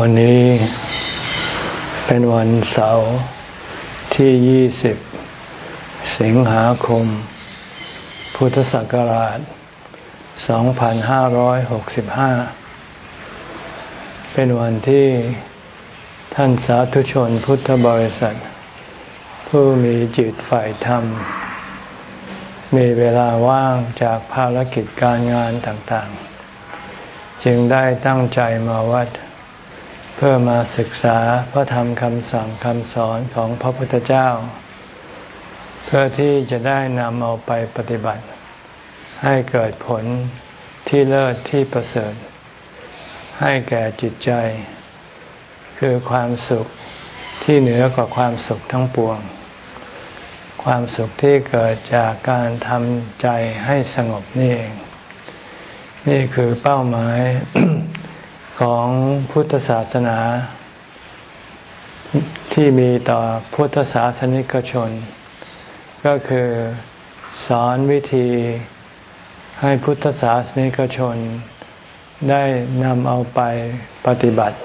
วันนี้เป็นวันเสาร์ที่ 20 สิงหาคม พุทธศักราช 2565 เป็นวันที่ท่านสาธุชนพุทธบริษัท ผู้มีจิตฝ่ายธรรม มีเวลาว่างจากภารกิจการงานต่างๆ จึงได้ตั้งใจมาวัดเเพื่อมาศึกษาพระธรรมคำสั่งคำสอนของพระพุทธเจ้า เพื่อที่จะได้นำเอาไปปฏิบัติ ให้เกิดผลที่เลิศที่ประเสริฐ ให้แก่จิตใจ คือความสุขที่เหนือกว่าความสุขทั้งปวง ความสุขที่เกิดจากการทำใจให้สงบนี่เอง นี่คือเป้าหมาย ของพุทธศาสนา ที่มีต่อพุทธศาสนิกชน ก็คือสอนวิธีให้พุทธศาสนิกชน ได้นำเอาไปปฏิบัติ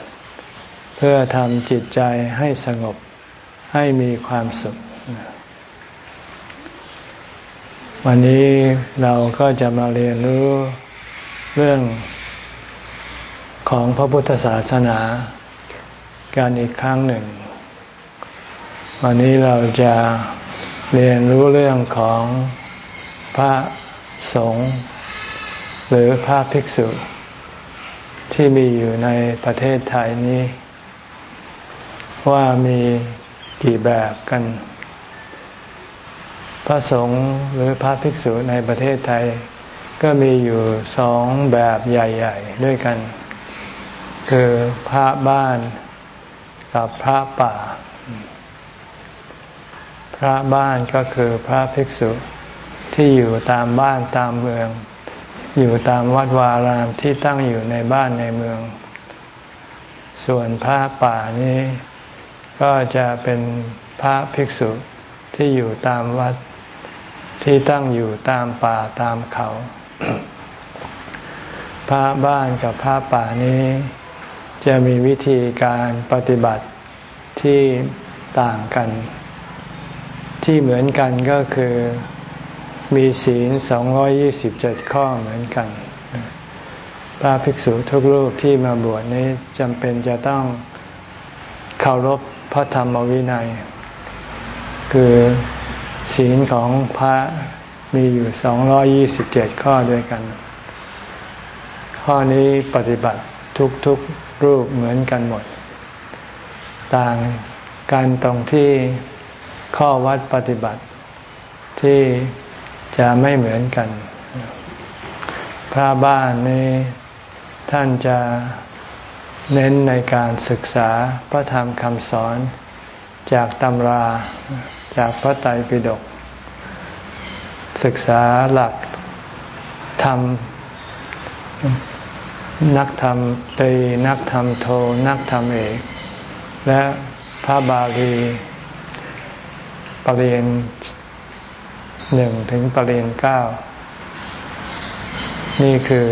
เพื่อทำจิตใจให้สงบให้มีความสุข วันนี้เราก็จะมาเรียนรู้เรื่อง ของพระพุทธศาสนาการอีกครั้งหนึ่ง วันนี้เราจะเรียนรู้เรื่องของพระสงฆ์หรือพระภิกษุ ที่มีอยู่ในประเทศไทยนี้ ว่ามีกี่แบบกัน พระสงฆ์หรือพระภิกษุในประเทศไทย ก็มีอยู่สองแบบใหญ่ ๆ ด้วยกัน คือพระบ้านกับพระป่า พระบ้านก็คือพระภิกษุที่อยู่ตามบ้านตามเมือง อยู่ตามวัดวารามที่ตั้งอยู่ในบ้านในเมือง ส่วนพระป่านี้ก็จะเป็นพระภิกษุที่อยู่ตามวัดที่ตั้งอยู่ตามป่าตามเขา พระบ้านกับพระป่านี้ จะมีวิธีการปฏิบัติที่ต่างกัน ที่เหมือนกันก็คือมีศีลสองยี่สิบเจ็ดข้อเหมือนกัน พระภิกษุทุกรูปที่มาบวชนี้จำเป็นจะต้องเคารพพระธรรมวินัย คือศีลของพระมีอยู่สองยี่สิบเจ็ดข้อด้วยกัน ข้อนี้ปฏิบัติ ทุกๆรูปเหมือนกันหมด ต่างกันตรงที่ข้อวัดปฏิบัติที่จะไม่เหมือนกัน พระบ้านนี้ท่านจะเน้นในการศึกษาพระธรรมคำสอนจากตำราจากพระไตรปิฎกศึกษาหลักธรรม นักธรรมตรีนักธรรมโท นักธรรมเอก และพระบาลีปรริญญหนึ่งถึงปรริญญเก้านี่คือ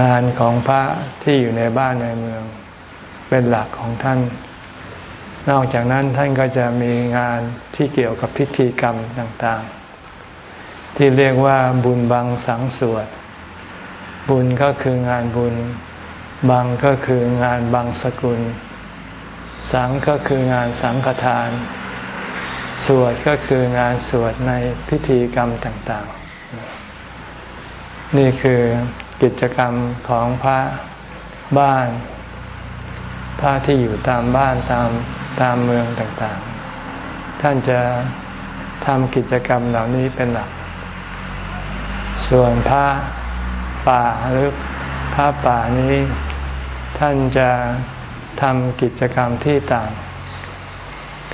งานของพระที่อยู่ในบ้านในเมือง เป็นหลักของท่าน นอกจากนั้นท่านก็จะมีงานที่เกี่ยวกับพิธีกรรมต่างๆ ที่เรียกว่าบุญบังสังสวด บุญก็คืองานบุญบางก็คืองานบางสกุล สังก็คืองานสังฆทาน สวดก็คืองานสวดในพิธีกรรมต่างๆ นี่คือกิจกรรมของพระบ้าน พระที่อยู่ตามบ้านตามตามเมืองต่างๆ ท่านจะทำกิจกรรมเหล่านี้เป็นหลัก ส่วนพระ ป่าหรือพระป่านี้ ท่านจะทำกิจกรรมที่ต่าง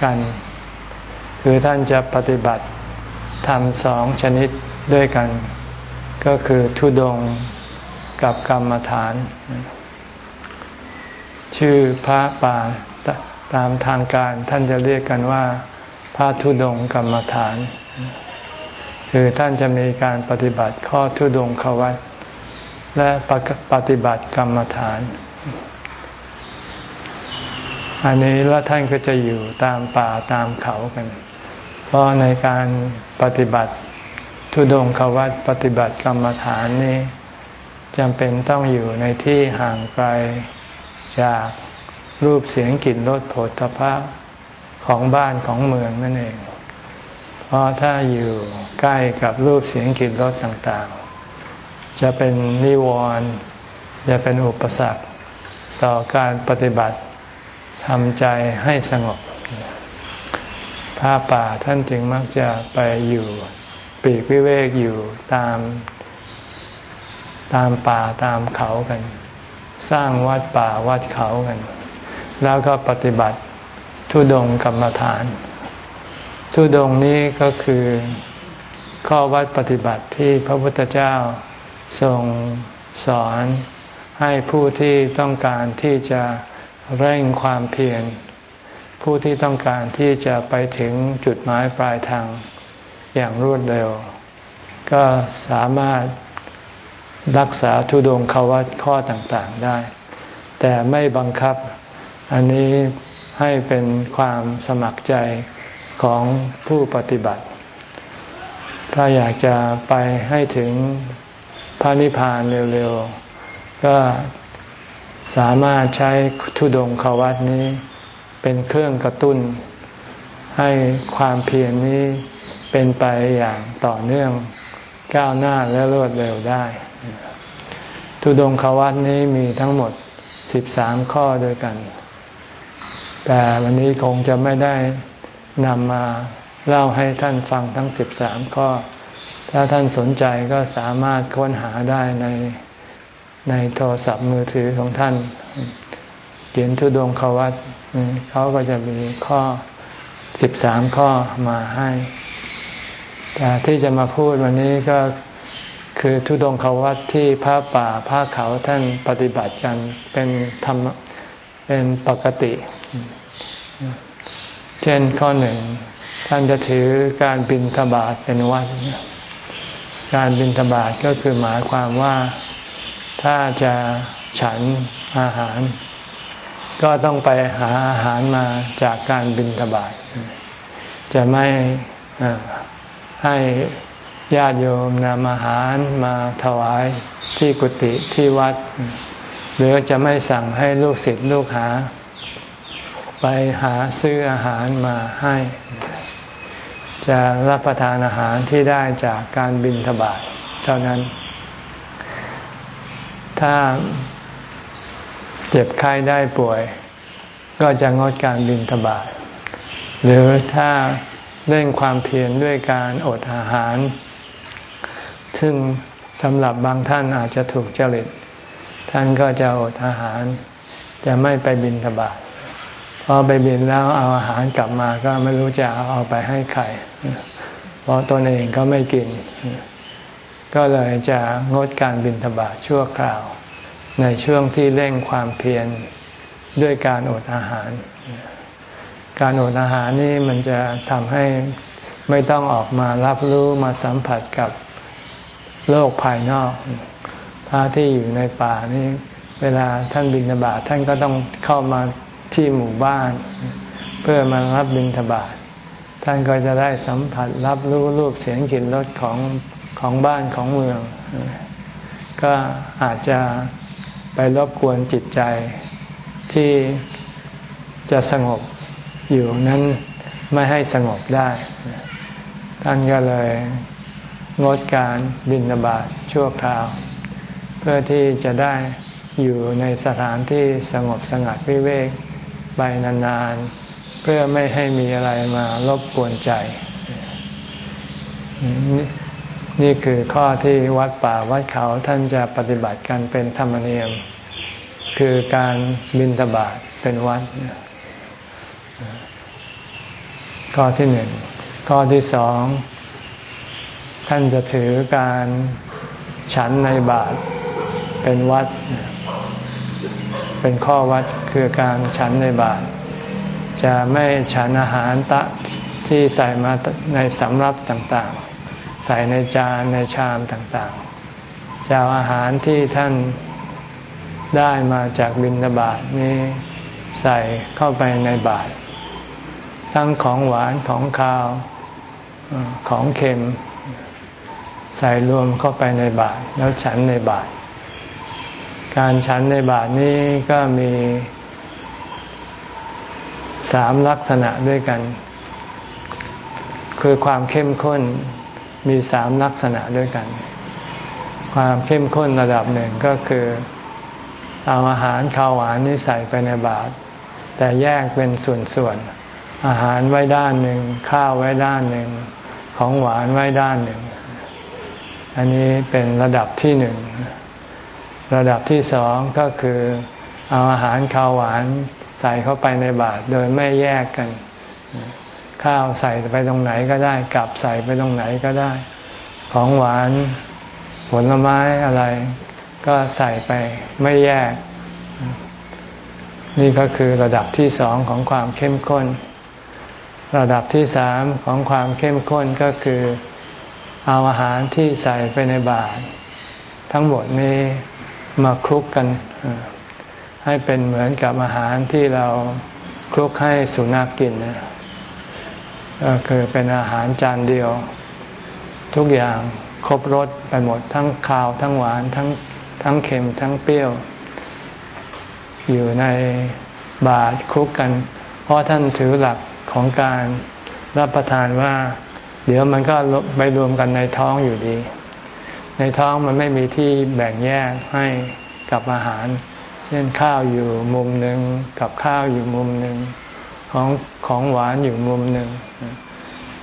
กัน คือท่านจะปฏิบัติทำสองชนิดด้วยกัน ก็คือทุดงกับกรรมฐาน ชื่อพระป่าตามทางการท่านจะเรียกกันว่าพระทุดงกรรมฐาน คือท่านจะมีการปฏิบัติข้อทุดงขวัต และปฏิบัติกรรมฐาน อันนี้แล้วท่านก็จะอยู่ตามป่าตามเขากัน เพราะในการปฏิบัติทุดงควัตปฏิบัติกรรมฐานนี้จำเป็นต้องอยู่ในที่ห่างไกลจากรูปเสียงกลิ่นรสผลพระของบ้านของเมืองนั่นเอง เพราะถ้าอยู่ใกล้กับรูปเสียงกลิ่นรสต่างๆ จะเป็นนิวรณ์จะเป็นอุปสรรคต่อการปฏิบัติทำใจให้สงบ พระป่าท่านจึงมักจะไปอยู่ปีกวิเวกอยู่ตาม ตามป่าตามเขากัน สร้างวัดป่าวัดเขากัน แล้วก็ปฏิบัติทุดงกรรมฐาน ทุดงนี้ก็คือข้อวัดปฏิบัติที่พระพุทธเจ้า ทรงสอนให้ผู้ที่ต้องการที่จะเร่งความเพียรผู้ที่ต้องการที่จะไปถึงจุดหมายปลายทางอย่างรวดเร็ว ก็สามารถรักษาทุดงควัตข้อต่างๆได้ แต่ไม่บังคับอันนี้ให้เป็นความสมัครใจของผู้ปฏิบัติ ถ้าอยากจะไปให้ถึง ระนิพพานเร็วๆ ก็สามารถใช้ทุดงควัตนี้ เป็นเครื่องกระตุ้น ให้ความเพียรนนี้เป็นไปอย่างต่อเนื่องก้าวหน้าและรวดเร็วได้ ทุดงควัตนี้มีทั้งหมดสิบสามข้อด้วยกัน แต่วันนี้คงจะไม่ได้นำมาเล่าให้ท่านฟังทั้งสิบสามข้อ ถ้าท่านสนใจก็สามารถค้นหาได้ในในโทรศัพท์มือถือของท่านเขียนทุดงควัตเขาก็จะมีข้อสิบสามข้อมาให้ แต่ที่จะมาพูดวันนี้ก็คือทุดงควัตที่พระป่าพระเขาท่านปฏิบัติกันเป็นธรรมเป็นปกติ เช่นข้อหนึ่ง ท่านจะถือการบินทบาทเป็นวัด การบินทบาทก็คือหมายความว่าถ้าจะฉันอาหาร ก็ต้องไปหาอาหารมาจากการบินทบาทจะไม่ให้ญาติโยมนำอาหารมาถวายที่กุฏิที่วัด หรือจะไม่สั่งให้ลูกศิษย์ลูกหา ไปหาซื้ออาหารมาให้ จะรับประทานอาหารที่ได้จากการบินทบาทเท่านั้น ถ้าเจ็บไข้ได้ป่วย ก็จะงดการบินทบาทหรือถ้าเร่งความเพียรด้วยการอดอาหาร ซึ่งสำหรับบางท่านอาจจะถูกจริต ท่านก็จะอดอาหาร จะไม่ไปบินทบาท พอไปบินแล้วเอาอาหารกลับมาก็ไม่รู้จะเอาไปให้ใคร เพราะตนเองก็ไม่กิน ก็เลยจะงดการบินทบาทชั่วคราว ในช่วงที่เร่งความเพียรด้วยการอดอาหาร การอดอาหารนี่มันจะทำให้ไม่ต้องออกมารับรู้มาสัมผัสกับโลกภายนอก พระที่อยู่ในป่านี่เวลาท่านบินทบาทท่านก็ต้องเข้ามา ที่หมู่บ้าน เพื่อมารับบินทบาทท่านก็จะได้สัมผัสรับรู้รูปเสียงกลิ่นรสของของบ้านของเมือง ก็อาจจะไปรบกวนจิตใจที่จะสงบอยู่นั้นไม่ให้สงบได้ ท่านก็เลยงดการบินบาตชั่วคราว เพื่อที่จะได้อยู่ในสถานที่สงบสงัดวิเวก ไปนานๆ เพื่อไม่ให้มีอะไรมารบกวนใจ นี่คือข้อที่วัดป่าวัดเขาท่านจะปฏิบัติกันเป็นธรรมเนียม คือการบินทบาทเป็นวัด ข้อที่หนึ่ง ข้อที่สอง ท่านจะถือการฉันในบาตรเป็นวัดเเป็นข้อวัดคือการฉันในบาตรจะไม่ฉันอาหารตะที่ใส่มาในสำรับต่างๆ ใส่ในจานในชามต่างๆจะเอาอาหารที่ท่านได้มาจากบิณฑบาตนี้ใใส่เข้าไปในบาตรทั้งของหวานของคาวของเค็ม ใส่รวมเข้าไปในบาตรแล้วฉันในบาตร การฉันในบาตรนี้ก็มีสามลักษณะด้วยกัน คือความเข้มข้นมีสามลักษณะด้วยกัน ความเข้มข้นระดับหนึ่งก็คือเอาอาหารข้าวหวานนี่ใส่ไปในบาตรแต่แยกเป็นส่วนๆ อาหารไว้ด้านหนึ่ง ข้าวไว้ด้านหนึ่ง ของหวานไว้ด้านหนึ่ง อันนี้เป็นระดับที่หนึ่ง ระดับที่สองก็คือเอาอาหารข้าวหวานใส่เข้าไปในบาตรโดยไม่แยกกัน ข้าวใส่ไปตรงไหนก็ได้กลับใส่ไปตรงไหนก็ได้ ของหวานผลไม้อะไร ก็ใส่ไปไม่แยก นี่ก็คือระดับที่สองของความเข้มข้น ระดับที่สามของความเข้มข้นก็คือเอาอาหารที่ใส่ไปในบาตรทั้งหมดนี้ มาคลุกกัน ให้เป็นเหมือนกับอาหารที่เราคลุกให้สุนัขกกินนะก็คือเป็นอาหารจานเดียว ทุกอย่างครบรสไปหมดทั้งคาวทั้งหวานทั้งทั้งเค็มทั้งเปรี้ยว อยู่ในบาตรคลุกกัน เพราะท่านถือหลักของการรับประทานว่า เดี๋ยวมันก็ไปรวมกันในท้องอยู่ดี ในท้องมันไม่มีที่แบ่งแยกให้กับอาหาร เช่นข้าวอยู่มุมหนึ่งกับข้าวอยู่มุมหนึ่งของของหวานอยู่มุมหนึ่ง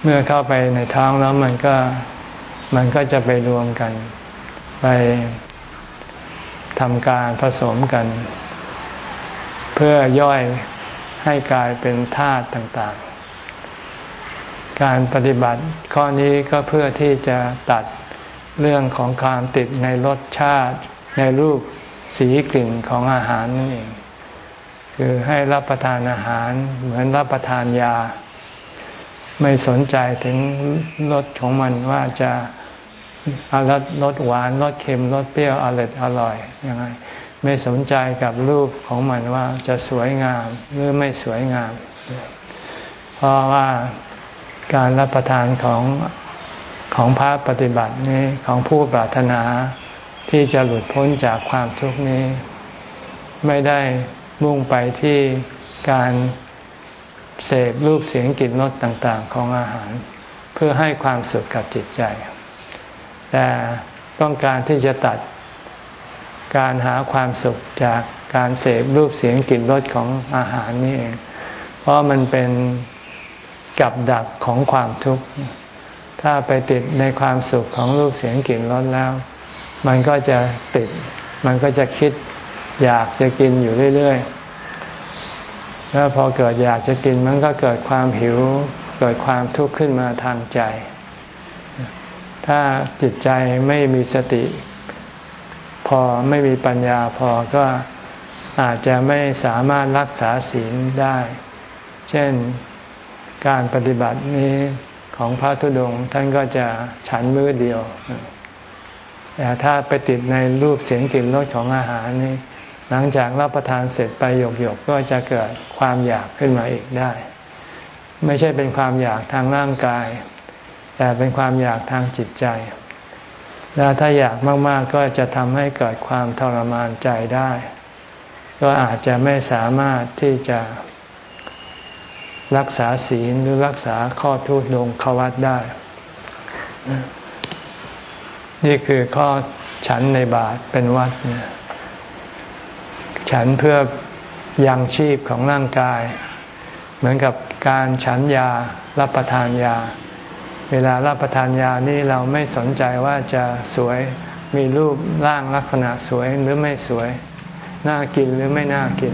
เมื่อเข้าไปในท้องแล้วมันก็มันก็จะไปรวมกัน ไปทำการผสมกัน เพื่อย่อยให้กลายเป็นธาตุต่างๆ การปฏิบัติข้อนี้ก็เพื่อที่จะตัด เรื่องของความติดในรสชาติ ในรูปสีกลิ่นของอาหารนั่นเอง คือให้รับประทานอาหารเหมือนรับประทานยา ไม่สนใจถึงรสของมันว่าจะอารสรสหวานรสเค็มรสเปรี้ยวอร่อยอร่อยยังไงไม่สนใจกับรูปของมันว่าจะสวยงามหรือไม่สวยงาม เพราะว่าการรับประทานของ ของพระปฏิบัตินี้ของผู้ปรารถนาที่จะหลุดพ้นจากความทุกข์นี้ ไม่ได้มุ่งไปที่การเสพรูปเสียงกลิ่นรสต่างๆ ของอาหาร เพื่อให้ความสุขกับจิตใจ แต่ต้องการที่จะตัดการหาความสุขจากการเสพรูปเสียงกลิ่นรสของอาหารนี่เอง เพราะมันเป็นกับดักของความทุกข์ ถ้าไปติดในความสุขของรูปเสียงกลิ่นรสแล้ว มันก็จะติด มันก็จะคิดอยากจะกินอยู่เรื่อยๆ แล้วพอเกิดอยากจะกินมันก็เกิดความหิว เกิดความทุกข์ขึ้นมาทางใจ ถ้าจิตใจไม่มีสติ พอไม่มีปัญญาพอก็อาจจะไม่สามารถรักษาศีลได้ เช่นการปฏิบัตินี้ ของพระธุดงค์ท่านก็จะฉันมื้อเดียว แต่ถ้าไปติดในรูปเสียงกลิ่นรสของอาหารนี่หลังจากรับประทานเสร็จไปหยกหยกก็จะเกิดความอยากขึ้นมาอีกได้ ไม่ใช่เป็นความอยากทางร่างกาย แต่เป็นความอยากทางจิตใจ แล้วถ้าอยากมากๆก็จะทำให้เกิดความทรมานใจได้ ก็อาจจะไม่สามารถที่จะ รักษาศีลหรือรักษาข้อทุลงขวัตได้ นี่คือข้อฉันในบาทเป็นวัดเนี่ยฉันเพื่อยังชีพของร่างกาย เหมือนกับการฉันยารับประทานยา เวลารับประทานยานี่เราไม่สนใจว่าจะสวยมีรูปร่างลักษณะสวยหรือไม่สวย น่ากินหรือไม่น่ากิน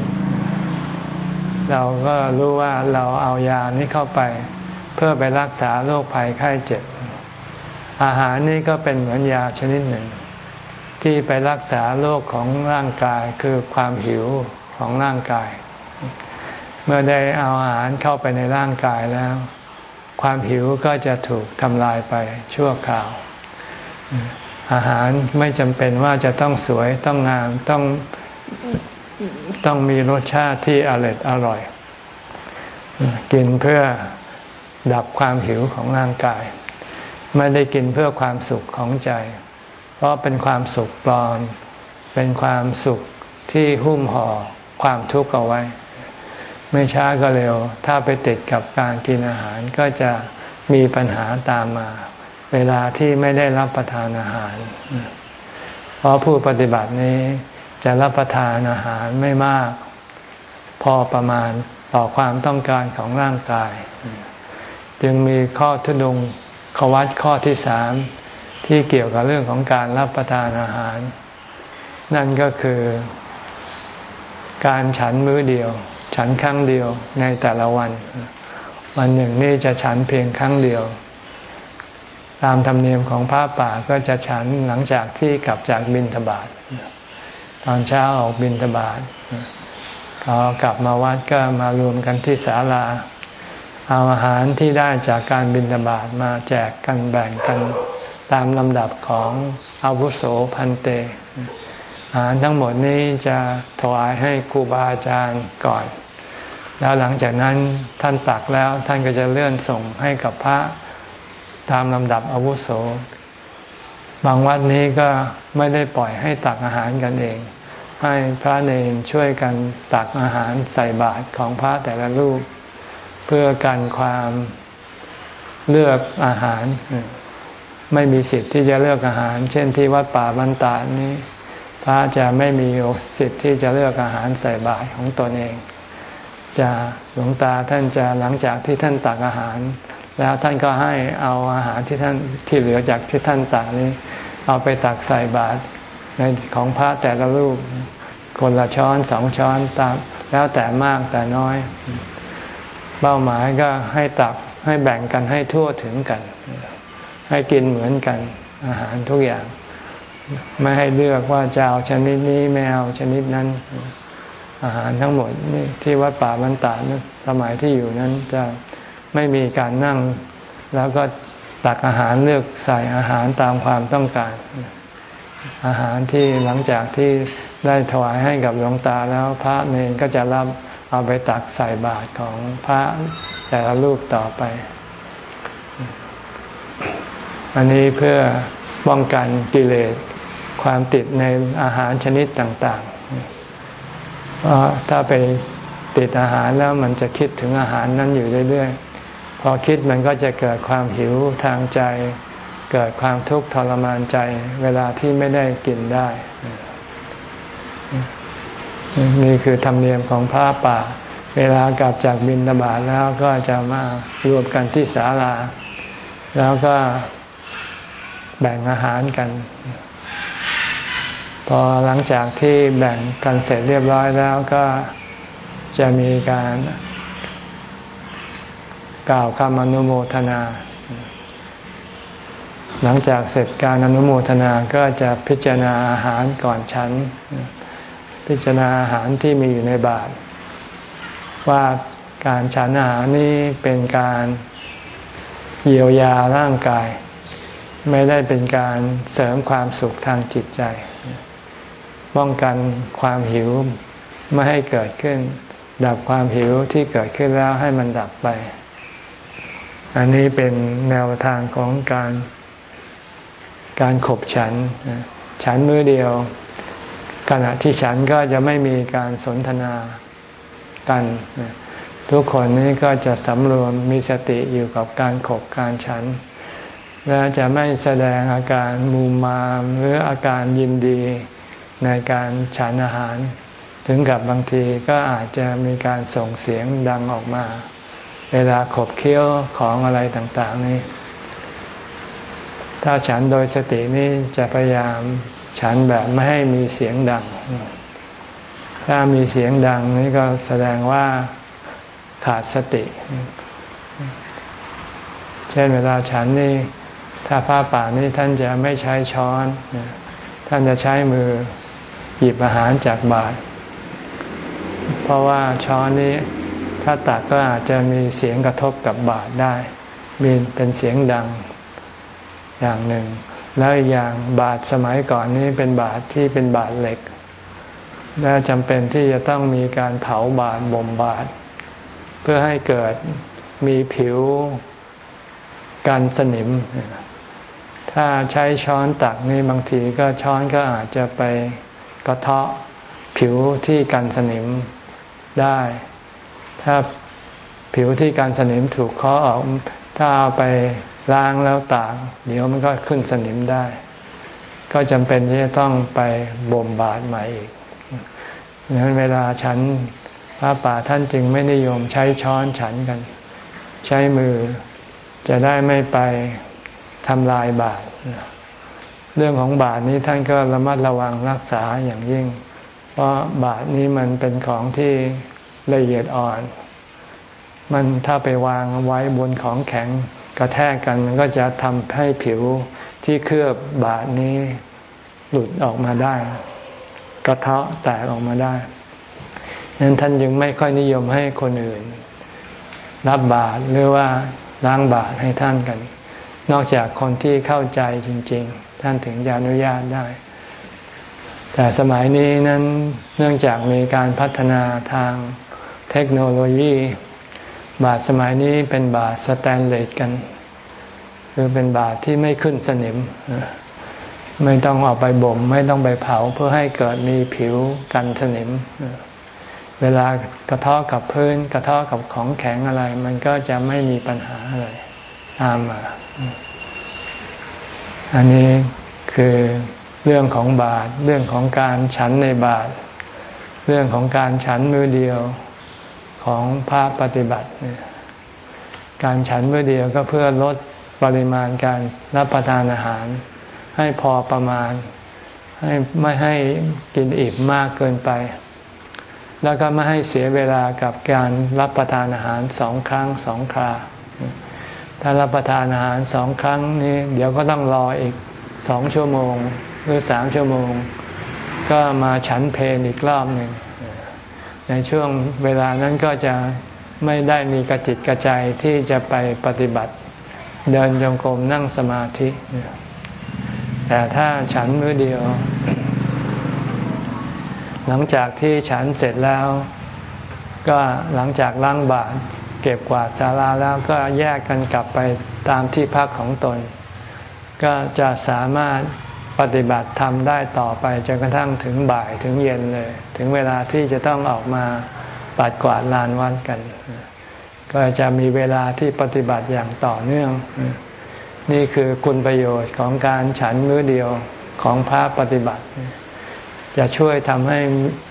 เราก็รู้ว่าเราเอายานี้เข้าไป เพื่อไปรักษาโรคภัยไข้เจ็บ อาหารนี่ก็เป็นเหมือนยาชนิดหนึ่ง ที่ไปรักษาโรคของร่างกายคือความหิวของร่างกาย เมื่อได้เอาอาหารเข้าไปในร่างกายแล้ว ความหิวก็จะถูกทำลายไปชั่วคราว อาหารไม่จำเป็นว่าจะต้องสวยต้องงามต้อง ต้องมีรสชาติที่อร่อยอร่อย กินเพื่อดับความหิวของร่างกาย ไม่ได้กินเพื่อความสุขของใจ เพราะเป็นความสุขปลอม เป็นความสุขที่หุ้มห่อความทุกข์เอาไว้ ไม่ช้าก็เร็ว ถ้าไปติดกับการกินอาหารก็จะมีปัญหาตามมา เวลาที่ไม่ได้รับประทานอาหาร เพราะผู้ปฏิบัตินี้ จะรับประทานอาหารไม่มาก พอประมาณต่อความต้องการของร่างกาย จึงมีข้อทุดงขวัตข้อที่สามที่เกี่ยวกับเรื่องของการรับประทานอาหาร นั่นก็คือ การฉันมื้อเดียว ฉันครั้งเดียวในแต่ละวัน วันหนึ่งนี่จะฉันเพียงครั้งเดียว ตามธรรมเนียมของพระป่าก็จะฉันหลังจากที่กลับจากบินทบาท ตอนเช้าออกบินทบาทพอกลับมาวัดก็มารวมกันที่ศาลา เอาอาหารที่ได้จากการบินทบาทมาแจกกันแบ่งกันตามลำดับของอาวุโสพันเต อาหารทั้งหมดนี้จะถวายให้ครูบาอาจารย์ก่อน แล้วหลังจากนั้นท่านตักแล้วท่านก็จะเลื่อนส่งให้กับพระตามลำดับอาวุโส บางวัดนี้ก็ไม่ได้ปล่อยให้ตักอาหารกันเอง ให้พระเนรช่วยกันตักอาหารใส่บาตรของพระแต่ละรูป เพื่อกันความเลือกอาหาร ไม่มีสิทธิ์ที่จะเลือกอาหาร เช่นที่วัดป่าบันตานี้ พระจะไม่มีสิทธิ์ที่จะเลือกอาหารใส่บาตรของตนเอง จะหลวงตาท่านจะหลังจากที่ท่านตักอาหาร แล้วท่านก็ให้เอาอาหารที่ท่านที่เหลือจากที่ท่านตักนี้ เอาไปตักใส่บาตรในของพระแต่ละรูป คนละช้อนสองช้อนตามแล้วแต่มากแต่น้อย เป้าหมายก็ให้ตักให้แบ่งกันให้ทั่วถึงกัน ให้กินเหมือนกัน อาหารทุกอย่าง ไม่ให้เลือกว่าจะเอาชนิดนี้ไม่เอาชนิดนั้น อาหารทั้งหมดนี่ที่วัดป่าบรรตาสมัยที่อยู่นั้นจะ ไม่มีการนั่ง แล้วก็ตักอาหารเลือกใส่อาหารตามความต้องการ อาหารที่หลังจากที่ได้ถวายให้กับหลวงตาแล้วพระเนรก็จะรับเอาไปตักใส่บาตรของพระแต่ละรูปต่อไป อันนี้เพื่อป้องกันกิเลสความติดในอาหารชนิดต่างๆ เพราะถ้าไปติดอาหารแล้วมันจะคิดถึงอาหารนั้นอยู่เรื่อยๆ อคิดมันก็จะเกิดความหิวทางใจ เกิดความทุกข์ทรมานใจ เวลาที่ไม่ได้กินได้ นี่คือธรรมเนียมของพระป่า เวลากลับจากบินตบาทแล้วก็จะมารวมกันที่ศาลา แล้วก็แบ่งอาหารกัน พอหลังจากที่แบ่งกันเสร็จเรียบร้อยแล้วก็จะมีการ กล่าวคำอนุโมทนา หลังจากเสร็จการอนุโมทนาก็จะพิจารณาอาหารก่อนฉัน พิจารณาอาหารที่มีอยู่ในบาตรว่าการฉันอาหารนี้เป็นการเยียวยาร่างกาย ไม่ได้เป็นการเสริมความสุขทางจิตใจ ป้องกันความหิวไม่ให้เกิดขึ้น ดับความหิวที่เกิดขึ้นแล้วให้มันดับไป อันนี้เป็นแนวทางของการการขบฉัน ฉันมือเดียว ขณะที่ฉันก็จะไม่มีการสนทนากัน ทุกคนนี้ก็จะสำรวมมีสติอยู่กับการขบการฉัน และจะไม่แสดงอาการมูมามหรืออาการยินดีในการฉันอาหาร ถึงกับบางทีก็อาจจะมีการส่งเสียงดังออกมา เวลาขบเคี้ยวของอะไรต่าง ๆ นี่ ถ้าฉันโดยสตินี่จะพยายามฉันแบบไม่ให้มีเสียงดัง ถ้ามีเสียงดังนี่ก็แสดงว่าขาดสติ เช่นเวลาฉันนี่ ถ้าผ้าป่านี่ท่านจะไม่ใช้ช้อน ท่านจะใช้มือหยิบอาหารจากบาตรเพราะว่าช้อนนี้ ถ้าตักก็อาจจะมีเสียงกระทบกับบาตรได้ มีเป็นเสียงดังอย่างหนึ่ง แล้วอย่างบาตรสมัยก่อนนี้เป็นบาตรที่เป็นบาตรเหล็ก และจำเป็นที่จะต้องมีการเผาบาตรบ่มบาตรเพื่อให้เกิดมีผิวกันสนิม ถ้าใช้ช้อนตักนี่บางทีก็ช้อนก็อาจจะไปกระเทาะผิวที่กันสนิมได้ ถ้าผิวที่กันสนิมถูกเคาะออกถ้าเอาไปล้างแล้วตากเดี๋ยวมันก็ขึ้นสนิมได้ ก็จำเป็นที่จะต้องไปบ่มบาดใหม่อีกดังนั้นเวลาฉันพระป่าท่านจึงไม่นิยมใช้ช้อนฉันกัน ใช้มือจะได้ไม่ไปทำลายบาตรเรื่องของบาตรนี้ท่านก็ระมัดระวังรักษาอย่างยิ่ง เพราะบาตรนี้มันเป็นของที่ ละเอียดอ่อน มันถ้าไปวางไว้บนของแข็งกระแทกกันมันก็จะทำให้ผิวที่เคลือบบาตรนี้หลุดออกมาได้ กระเทาะแตกออกมาได้นั้นท่านยังไม่ค่อยนิยมให้คนอื่น รับบาตรหรือว่าล้างบาตรให้ท่านกัน นอกจากคนที่เข้าใจจริง ๆ ท่านถึงจะอนุญาตได้ แต่สมัยนี้นั้นเนื่องจากมีการพัฒนาทาง ทคโนโลยี บาทสมัยนี้เป็นบาทสแตนเลสกัน คือเป็นบาทที่ไม่ขึ้นสนิม ไม่ต้องออกไปบ่ม ไม่ต้องไปเผาเพื่อให้เกิดมีผิวกันสนิม เวลากระเทาะกับพื้น กระเทาะกับของแข็งอะไร มันก็จะไม่มีปัญหาอะไรตามมา อันนี้คือเรื่องของบาท เรื่องของการฉันในบาท เรื่องของการฉันมือเดียว ของพระปฏิบัติ การฉันเมื่อเดียวก็เพื่อลดปริมาณการรับประทานอาหาร ให้พอประมาณ ให้ไม่ให้กินอิ่มมากเกินไป แล้วก็ไม่ให้เสียเวลากับการรับประทานอาหารสองครั้งสองครา ถ้ารับประทานอาหารสองครั้งนี้เดี๋ยวก็ต้องรออีกสองชั่วโมง หรือสามชั่วโมง ก็มาฉันเพลอีกรอบหนึ่ง ในช่วงเวลานั้นก็จะไม่ได้มีกระจิตกระใจที่จะไปปฏิบัติ เดินจงกรมนั่งสมาธิ แต่ถ้าฉันมื้อเดียว หลังจากที่ฉันเสร็จแล้ว ก็หลังจากล้างบาตรเก็บกวาดศาลาแล้วก็แยกกันกลับไปตามที่พักของตน ก็จะสามารถ ปฏิบัติทำได้ต่อไปจนกระทั่งถึงบ่ายถึงเย็นเลย ถึงเวลาที่จะต้องออกมาปัดกวาดลานวัดกัน ก็จะมีเวลาที่ปฏิบัติอย่างต่อเนื่อง นี่คือคุณประโยชน์ของการฉันมื้อเดียวของพระปฏิบัติ จะช่วยทำให้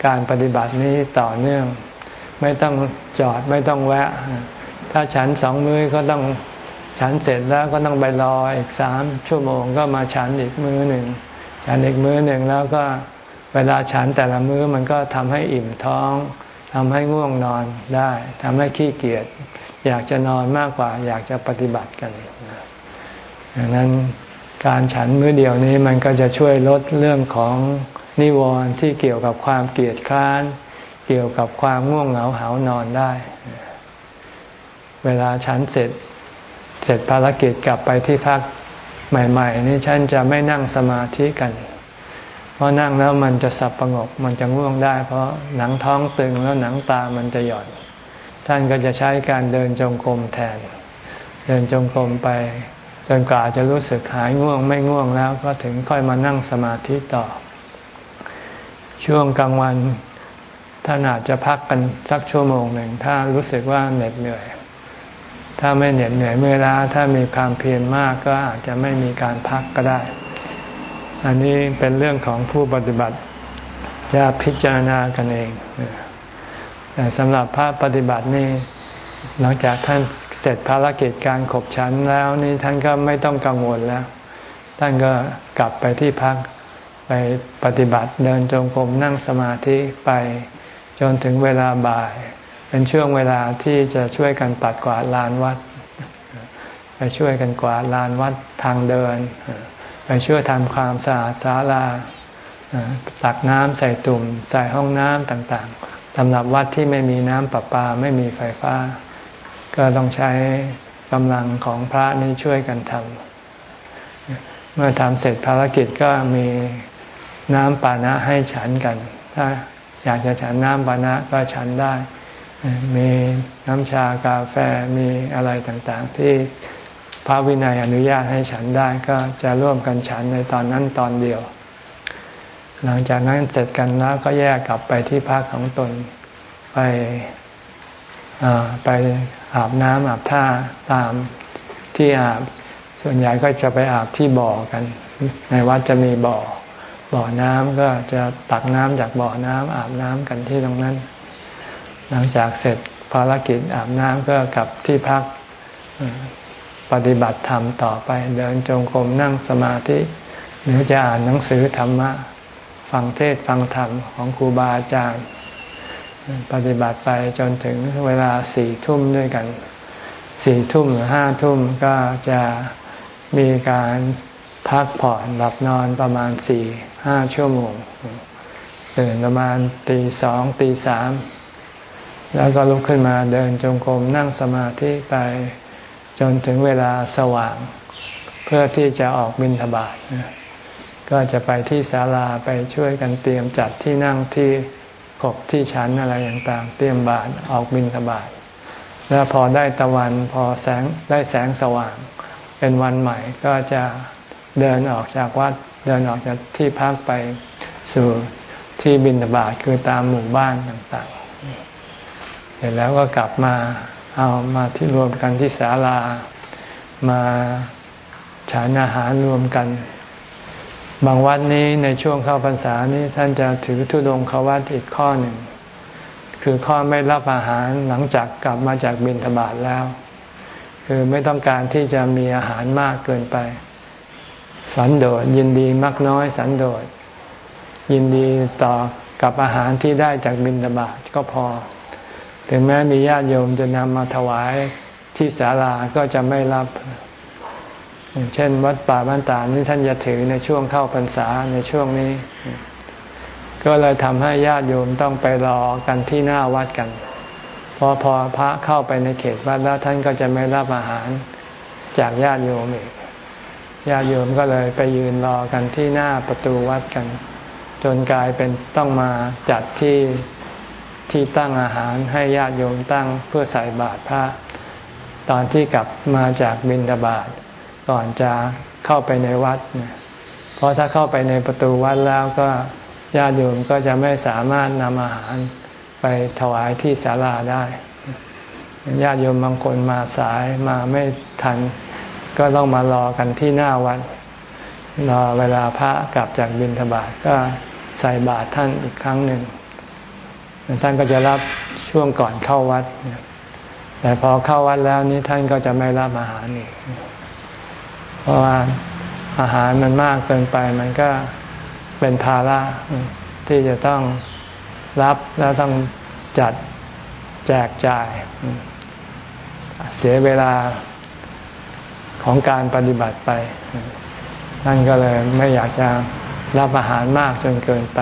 การปฏิบัตินี้ต่อเนื่อง ไม่ต้องจอดไม่ต้องแวะ ถ้าฉันสองมื้อก็ต้อง ฉันเสร็จแล้วก็ต้องไปรออีกสามชั่วโมงก็มาฉันอีกมื้อหนึ่งฉันอีกมื้อหนึ่งแล้วก็เวลาฉันแต่ละมื้อมันก็ทำให้อิ่มท้องทำให้ง่วงนอนได้ทำให้ขี้เกียจอยากจะนอนมากกว่า อยากจะปฏิบัติกันดังนั้นการฉันมื้อเดียวนี้มันก็จะช่วยลดเรื่องของนิวรณ์ที่เกี่ยวกับความเกียจคร้าน เกี่ยวกับความง่วงเหงาหานอนได้ เวลาฉันเสร็จ เสร็จภารกิจกลับไปที่พักใหม่ ๆ นี่ฉันจะไม่นั่งสมาธิกัน เพราะนั่งแล้วมันจะสับประงกมันจะง่วงได้ เพราะหนังท้องตึงแล้วหนังตามันจะหย่อน ท่านก็จะใช้การเดินจงกรมแทน เดินจงกรมไปจนกว่าจะรู้สึกหายง่วงไม่ง่วงแล้วก็ถึงค่อยมานั่งสมาธิต่อ ช่วงกลางวันท่านอาจจะพักกันสักชั่วโมงหนึ่งถ้ารู้สึกว่าเหน็ดเหนื่อย ถ้าไม่เหน็ดเหนื่อยเมื่อล้าถ้ามีความเพียรมากก็อาจจะไม่มีการพักก็ได้ อันนี้เป็นเรื่องของผู้ปฏิบัติจะพิจารณากันเอง แต่สำหรับพระปฏิบัตินี่หลังจากท่านเสร็จภารกิจการขบฉันแล้วนี่ท่านก็ไม่ต้องกังวลแล้ว ท่านก็กลับไปที่พักไปปฏิบัติเดินจงกรมนั่งสมาธิไปจนถึงเวลาบ่าย เป็นช่วงเวลาที่จะช่วยกันปัดกวาดลานวัด ไปช่วยกันกวาดลานวัดทางเดิน ไปช่วยทำความสะอาดศาลาตักน้ำใส่ตุ่ม ใส่ห้องน้ำต่างๆสำหรับวัดที่ไม่มีน้ำประปาไม่มีไฟฟ้า ก็ต้องใช้กำลังของพระนี้ช่วยกันทำเมื่อทำเสร็จภารกิจก็มีน้ำปานะให้ฉันกัน ถ้าอยากจะฉันน้ำปานะก็ฉันได้ มีน้ำชากาแฟมีอะไรต่างๆ ที่พระวินัยอนุญาตให้ฉันได้ก็จะร่วมกันฉันในตอนนั้นตอนเดียว หลังจากนั้นเสร็จกันแล้วก็แยกกลับไปที่พักของตนไปไปอาบน้ำอาบท่าตามที่อาบส่วนใหญ่ก็จะไปอาบที่บ่อกัน ในวัดจะมีบ่อ บ่อน้ำก็จะตักน้ำจากบ่อน้ำอาบน้ำกันที่ตรงนั้น หลังจากเสร็จภารกิจอาบน้ำก็กลับที่พักปฏิบัติธรรมต่อไป เดินจงกรมนั่งสมาธิ หรือจะอ่านหนังสือธรรมะ ฟังเทศฟังธรรมของครูบาอาจารย์ ปฏิบัติไปจนถึงเวลาสี่ทุ่มด้วยกันสี่ทุ่มหรือห้าทุ่มก็จะมีการพักผ่อนหลับนอนประมาณสี่ห้าชั่วโมงตื่นประมาณตีสองตีสาม แล้วก็ลุกขึ้นมาเดินจงกรมนั่งสมาธิไปจนถึงเวลาสว่าง เพื่อที่จะออกบิณฑบาตก็จะไปที่ศาลาไปช่วยกันเตรียมจัดที่นั่งที่กบที่ชั้นอะไรต่างๆ เตรียมบาตรออกบิณฑบาตแล้วพอได้ตะวันพอแสงได้แสงสว่าง เป็นวันใหม่ก็จะเดินออกจากวัดเดินออกจากที่พักไปสู่ที่บิณฑบาตคือตามหมู่บ้านต่างๆ เสร็จแล้วก็กลับมาเอามาที่รวมกันที่ศาลา มาฉันอาหารรวมกัน บางวัดนี้ในช่วงเข้าพรรษานี้ท่านจะถือทุดงควัดอีกข้อหนึ่ง คือข้อไม่รับอาหารหลังจากกลับมาจากบิณฑบาตแล้ว คือไม่ต้องการที่จะมีอาหารมากเกินไป สันโดษยินดีมักน้อยสันโดษยินดีต่อกับอาหารที่ได้จากบิณฑบาตก็พอ ถึงแม้มีญาติโยมจะนำมาถวายที่ศาลาก็จะไม่รับ เช่น วัดป่าบ้านตานี่ท่านจะถือในช่วงเข้าพรรษาในช่วงนี้ ก็เลยทำให้ญาติโยมต้องไปรอกันที่หน้าวัดกันพอพอพระเข้าไปในเขตวัดแล้วท่านก็จะไม่รับอาหารจากญาติโยมอีกญาติโยมก็เลยไปยืนรอกันที่หน้าประตูวัดกัน จนกลายเป็นต้องมาจัดที่ ที่ตั้งอาหารให้ญาติโยมตั้งเพื่อใส่บาตรพระ ตอนที่กลับมาจากบิณฑบาตก่อนจะเข้าไปในวัด เพราะถ้าเข้าไปในประตูวัดแล้วก็ญาติโยมก็จะไม่สามารถนำอาหารไปถวายที่ศาลาได้ ญาติโยมบางคนมาสายมาไม่ทัน ก็ต้องมารอกันที่หน้าวัดรอเวลาพระกลับจากบิณฑบาตก็ใส่บาตรท่านอีกครั้งหนึ่ง ท่านก็จะรับช่วงก่อนเข้าวัด แต่พอเข้าวัดแล้วนี้ท่านก็จะไม่รับอาหารอีกเพราะว่าอาหารมันมากเกินไป มันก็เป็นภาระที่จะต้องรับแล้วต้องจัดแจกจ่าย เสียเวลาของการปฏิบัติไปท่านก็เลยไม่อยากจะรับอาหารมากจนเกินไป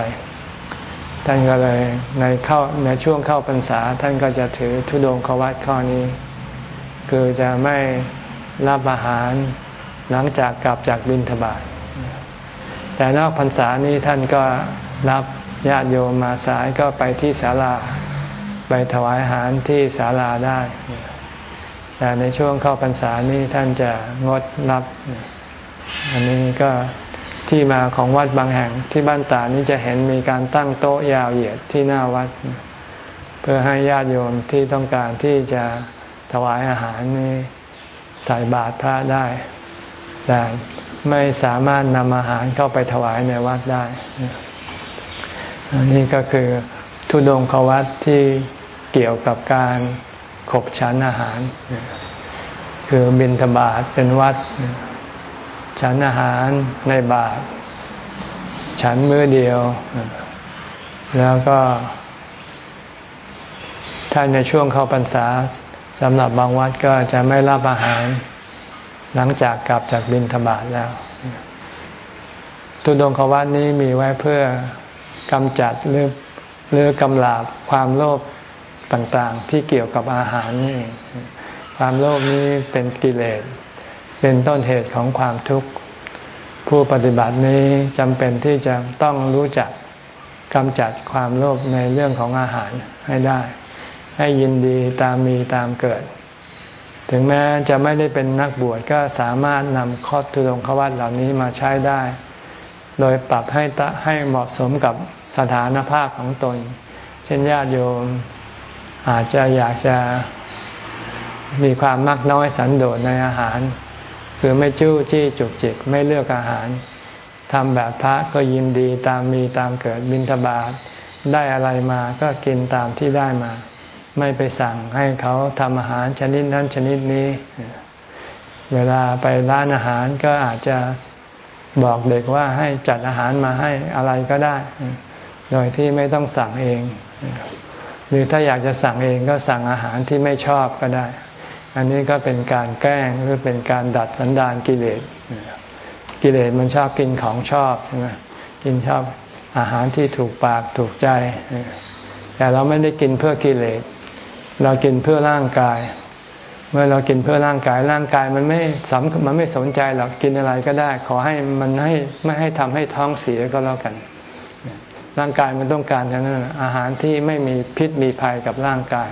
ท่านก็เลยในเข้าในช่วงเข้าพรรษา ท่านก็จะถือทุดงควัตข้อนี้ คือจะไม่รับอาหารหลังจากกลับจากบินทบาทแต่นอกพรรษานี้ท่านก็รับญาติโยมมาสายก็ไปที่ศาลา ไปถวายอาหารที่ศาลาได้ แต่ในช่วงเข้าพรรษานี้ท่านจะงดรับ อันนี้ก็ ที่มาของวัดบางแห่งที่บ้านตานี้จะเห็นมีการตั้งโต๊ะยาวเหยียดที่หน้าวัด เพื่อให้ญาติโยมที่ต้องการที่จะถวายอาหารนี้ใส่บาตรพระได้ แต่ไม่สามารถนำอาหารเข้าไปถวายในวัดได้อันนี้ก็คือทุดงควัดที่เกี่ยวกับการขบฉันอาหาร คือบิณฑบาตเป็นวัด ฉันอาหารในบาตรฉันมื้อเดียว แล้วก็ ถ้าในช่วงเข้าพรรษาสำหรับบางวัดก็จะไม่รับอาหาร หลังจากกลับจากบินธบาตแล้วตุดงควัดนี้มีไว้เพื่อกำจัดหรือหรือกำลาบความโลภต่างๆ ที่เกี่ยวกับอาหารนี่ความโลภนี้เป็นกิเลส เป็นต้นเหตุของความทุกข์ ผู้ปฏิบัตินี้จำเป็นที่จะต้องรู้จักกำจัดความโลภในเรื่องของอาหารให้ได้ ให้ยินดีตามมีตามเกิด ถึงแม้จะไม่ได้เป็นนักบวชก็สามารถนำข้อทุดงควัตเหล่านี้มาใช้ได้ โดยปรับให้ให้เหมาะสมกับสถานภาพของตน เช่นญาติโยมอาจจะอยากจะมีความมักน้อยสันโดษในอาหาร คือไม่จู้จี้จุกจิกไม่เลือกอาหารทำแบบพระก็ยินดีตามมีตามเกิดบิณฑบาตได้อะไรมาก็กินตามที่ได้มา ไม่ไปสั่งให้เขาทำอาหารชนิดนั้นชนิดนี้ เวลาไปร้านอาหารก็อาจจะบอกเด็กว่าให้จัดอาหารมาให้อะไรก็ได้ โดยที่ไม่ต้องสั่งเอง หรือถ้าอยากจะสั่งเองก็สั่งอาหารที่ไม่ชอบก็ได้ อันนี้ก็เป็นการแกล้งหรือเป็นการดัดสันดานกิเลส กิเลสมันชอบกินของชอบใช่ไหมกินชอบอาหารที่ถูกปากถูกใจ แต่เราไม่ได้กินเพื่อกิเลส เรากินเพื่อร่างกาย เมื่อเรากินเพื่อร่างกาย ร่างกายมันไม่สำมันไม่สนใจหรอกกินอะไรก็ได้ ขอให้มันให้ไม่ให้ทำให้ท้องเสียก็แล้วกัน ร่างกายมันต้องการอย่างนั้นอาหารที่ไม่มีพิษมีภัยกับร่างกาย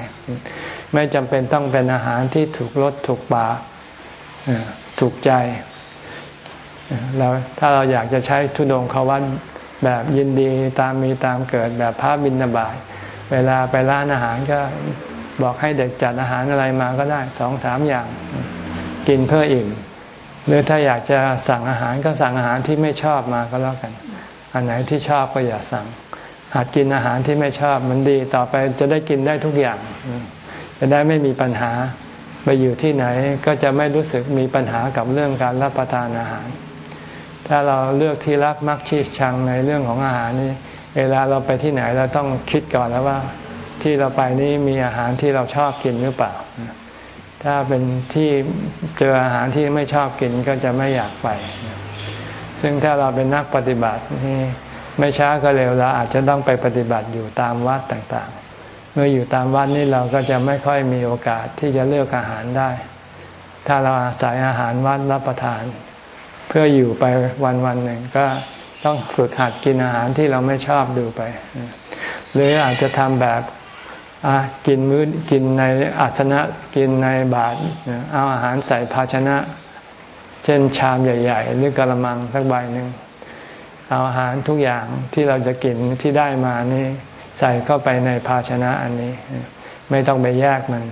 ไม่จำเป็นต้องเป็นอาหารที่ถูกรสถูกปากถูกใจเราถ้าเราอยากจะใช้ทุดงควัตแบบยินดีตามมีตามเกิดแบบพระบิณฑบาตเวลาไปร้านอาหารก็บอกให้เด็กจัดอาหารอะไรมาก็ได้สองสามอย่าง กินเพื่ออิ่ม หรือถ้าอยากจะสั่งอาหารก็สั่งอาหารที่ไม่ชอบมาก็แล้วกัน อันไหนที่ชอบก็อย่าสั่ง หัดกินอาหารที่ไม่ชอบมันดีต่อไปจะได้กินได้ทุกอย่าง จะได้ไม่มีปัญหาไปอยู่ที่ไหนก็จะไม่รู้สึกมีปัญหากับเรื่องการรับประทานอาหาร ถ้าเราเลือกที่รักมักชีชังในเรื่องของอาหารนี่เวลาเราไปที่ไหนเราต้องคิดก่อนแล้วว่า ที่เราไปนี้มีอาหารที่เราชอบกินหรือเปล่า ถ้าเป็นที่เจออาหารที่ไม่ชอบกินก็จะไม่อยากไป ซึ่งถ้าเราเป็นนักปฏิบัตินี่ไม่ช้าก็เร็วเราอาจจะต้องไปปฏิบัติอยู่ตามวัดต่างๆ เมื่ออยู่ตามวัดนี่เราก็จะไม่ค่อยมีโอกาสที่จะเลือกอาหารได้ ถ้าเราอาศัยอาหารวัดรับประทาน เพื่ออยู่ไปวันวันหนึ่งก็ต้องฝึกหัดกินอาหารที่เราไม่ชอบดูไป หรืออาจจะทำแบบกินมื้อกินในอาสนะกินในบาตรเอาอาหารใส่ภาชนะ เช่นชามใหญ่ ๆ หรือกระมังสักใบหนึ่งเอาอาหารทุกอย่างที่เราจะกินที่ได้มานี่ใส่เข้าไปในภาชนะอันนี้ ไม่ต้องไปแยกมัน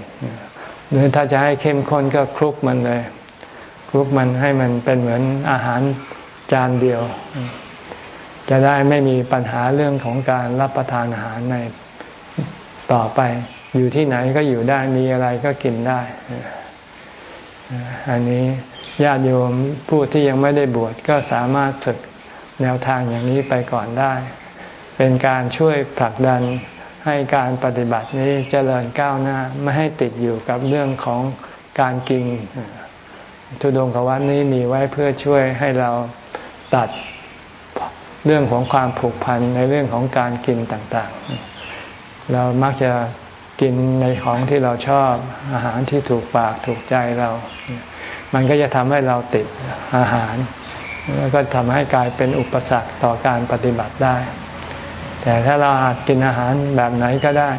หรือถ้าจะให้เข้มข้นก็คลุกมันเลย คลุกมันให้มันเป็นเหมือนอาหารจานเดียว จะได้ไม่มีปัญหาเรื่องของการรับประทานอาหารในต่อไป อยู่ที่ไหนก็อยู่ได้มีอะไรก็กินได้ อันนี้ญาติโยมผู้ที่ยังไม่ได้บวชก็สามารถฝึกแนวทางอย่างนี้ไปก่อนได้ เป็นการช่วยผลักดันให้การปฏิบัตินี้เจริญก้าวหน้าไม่ให้ติดอยู่กับเรื่องของการกินทุดงควัตนี้มีไว้เพื่อช่วยให้เราตัดเรื่องของความผูกพันในเรื่องของการกินต่างๆ เรามักจะ กินในของที่เราชอบ อาหารที่ถูกปากถูกใจเรา มันก็จะทำให้เราติดอาหาร แล้วก็ทำให้กลายเป็นอุปสรรคต่อการปฏิบัติได้ แต่ถ้าเราอาจกินอาหารแบบไหนก็ได้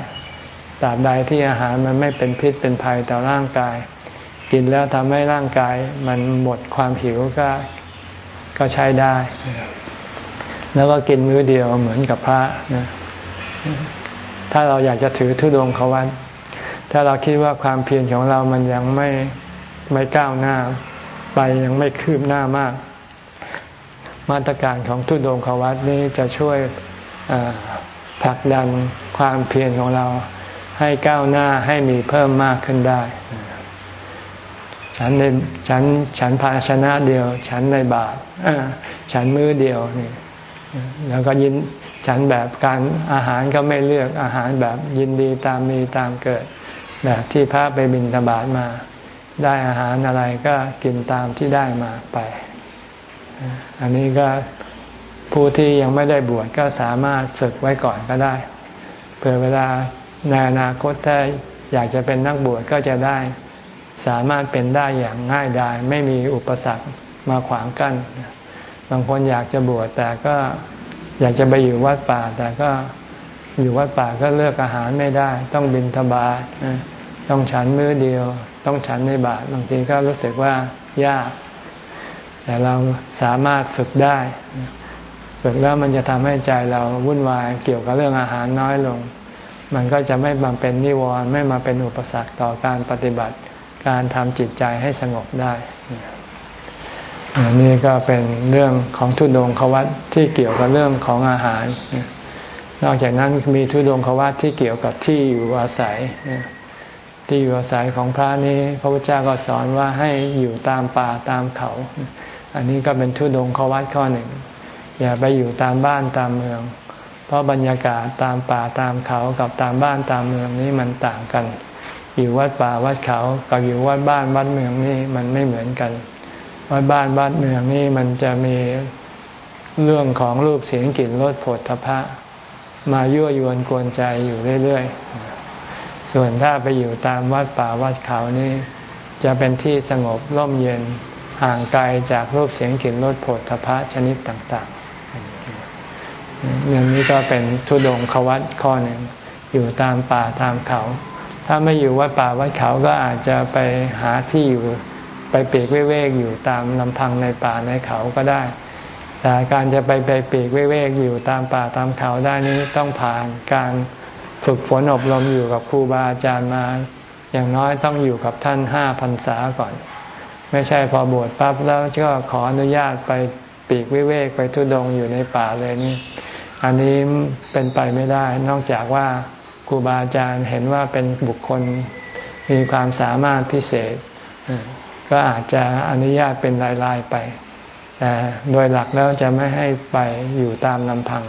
ตราบใดที่อาหารมันไม่เป็นพิษเป็นภัยต่อร่างกาย กินแล้วทำให้ร่างกายมันหมดความหิวก็ก็ใช้ได้ แล้วก็กินมื้อเดียวเหมือนกับพระนะ ถ้าเราอยากจะถือทุดงเขาวันถ้าเราคิดว่าความเพียรของเรามันยังไม่ไม่ก้าวหน้า ไปยังไม่คืบหน้ามาก มาตรการของทุดงขวัตนี้จะช่วยผลักดันความเพียรของเราให้ก้าวหน้าให้มีเพิ่มมากขึ้นได้ฉันในฉันฉันภาชนะเดียว ฉันในบาทฉันมือเดียวนี่แล้วก็ยิน ฉันแบบการอาหารก็ไม่เลือกอาหารแบบยินดีตามมีตามเกิด แบบที่พระไปบินธบาตมา ได้อาหารอะไรก็กินตามที่ได้มาไป อันนี้ก็ผู้ที่ยังไม่ได้บวชก็สามารถฝึกไว้ก่อนก็ได้เผื่อเวลาในอนาคตถ้าอยากจะเป็นนักบวชก็จะได้ สามารถเป็นได้อย่างง่ายดายไม่มีอุปสรรคมาขวางกัน้นบางคนอยากจะบวชแต่ก็ อยากจะไปอยู่วัดป่า แต่ก็อยู่วัดป่าก็เลือกอาหารไม่ได้ ต้องบินทบาทต้องฉันมื้อเดียว ต้องฉันในบาทบางทีก็รู้สึกว่ายาก แต่เราสามารถฝึกได้ฝึกแล้วมันจะทำให้ใจเราวุ่นวายเกี่ยวกับเรื่องอาหารน้อยลง มันก็จะไม่มาเป็นนิวรณ์ไม่มาเป็นอุปสรรคต่อการปฏิบัติ การทำจิตใจให้สงบได้ นี่ก็เป็นเรื่องของทุดงควัตที่เกี่ยวกับเรื่องของอาหาร นอกจากนั้นมีทุดงควัตที่เกี่ยวกับที่อยู่อาศัย ที่อยู่อาศัยของพระนี้ พระพุทธเจ้าก็สอนว่าให้อยู่ตามป่าตามเขา อันนี้ก็เป็นทุดงควัตข้อหนึ่ง อย่าไปอยู่ตามบ้านตามเมือง เพราะบรรยากาศตามป่าตามเขากับตามบ้านตามเมืองนี้มันต่างกัน อยู่วัดป่าวัดเขากับอยู่วัดบ้านวัดเมืองนี่มันไม่เหมือนกัน วัดบ้านวัดเมืองนี่มันจะมีเรื่องของรูปเสียงกลิ่นรสผลทพะ มายั่วยวนกวนใจอยู่เรื่อยๆ ส่วนถ้าไปอยู่ตามวัดป่าวัดเขานี่จะเป็นที่สงบร่มเย็นห่างไกลจากรูปเสียงกลิ่นรสผลทพะชนิดต่างๆอย่างนี้ก็เป็นทุดงควัตข้อหนึ่งอยู่ตามป่าตามเขา ถ้าไม่อยู่วัดป่าวัดเขาก็อาจจะไปหาที่อยู่ ไปปีกเว้กอยู่ตามลำพังในป่าในเขาก็ได้ แต่การจะไปไปปีกเว้กอยู่ตามป่าตามเขาได้นี้ต้องผ่านการฝึกฝนอบรมอยู่กับครูบาอาจารย์มา อย่างน้อยต้องอยู่กับท่านห้าพรรษาก่อน ไม่ใช่พอบวชปั๊บแล้วก็ขออนุญาตไปปีกวิเวกไปทุดงอยู่ในป่าเลยนี่ อันนี้เป็นไปไม่ได้ นอกจากว่าครูบาอาจารย์เห็นว่าเป็นบุคคลมีความสามารถพิเศษ ก็อาจจะอนุญาตเป็นรายๆไป แต่โดยหลักแล้วจะไม่ให้ไปอยู่ตามลำพัง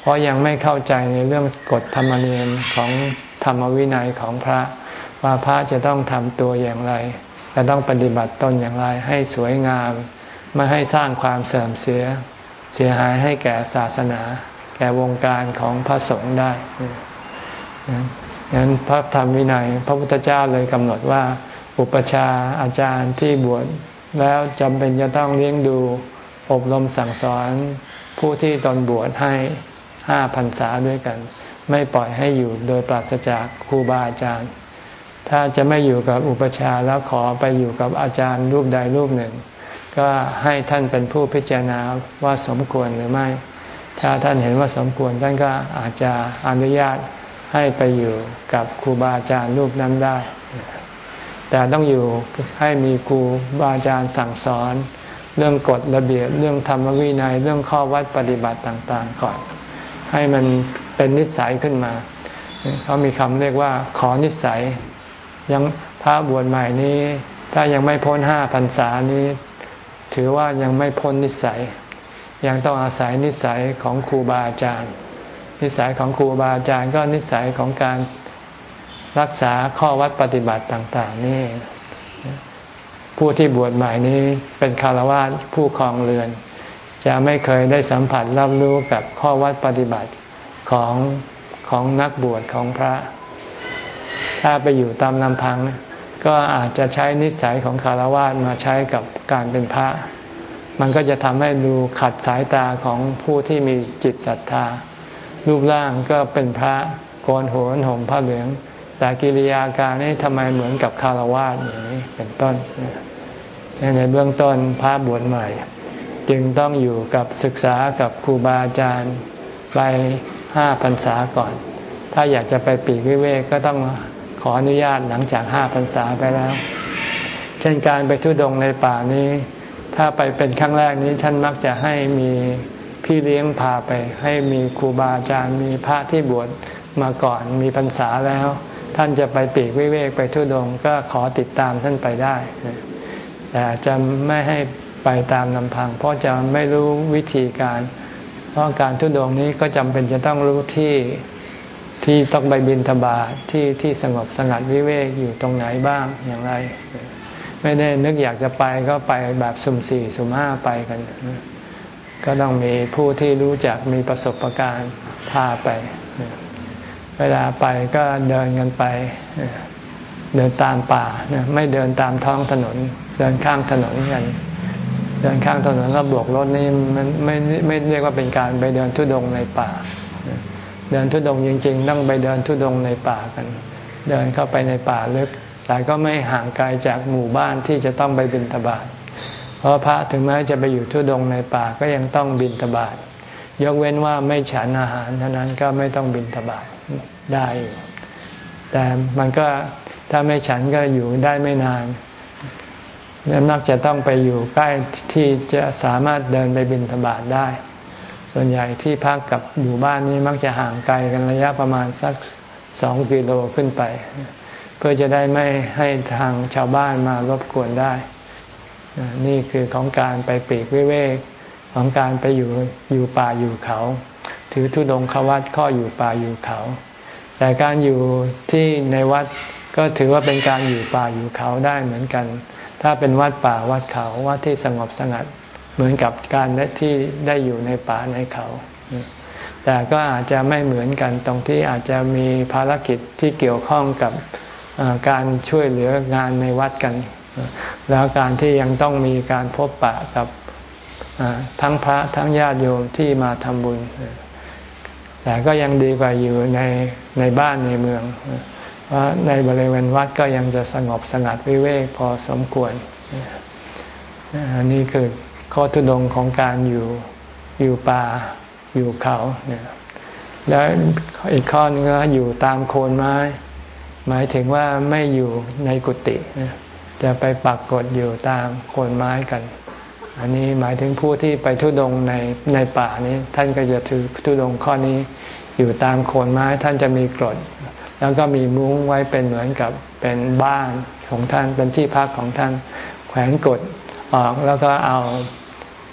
เพราะยังไม่เข้าใจในเรื่องกฎธรรมเนียมของธรรมวินัยของพระ ว่าพระจะต้องทำตัวอย่างไร จะต้องปฏิบัติตนอย่างไร ให้สวยงาม ไม่ให้สร้างความเสื่อมเสีย เสียหายให้แก่ศาสนา แก่วงการของพระสงฆ์ได้นั้นพระธรรมวินัย พระพุทธเจ้าเลยกำหนดว่า อุปชาอาจารย์ที่บวชแล้วจำเป็นจะต้องเลี้ยงดูอบรมสั่งสอนผู้ที่ตนบวชให้ห้าพรรษาด้วยกัน ไม่ปล่อยให้อยู่โดยปราศจากครูบาอาจารย์ ถ้าจะไม่อยู่กับอุปชาแล้วขอไปอยู่กับอาจารย์รูปใดรูปหนึ่ง ก็ให้ท่านเป็นผู้พิจารณาว่าสมควรหรือไม่ ถ้าท่านเห็นว่าสมควรท่านก็อาจจะอนุญาตให้ไปอยู่กับครูบาอาจารย์รูปนั้นได้ แต่ต้องอยู่ให้มีครูบาอาจารย์สั่งสอน เรื่องกฎระเบียบเรื่องธรรมวินัยเรื่องข้อวัดปฏิบัติต่างๆ ก่อน ให้มันเป็นนิสัยขึ้นมา เขามีคำเรียกว่าขอนิสัย ยังพระบวชใหม่นี้ ถ้ายังไม่พ้นห้าพรรษานี้ ถือว่ายังไม่พ้นนิสัย ยังต้องอาศัยนิสัยของครูบาอาจารย์ นิสัยของครูบาอาจารย์ก็นิสัยของการ รักษาข้อวัดปฏิบัติต่าง ๆ นี่ ผู้ที่บวชใหม่นี้เป็นคารวะผู้ครองเรือน จะไม่เคยได้สัมผัสรับรู้กับข้อวัดปฏิบัติของของนักบวชของพระ ถ้าไปอยู่ตามลำพัง ก็อาจจะใช้นิสัยของคารวะมาใช้กับการเป็นพระ มันก็จะทำให้ดูขัดสายตาของผู้ที่มีจิตศรัทธา รูปร่างก็เป็นพระโกนหัวห่มผ้าเหลือง แต่กิริยาการนี้ทำไมเหมือนกับคารวะอย่างนี้เป็นต้นในเบื้องต้นพระบวชใหม่ จึงต้องอยู่กับศึกษากับครูบาอาจารย์ไปห้าพรรษาก่อน ถ้าอยากจะไปปีกวิเวกก็ต้องขออนุญาตหลังจากห้าพรรษาไปแล้ว เช่นการไปทุดงในป่านี้ ถ้าไปเป็นครั้งแรกนี้ท่านมักจะให้มีพี่เลี้ยงพาไป ให้มีครูบาอาจารย์มีพระที่บวชมาก่อนมีพรรษาแล้ว ท่านจะไปปีกวิเวกไปทุดงก็ขอติดตามท่านไปได้แต่จะไม่ให้ไปตามลำพัง เพราะจะไม่รู้วิธีการ เพราะการทุดงนี้ก็จำเป็นจะต้องรู้ที่ที่ต้องไปบินธบาที่ที่สงบสงัดวิเวกอยู่ตรงไหนบ้างอย่างไร ไม่ได้นึกอยากจะไปก็ไปแบบสุ่มสี่สุ่มห้าไปกัน ก็ต้องมีผู้ที่รู้จักมีประสบการณ์พาไป เวลาไปก็เดินกันไป เดินตามป่าไม่เดินตามท้องถนน เดินข้างถนนกัน เดินข้างถนนแล้วบวกรถนี่มันไม่ไม่เรียกว่าเป็นการไปเดินทุดงในป่า เดินทุดงจริง ๆ ต้องไปเดินทุดงในป่ากัน เดินเข้าไปในป่าลึกแต่ก็ไม่ห่างไกลจากหมู่บ้านที่จะต้องไปบิณฑบาตเพราะพระถึงแม้จะไปอยู่ทุดงในป่าก็ยังต้องบิณฑบาต ยกเว้นว่าไม่ฉันอาหารเท่านั้นก็ไม่ต้องบิณฑบาตได้อยู่แต่มันก็ถ้าไม่ฉันก็อยู่ได้ไม่นานแล้วมักจะต้องไปอยู่ใกล้ที่จะสามารถเดินไปบินธบาตได้ ส่วนใหญ่ที่พักกับหมู่บ้านนี้มักจะห่างไกลกันระยะประมาณสักสองกิโลขึ้นไป เพื่อจะได้ไม่ให้ทางชาวบ้านมารบกวนได้ นี่คือของการไปปีกวิเวก ของการไปอยู่อยู่ป่าอยู่เขา ถือธุดงควัดข้ออยู่ป่าอยู่เขา แต่การอยู่ที่ในวัดก็ถือว่าเป็นการอยู่ป่าอยู่เขาได้เหมือนกัน ถ้าเป็นวัดป่าวัดเขาวัดที่สงบสงัดเหมือนกับการที่ได้อยู่ในป่าในเขา แต่ก็อาจจะไม่เหมือนกันตรงที่อาจจะมีภารกิจที่เกี่ยวข้องกับการช่วยเหลืองานในวัดกัน แล้วการที่ยังต้องมีการพบปะกับ ทั้งพระทั้งญาติโยมที่มาทำบุญ แต่ก็ยังดีกว่าอยู่ในในบ้านในเมืองเพราะในบริเวณวัดก็ยังจะสงบสงัดวิเวกพอสมควรอันนี้คือข้อทุดงของการอยู่อยู่ป่าอยู่เขาเนี่ยแล้วอีกข้อนึงก็อยู่ตามโคนไม้ หมายถึงว่าไม่อยู่ในกุฏิจะไปปักกดอยู่ตามโคนไม้กัน อันนี้หมายถึงผู้ที่ไปทุดงในในป่านี้ ท่านก็จะถือทุดงข้อนี้อยู่ตามโคนไม้ท่านจะมีกรด แล้วก็มีมุ้งไว้เป็นเหมือนกับเป็นบ้านของท่านเป็นที่พักของท่าน แขวนกดออกแล้วก็เอา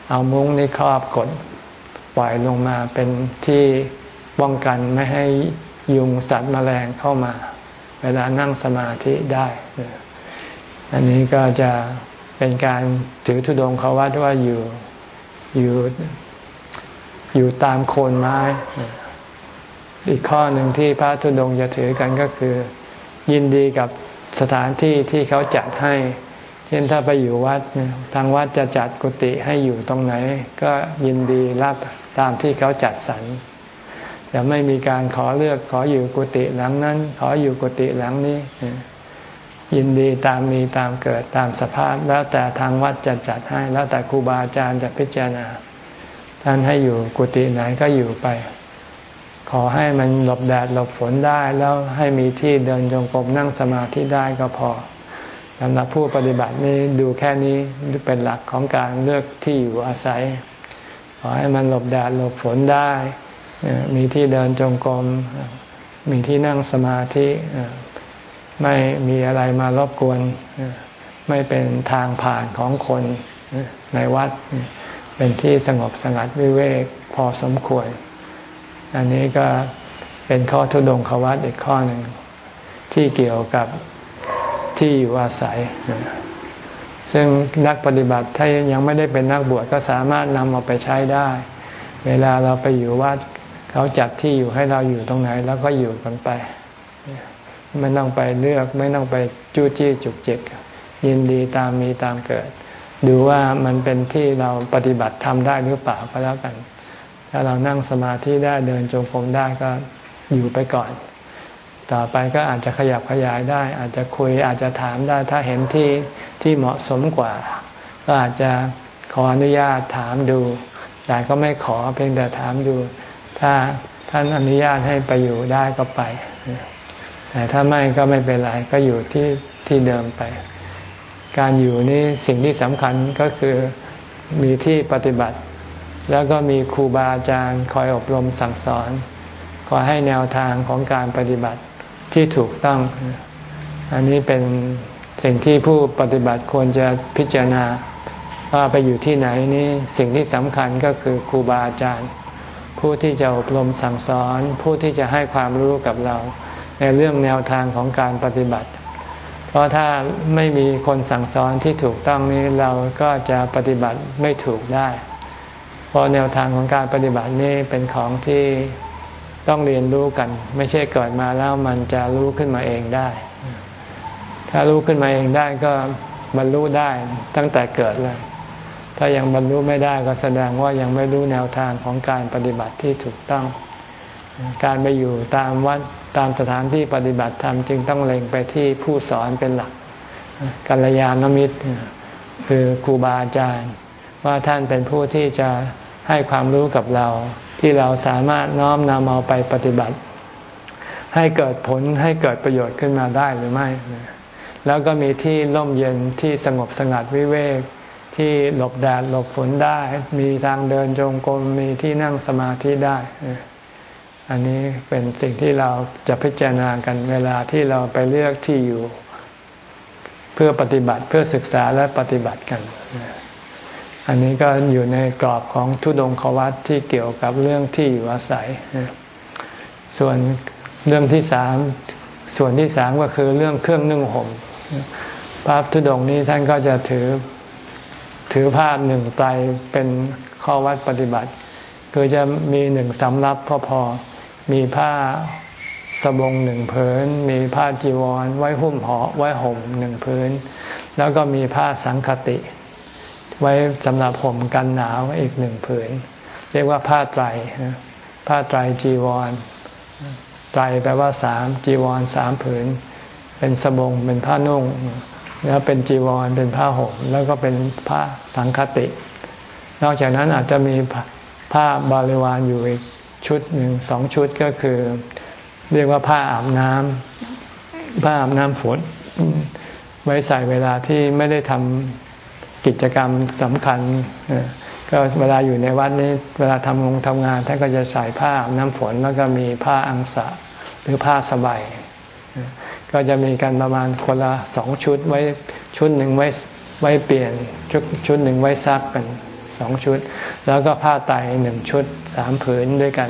เอามุ้งนี่ครอบกดปล่อยลงมาเป็นที่ป้องกันไม่ให้ยุงสัตว์แมลงเข้ามา เวลานั่งสมาธิได้ อันนี้ก็จะ เป็นการถือธุดงเขาวัดว่าอยู่อยู่อยู่ตามโคนไม้ อีกข้อหนึ่งที่พระธุดงจะถือกันก็คือ ยินดีกับสถานที่ที่เขาจัดให้เช่นถ้าไปอยู่วัดทางวัดจะจัดกุฏิให้อยู่ตรงไหน ก็ยินดีรับตามที่เขาจัดสรรจะไม่มีการขอเลือกขออยู่กุฏิหลังนั้น ขออยู่กุฏิหลังนี้ ยินดีตามมีตามเกิดตามสภาพ แล้วแต่ทางวัดจะจัดให้ แล้วแต่ครูบาอาจารย์จะพิจารณา ท่านให้อยู่กุฏิไหนก็อยู่ไป ขอให้มันหลบแดดหลบฝนได้แล้วให้มีที่เดินจงกรมนั่งสมาธิได้ก็พอสำหรับผู้ปฏิบัตินี้ดูแค่นี้เป็นหลักของการเลือกที่อยู่อาศัย ขอให้มันหลบแดดหลบฝนได้ มีที่เดินจงกรมมีที่นั่งสมาธิ ไม่มีอะไรมารบกวน ไม่เป็นทางผ่านของคนในวัด เป็นที่สงบสงัดวิเวกพอสมควร อันนี้ก็เป็นข้อทุดงควัตอีกข้อหนึ่งที่เกี่ยวกับที่อยู่อาศัย ซึ่งนักปฏิบัติถ้ายังไม่ได้เป็นนักบวชก็สามารถนำเอาไปใช้ได้ เวลาเราไปอยู่วัด เขาจัดที่อยู่ให้เราอยู่ตรงไหน แล้วก็อยู่กันไป ไม่ต้องไปเลือก ไม่ต้องไปจู้จี้จุกจิกยินดีตามมีตามเกิด ดูว่ามันเป็นที่เราปฏิบัติทำได้หรือเปล่าก็แล้วกัน ถ้าเรานั่งสมาธิได้เดินจงกรมได้ก็อยู่ไปก่อน ต่อไปก็อาจจะขยับขยายได้ อาจจะคุยอาจจะถามได้ ถ้าเห็นที่ที่เหมาะสมกว่า ก็อาจจะขออนุญาตถามดู แต่ก็ไม่ขอเพียงแต่ถามดู ถ้าท่านอนุญาตให้ไปอยู่ได้ก็ไป แต่ถ้าไม่ก็ไม่เป็นไรก็อยู่ที่ที่เดิมไป การอยู่นี่สิ่งที่สำคัญก็คือมีที่ปฏิบัติ แล้วก็มีครูบาอาจารย์คอยอบรมสั่งสอน คอยให้แนวทางของการปฏิบัติที่ถูกต้อง อันนี้เป็นสิ่งที่ผู้ปฏิบัติควรจะพิจารณาว่าไปอยู่ที่ไหนนี้สิ่งที่สำคัญก็คือครูบาอาจารย์ ผู้ที่จะอบรมสั่งสอน ผู้ที่จะให้ความรู้กับเรา ในเรื่องแนวทางของการปฏิบัติ เพราะถ้าไม่มีคนสั่งสอนที่ถูกต้องนี้เราก็จะปฏิบัติไม่ถูกได้ เพราะแนวทางของการปฏิบัตินี่เป็นของที่ต้องเรียนรู้กัน ไม่ใช่เกิดมาแล้วมันจะรู้ขึ้นมาเองได้ ถ้ารู้ขึ้นมาเองได้ก็บรรลุได้ตั้งแต่เกิดเลยถ้ายังบรรลุไม่ได้ก็แสดงว่ายังไม่รู้แนวทางของการปฏิบัติที่ถูกต้อง การไปอยู่ตามวัดตามสถานที่ปฏิบัติธรรมจึงต้องเล็งไปที่ผู้สอนเป็นหลักกัลยาณมิตร คือครูบาอาจารย์ ว่าท่านเป็นผู้ที่จะให้ความรู้กับเรา ที่เราสามารถน้อมนำเอาไปปฏิบัติ ให้เกิดผลให้เกิดประโยชน์ขึ้นมาได้หรือไม่ แล้วก็มีที่ร่มเย็นที่สงบสงัดวิเวกที่หลบแดดหลบฝนได้ มีทางเดินจงกรมมีที่นั่งสมาธิได้ อันนี้เป็นสิ่งที่เราจะพิจารณากันเวลาที่เราไปเลือกที่อยู่ เพื่อปฏิบัติเพื่อศึกษาและปฏิบัติกัน อันนี้ก็อยู่ในกรอบของทุดงควัตที่เกี่ยวกับเรื่องที่อยู่อาศัย ส่วนเรื่องที่สามส่วนที่สามก็คือเรื่องเครื่องนึ่งห่มพระทุดงนี้ท่านก็จะถือถือผ้าหนึ่งไตรเป็นข้อวัดปฏิบัติ คือจะมีหนึ่งสำรับพอพอ มีผ้าสบงหนึ่งผืน มีผ้าจีวรไว้หุ้มห่อไว้ห่มหนึ่งผืน แล้วก็มีผ้าสังคติ ไว้สำหรับห่มกันหนาวอีกหนึ่งผืน เรียกว่าผ้าไตรผ้าไตรจีวร ไตรแปลว่าสามจีวรสามผืน เป็นสบงเป็นผ้านุ่งแล้วเป็นจีวรเป็นผ้าห่มแล้วก็เป็นผ้าสังคติ นอกจากนั้นอาจจะมีผ้าบริวารอยู่อีก ชุดหนึ่งสองชุดก็คือ เรียกว่าผ้าอาบน้ำผ้าอาบน้ำฝนไว้ใส่เวลาที่ไม่ได้ทำกิจกรรมสำคัญก็เวลาอยู่ในวัดนี้เวลาทำงงทำงานท่านก็จะใส่ผ้าอาบน้ำฝนแล้วก็มีผ้าอังสะหรือผ้าสบายก็จะมีกันประมาณคนละสองชุดไว้ชุดหนึ่งไว้ไว้เปลี่ยนชุดชุดหนึ่งไว้ซักกันสองชุด แล้วก็ผ้าไตหนึ่งชุดสามผืนด้วยกัน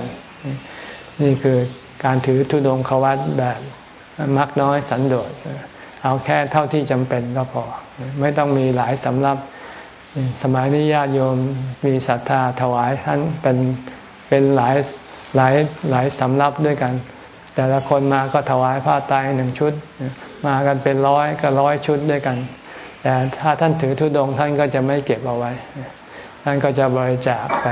นี่คือการถือธุดงควัตแบบมักน้อยสันโดษเอาแค่เท่าที่จำเป็นก็พอ ไม่ต้องมีหลายสำรับ สมัยนี้ญาติโยมมีศรัทธาถวายท่านเป็นเป็นหลายหลายหลายสำรับด้วยกัน แต่ละคนมาก็ถวายผ้าไตหนึ่งชุด มากันเป็นร้อยก็ร้อยชุดด้วยกัน แต่ถ้าท่านถือธุดงท่านก็จะไม่เก็บเอาไว้ ท่านก็จะบริจาคไป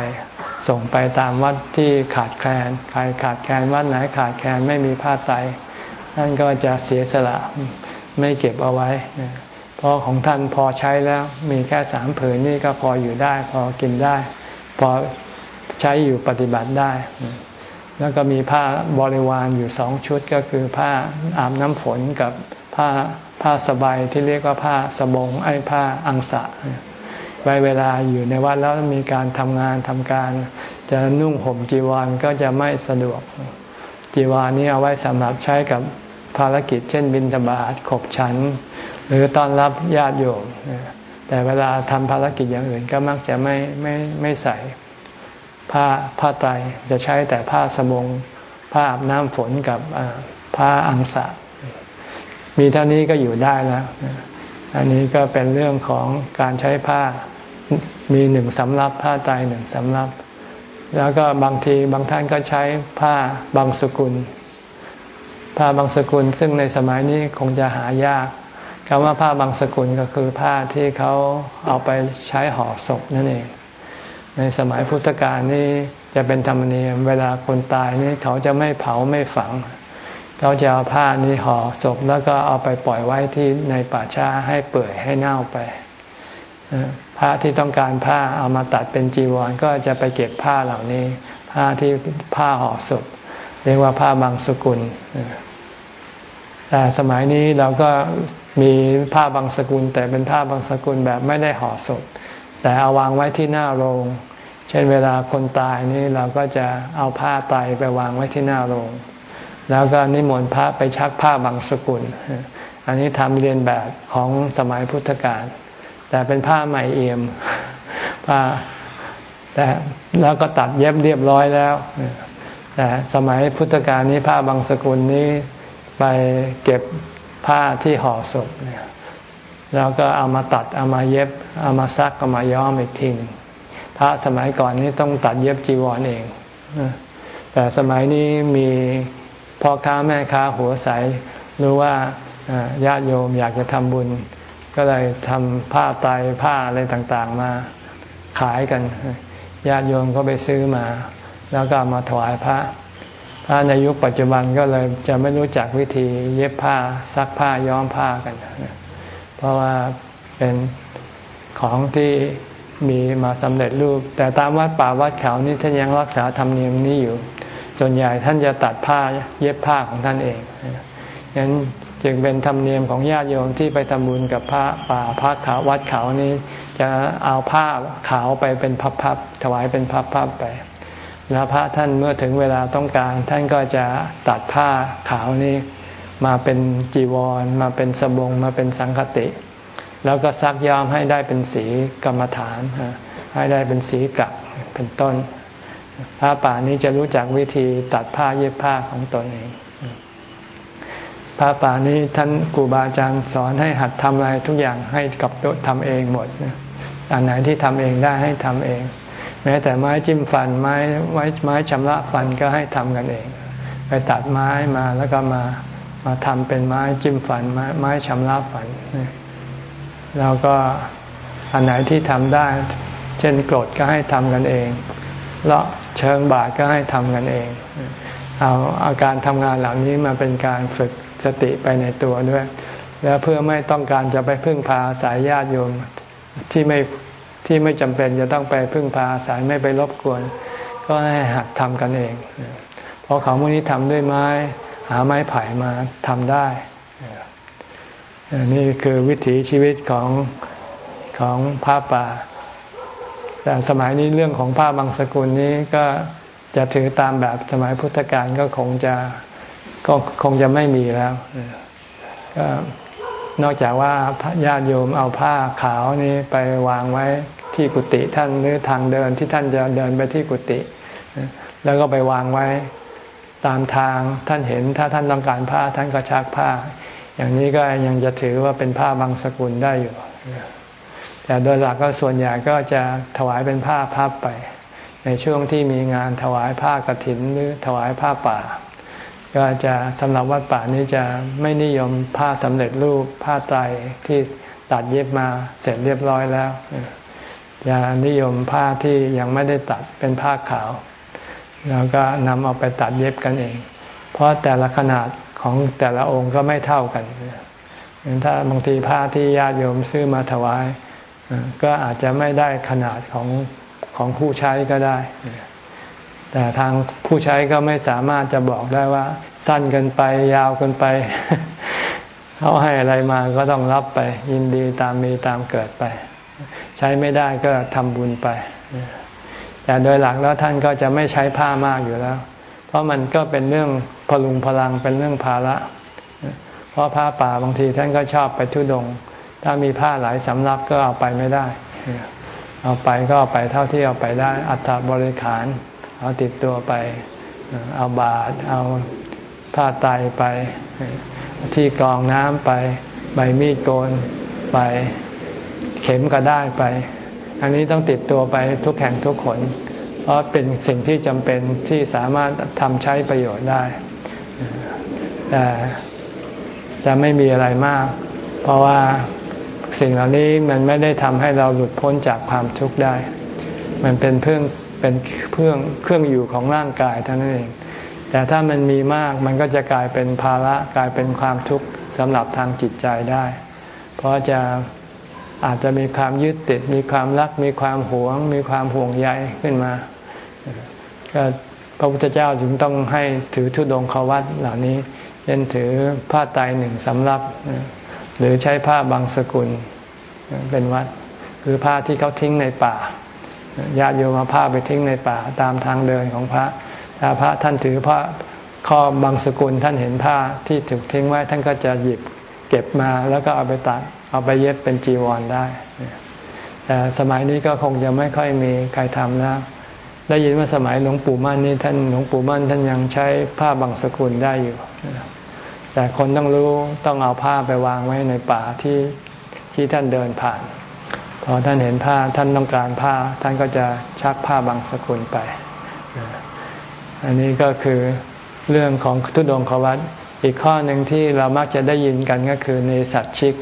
ส่งไปตามวัดที่ขาดแคลนใครขาดแคลนวัดไหนขาดแคลนไม่มีผ้าไตท่านก็จะเสียสละไม่เก็บเอาไว้ เพราะของท่านพอใช้แล้วมีแค่สามผืนนี่ก็พออยู่ได้ พอกินได้ พอใช้อยู่ปฏิบัติได้ แล้วก็มีผ้าบริวารอยู่สองชุดก็คือผ้าอาบน้ำฝนกับผ้าผ้าสบายที่เรียกว่าผ้าสบงไอ้ผ้าอังสะ ไว้เวลาอยู่ในวัดแล้วมีการทำงานทำการ จะนุ่งห่มจีวรก็จะไม่สะดวก จีวรนี้เอาไว้สำหรับใช้กับภารกิจ เช่นบินธบาตขบฉัน หรือต้อนรับญาติโยมแต่เวลาทำภารกิจอย่างอื่นก็มักจะไม่ไม่ไม่ใส่ผ้าผ้าไตรจะใช้แต่ผ้าสบงผ้าอาบน้ำฝนกับผ้าอังสะมีเท่านี้ก็อยู่ได้แล้ว อันนี้ก็เป็นเรื่องของการใช้ผ้ามีหนึ่งสำรับผ้าไตรหนึ่งสำรับ แล้วก็บางทีบางท่านก็ใช้ผ้าบางสกุล ผ้าบางสกุล ซึ่งในสมัยนี้คงจะหายากคำว่าผ้าบางสกุลก็คือผ้าที่เขาเอาไปใช้ห่อศพนั่นเอง ในสมัยพุทธกาลนี่จะเป็นธรรมเนียม เวลาคนตายนี่เขาจะไม่เผาไม่ฝังเเขาจะเอาผ้านี้ห่อศพแล้วก็เอาไปปล่อยไว้ที่ในป่าช้าให้เปื่อยให้เน่าไปผ้าที่ต้องการผ้าเอามาตัดเป็นจีวรก็จะไปเก็บผ้าเหล่านี้ ผ้าที่ผ้าห่อศพเรียกว่าผ้าบางสกุลแต่สมัยนี้เราก็มีผ้าบางสกุล แต่เป็นผ้าบางสกุลแบบไม่ได้ห่อศพ แต่เอาวางไว้ที่หน้าโรง เช่นเวลาคนตายนี่เราก็จะเอาผ้าไตไปวางไว้ที่หน้าโรง แล้วก็นิมนต์พระไปชักผ้าบางสกุล อันนี้ทำเรียนแบบของสมัยพุทธกาลแต่เป็นผ้าใหม่เอี่ยมผ้าแต่แล้วก็ตัดเย็บเรียบร้อยแล้วแต่สมัยพุทธกาลนี้ผ้าบางสกุลนี้ไปเก็บผ้าที่ห่อศพเนี่ยแล้วก็เอามาตัดเอามาเย็บเอามาซักเอามาย้อมอีกทีนึงพระสมัยก่อนนี้ต้องตัดเย็บจีวรเองแต่สมัยนี้มี พ่อค้าแม่ค้าหัวใสรู้ว่าญาติโยมอยากจะทำบุญ ก็เลยทำผ้าไตผ้าอะไรต่างๆมาขายกัน ญาติโยมก็ไปซื้อมา แล้วก็มาถวายพระ พระในยุคปัจจุบันก็เลยจะไม่รู้จักวิธีเย็บผ้าซักผ้าย้อมผ้ากัน เพราะว่าเป็นของที่มีมาสำเร็จรูป แต่ตามวัดป่าวัดเขานี่ท่านยังรักษาธรรมเนียมนี้อยู่ ส่วนใหญ่ท่านจะตัดผ้าเย็บผ้าของท่านเองฉะนั้นจึงเป็นธรรมเนียมของญาติโยมที่ไปทำบุญกับพระป่าพระขาววัดเขานี้ จะเอาผ้าขาวไปเป็นพับๆถวายเป็นพับๆไป แล้วพระท่านเมื่อถึงเวลาต้องการ ท่านก็จะตัดผ้าขาวนี้ มาเป็นจีวร มาเป็นสบง มาเป็นสังคติ แล้วก็ซักย้อมให้ได้เป็นสีกรรมฐานให้ได้เป็นสีกลักเป็นต้น พระป่านี้จะรู้จักวิธีตัดผ้าเย็บผ้าของตนเองพระป่านี้ท่านครูบาอาจารย์สอนให้หัดทำอะไรทุกอย่างให้กับตัวทำเองหมดอันไหนที่ทำเองได้ให้ทำเอง แม้แต่ไม้จิ้มฟันไม้ไม้ไม้ชำระฟันก็ให้ทำกันเอง ไปตัดไม้มาแล้วก็มามาทำเป็นไม้จิ้มฟัน ไม้ไม้ชำระฟันแล้วก็อันไหนที่ทำได้ เช่นกรดก็ให้ทำกันเอง ละเชิงบาทก็ให้ทำกันเอง เอาอาการทำงานเหล่านี้มาเป็นการฝึกสติไปในตัวด้วย แล้วเพื่อไม่ต้องการจะไปพึ่งพาสายญาติโยมที่ไม่ที่ไม่จำเป็นจะต้องไปพึ่งพาสายไม่ไปรบกวน ก็ให้หัดทำกันเองเพราะเขาพวกนี้ทำด้วยไม้ หาไม้ไผ่มาทำได้นี่คือวิถีชีวิตของของผ้าป่า แต่สมัยนี้เรื่องของผ้าบางสกุลนี้ก็จะถือตามแบบสมัยพุทธกาลก็คงจะก็คงจะไม่มีแล้วก็นอกจากว่าญาติโยมเอาผ้าขาวนี้ไปวางไว้ที่กุฏิท่านหรือทางเดินที่ท่านจะเดินไปที่กุฏิแล้วก็ไปวางไว้ตามทางท่านเห็นถ้าท่านต้องการผ้าท่านก็ชักผ้า อย่างนี้ก็ยังจะถือว่าเป็นผ้าบางสกุลได้อยู่ แต่โดยหลักก็ส่วนใหญ่ก็จะถวายเป็นผ้าพับไป ในช่วงที่มีงานถวายผ้ากรถินหรือถวายผ้าป่า ก็จะสำหรับวัดป่านี้จะไม่นิยมผ้าสำเร็จรูปผ้าไตรที่ตัดเย็บมาเสร็จเรียบร้อยแล้วจะนิยมผ้าที่ยังไม่ได้ตัดเป็นผ้าขาว แล้วก็นำเอาไปตัดเย็บกันเอง เพราะแต่ละขนาดของแต่ละองค์ก็ไม่เท่ากันถ้าบางทีผ้าที่ญาติโยมซื้อมาถวาย ก็อาจจะไม่ได้ขนาดของของผู้ใช้ก็ได้ แต่ทางผู้ใช้ก็ไม่สามารถจะบอกได้ว่า สั้นเกินไปยาวเกินไปเขาให้อะไรมาก็ต้องรับไป ยินดีตามมีตามเกิดไป ใช้ไม่ได้ก็ทำบุญไป แต่โดยหลักแล้วท่านก็จะไม่ใช้ผ้ามากอยู่แล้ว เพราะมันก็เป็นเรื่องพลุงพลังเป็นเรื่องภาระ เพราะผ้าป่าบางทีท่านก็ชอบไปทุดง ถ้ามีผ้าหลายสำรับก็เอาไปไม่ได้ เอาไปก็เอาไปเท่าที่เอาไปได้ อัฐบริขาร เอาติดตัวไป เอาบาตเอาผ้าไตไป ที่กรองน้ำไป ใบมีดโกนไป เข็มก็ได้ไป อันนี้ต้องติดตัวไปทุกแห่งทุกคน เพราะเป็นสิ่งที่จำเป็นที่สามารถทำใช้ประโยชน์ได้ แต่จะไม่มีอะไรมาก เพราะว่า สิ่งเหล่านี้มันไม่ได้ทำให้เราหลุดพ้นจากความทุกข์ได้ มันเป็นเพื่อเป็นเครื่องเครื่องอยู่ของร่างกายเท่านั้นเอง แต่ถ้ามันมีมากมันก็จะกลายเป็นภาระกลายเป็นความทุกข์สำหรับทางจิตใจได้ เพราะจะอาจจะมีความยึดติด มีความรัก มีความหวง มีความห่วงใยขึ้นมา ก็พระพุทธเจ้าจึงต้องให้ถือทุดงควัตเหล่านี้เช่นถือผ้าไตหนึ่งสำรับ หรือใช้ผ้าบางสกุลเป็นวัด คือผ้าที่เขาทิ้งในป่าญาติโยมเอาผ้าไปทิ้งในป่าตามทางเดินของพระถ้าพระท่านถือพระข้อบางสกุลท่านเห็นผ้าที่ถูกทิ้งไว้ท่านก็จะหยิบเก็บมาแล้วก็เอาไปตัดเอาไปเย็บเป็นจีวรได้แต่สมัยนี้ก็คงจะไม่ค่อยมีใครทำแล้วได้ยินว่าสมัยหลวงปู่มั่นนี่ท่านหลวงปู่มั่นท่านยังใช้ผ้าบางสกุลได้อยู่ แต่คนต้องรู้ต้องเอาผ้าไปวางไว้ในป่าที่ที่ท่านเดินผ่าน พอท่านเห็นผ้าท่านต้องการผ้า ท่านก็จะชักผ้าบางสกุลไป อันนี้ก็คือเรื่องของทุดงควัตอีกข้อหนึ่งที่เรามักจะได้ยินกันก็คือในสัตชิก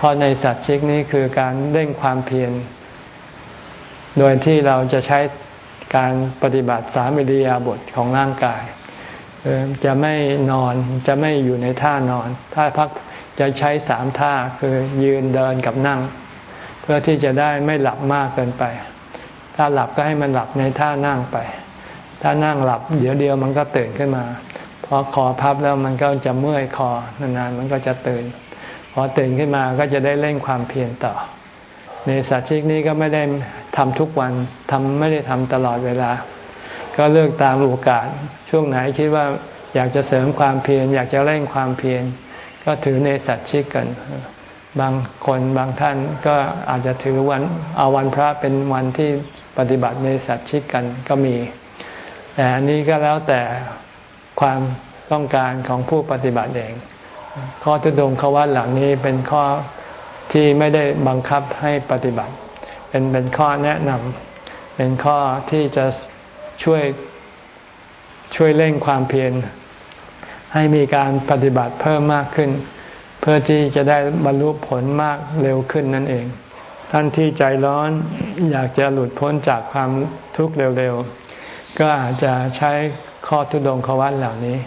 ข้อในสัตชิกนี้คือการเร่งความเพียรโดยที่เราจะใช้การปฏิบัติสามิริยาบทของร่างกาย จะไม่นอนจะไม่อยู่ในท่านอน ถ้าพักจะใช้สามท่าคือยืนเดินกับนั่ง เพื่อที่จะได้ไม่หลับมากเกินไป ถ้าหลับก็ให้มันหลับในท่านั่งไป ถ้านั่งหลับ เดี๋ยวเดียวมันก็ตื่นขึ้นมาพอคอพับแล้วมันก็จะเมื่อยคอนานๆมันก็จะตื่น พอตื่นขึ้นมาก็จะได้เร่งความเพียรต่อ ในสัตว์ชิกนี้ก็ไม่ได้ทำทุกวันทำไม่ได้ทำตลอดเวลา ก็เลือกตามโอกาส ช่วงไหนคิดว่าอยากจะเสริมความเพียรอยากจะเร่งความเพียรก็ถือในสัตว์ชิกกัน บางคนบางท่านก็อาจจะถือวันเอาวันพระเป็นวันที่ปฏิบัติในสัตว์ชิกกันก็มี แต่อันนี้ก็แล้วแต่ความต้องการของผู้ปฏิบัติเอง ข้อทุดงขวัตหลังนี้เป็นข้อที่ไม่ได้บังคับให้ปฏิบัติ เป็นเป็นข้อแนะนำเป็นข้อที่จะ ช่วยช่วยเร่งความเพียรให้มีการปฏิบัติเพิ่มมากขึ้น เพื่อที่จะได้บรรลุผลมากเร็วขึ้นนั่นเอง ท่านที่ใจร้อนอยากจะหลุดพ้นจากความทุกข์เร็วๆ ก็อาจจะใช้ข้อทุดงควัตเหล่านี้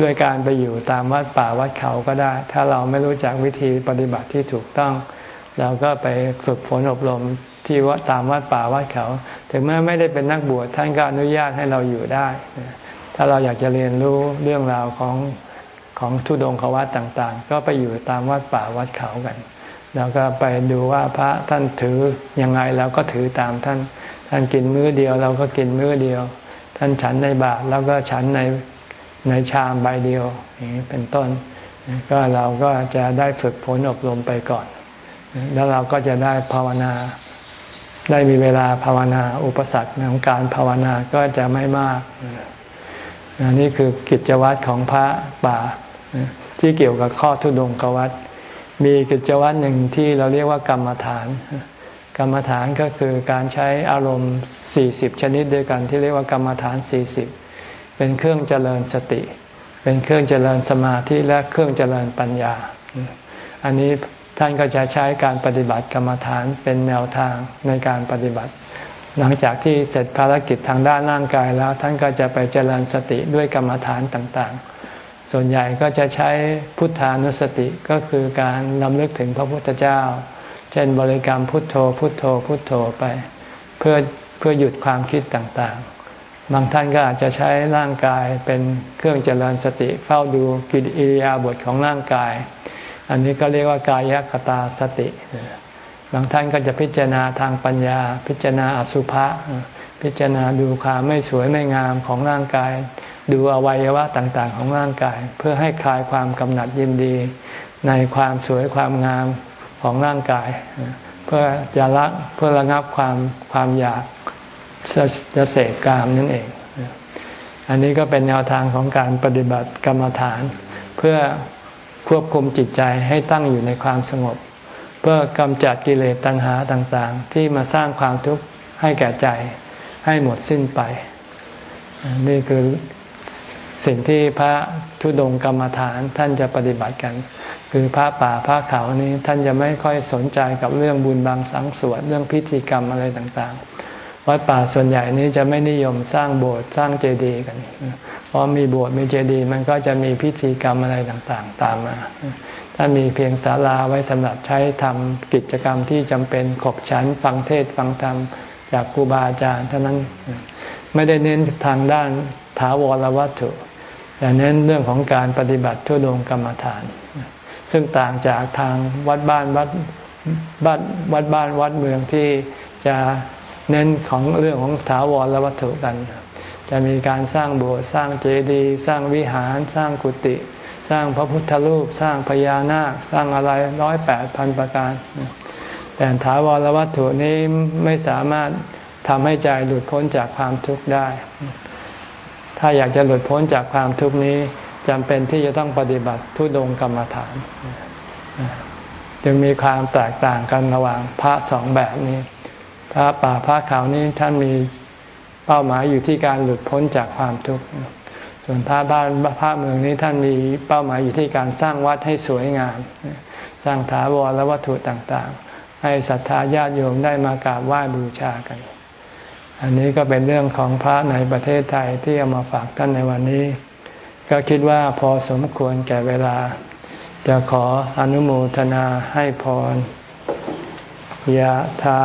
ด้วยการไปอยู่ตามวัดป่าวัดเขาก็ได้ ถ้าเราไม่รู้จักวิธีปฏิบัติที่ถูกต้อง เราก็ไปฝึกฝนอบรมที่วัดตามวัดป่าวัดเขา ถึงแม้ไม่ได้เป็นนักบวชท่านก็อนุญาตให้เราอยู่ได้ ถ้าเราอยากจะเรียนรู้เรื่องราวของของทุดงควัตต่างๆ ก็ไปอยู่ตามวัดป่าวัดเขากัน แล้วก็ไปดูว่าพระท่านถือยังไงเราก็ถือตามท่าน ท่านกินมื้อเดียวเราก็กินมื้อเดียว ท่านฉันในบาตรแล้วก็ฉันในในชามใบเดียวอย่างนี้เป็นต้น ก็เราก็จะได้ฝึกฝนอบรมไปก่อน แล้วเราก็จะได้ภาวนา ได้มีเวลาภาวนา อุปสรรคของการภาวนาก็จะไม่มากน,นี่คือกิจวัตรของพระป่า ที่เกี่ยวกับข้อทุดงกวัตมีกิจวัตรหนึ่งที่เราเรียกว่ากรรมฐาน กรรมฐานก็คือการใช้อารมณ์สี่สิบชนิดด้วยกันที่เรียกว่ากรรมฐานสี่สิบเป็นเครื่องเจริญสติ เป็นเครื่องเจริญสมาธิและเครื่องเจริญปัญญา อันนี้ ท่านก็จะใช้การปฏิบัติกรรมฐานเป็นแนวทางในการปฏิบัติ หลังจากที่เสร็จภารกิจทางด้านร่างกายแล้ว ท่านก็จะไปเจริญสติด้วยกรรมฐานต่างๆ ส่วนใหญ่ก็จะใช้พุทธานุสติก็คือการนำลึกถึงพระพุทธเจ้า เช่นบริกรรมพุทโธ พุทโธ พุทโธไป เพื่อเพื่อหยุดความคิดต่างๆบางท่านก็อาจจะใช้ร่างกายเป็นเครื่องเจริญสติเฝ้าดูกิริยาบทของร่างกาย อันนี้ก็เรียกว่ากายกตาสติ บางท่านก็จะพิจารณาทางปัญญา พิจารณาอสุภะพิจารณาดูความไม่สวยไม่งามของร่างกาย ดูอวัยวะต่างๆ ของร่างกาย เพื่อให้คลายความกำหนัดยินดี ในความสวยความงามของร่างกาย เพื่อจะละเพื่อระงับความความอยากจะเสกกามนั่นเอง อันนี้ก็เป็นแนวทางของการปฏิบัติกรรมฐาน เพื่อ ควบคุมจิตใจให้ตั้งอยู่ในความสงบ เพื่อกำจัดกิเลสตัณหาต่างๆ ที่มาสร้างความทุกข์ให้แก่ใจให้หมดสิ้นไป นี่คือสิ่งที่พระทุดงกรรมฐานท่านจะปฏิบัติกัน คือพระป่าพระเขานี้ท่านจะไม่ค่อยสนใจกับเรื่องบุญบางสังสวดเรื่องพิธีกรรมอะไรต่างๆ วัดป่าส่วนใหญ่นี้จะไม่นิยมสร้างโบสถ์สร้างเจดีย์กัน พอมีโบสถ์มีเจดีย์มันก็จะมีพิธีกรรมอะไรต่างๆ ตามมา ถ้ามีเพียงศาลาไว้สำหรับใช้ทำกิจกรรมที่จำเป็นขบฉันฟังเทศฟังธรรมจากครูบาอาจารย์เท่านั้นไม่ได้เน้นทางด้านถาวรวัตถุแต่เน้นเรื่องของการปฏิบัติทุดงกรรมฐาน ซึ่งต่างจากทางวัดบ้านวัดบ้านวัดบ้านวัดเมืองที่จะเน้นของเรื่องของถาวรวัตถุกัน จะมีการสร้างโบสถ์สร้างเจดีย์สร้างวิหารสร้างกุฏิสร้างพระพุทธรูป สร้างพญานาค สร้างอะไรร้อยแปดพันประการ แต่ถาวรวัตถุนี้ไม่สามารถทำให้ใจหลุดพ้นจากความทุกข์ได้ ถ้าอยากจะหลุดพ้นจากความทุกข์นี้จำเป็นที่จะต้องปฏิบัติทุดงกรรมฐาน จึงมีความแตกต่างกันระหว่างพระสองแบบนี้ พระป่าพระเขานี้ท่านมี เป้าหมายอยู่ที่การหลุดพ้นจากความทุกข์ส่วนพระบ้านพระเมืองนี้ท่านมีเป้าหมายอยู่ที่การสร้างวัดให้สวยงาม สร้างถาวรและวัตถุต่างๆ ให้ศรัทธาญาติโยมได้มากราบไหว้บูชากัน อันนี้ก็เป็นเรื่องของพระในประเทศไทยที่เอามาฝากท่านในวันนี้ ก็คิดว่าพอสมควรแก่เวลา จะขออนุโมทนาให้พร ยะถา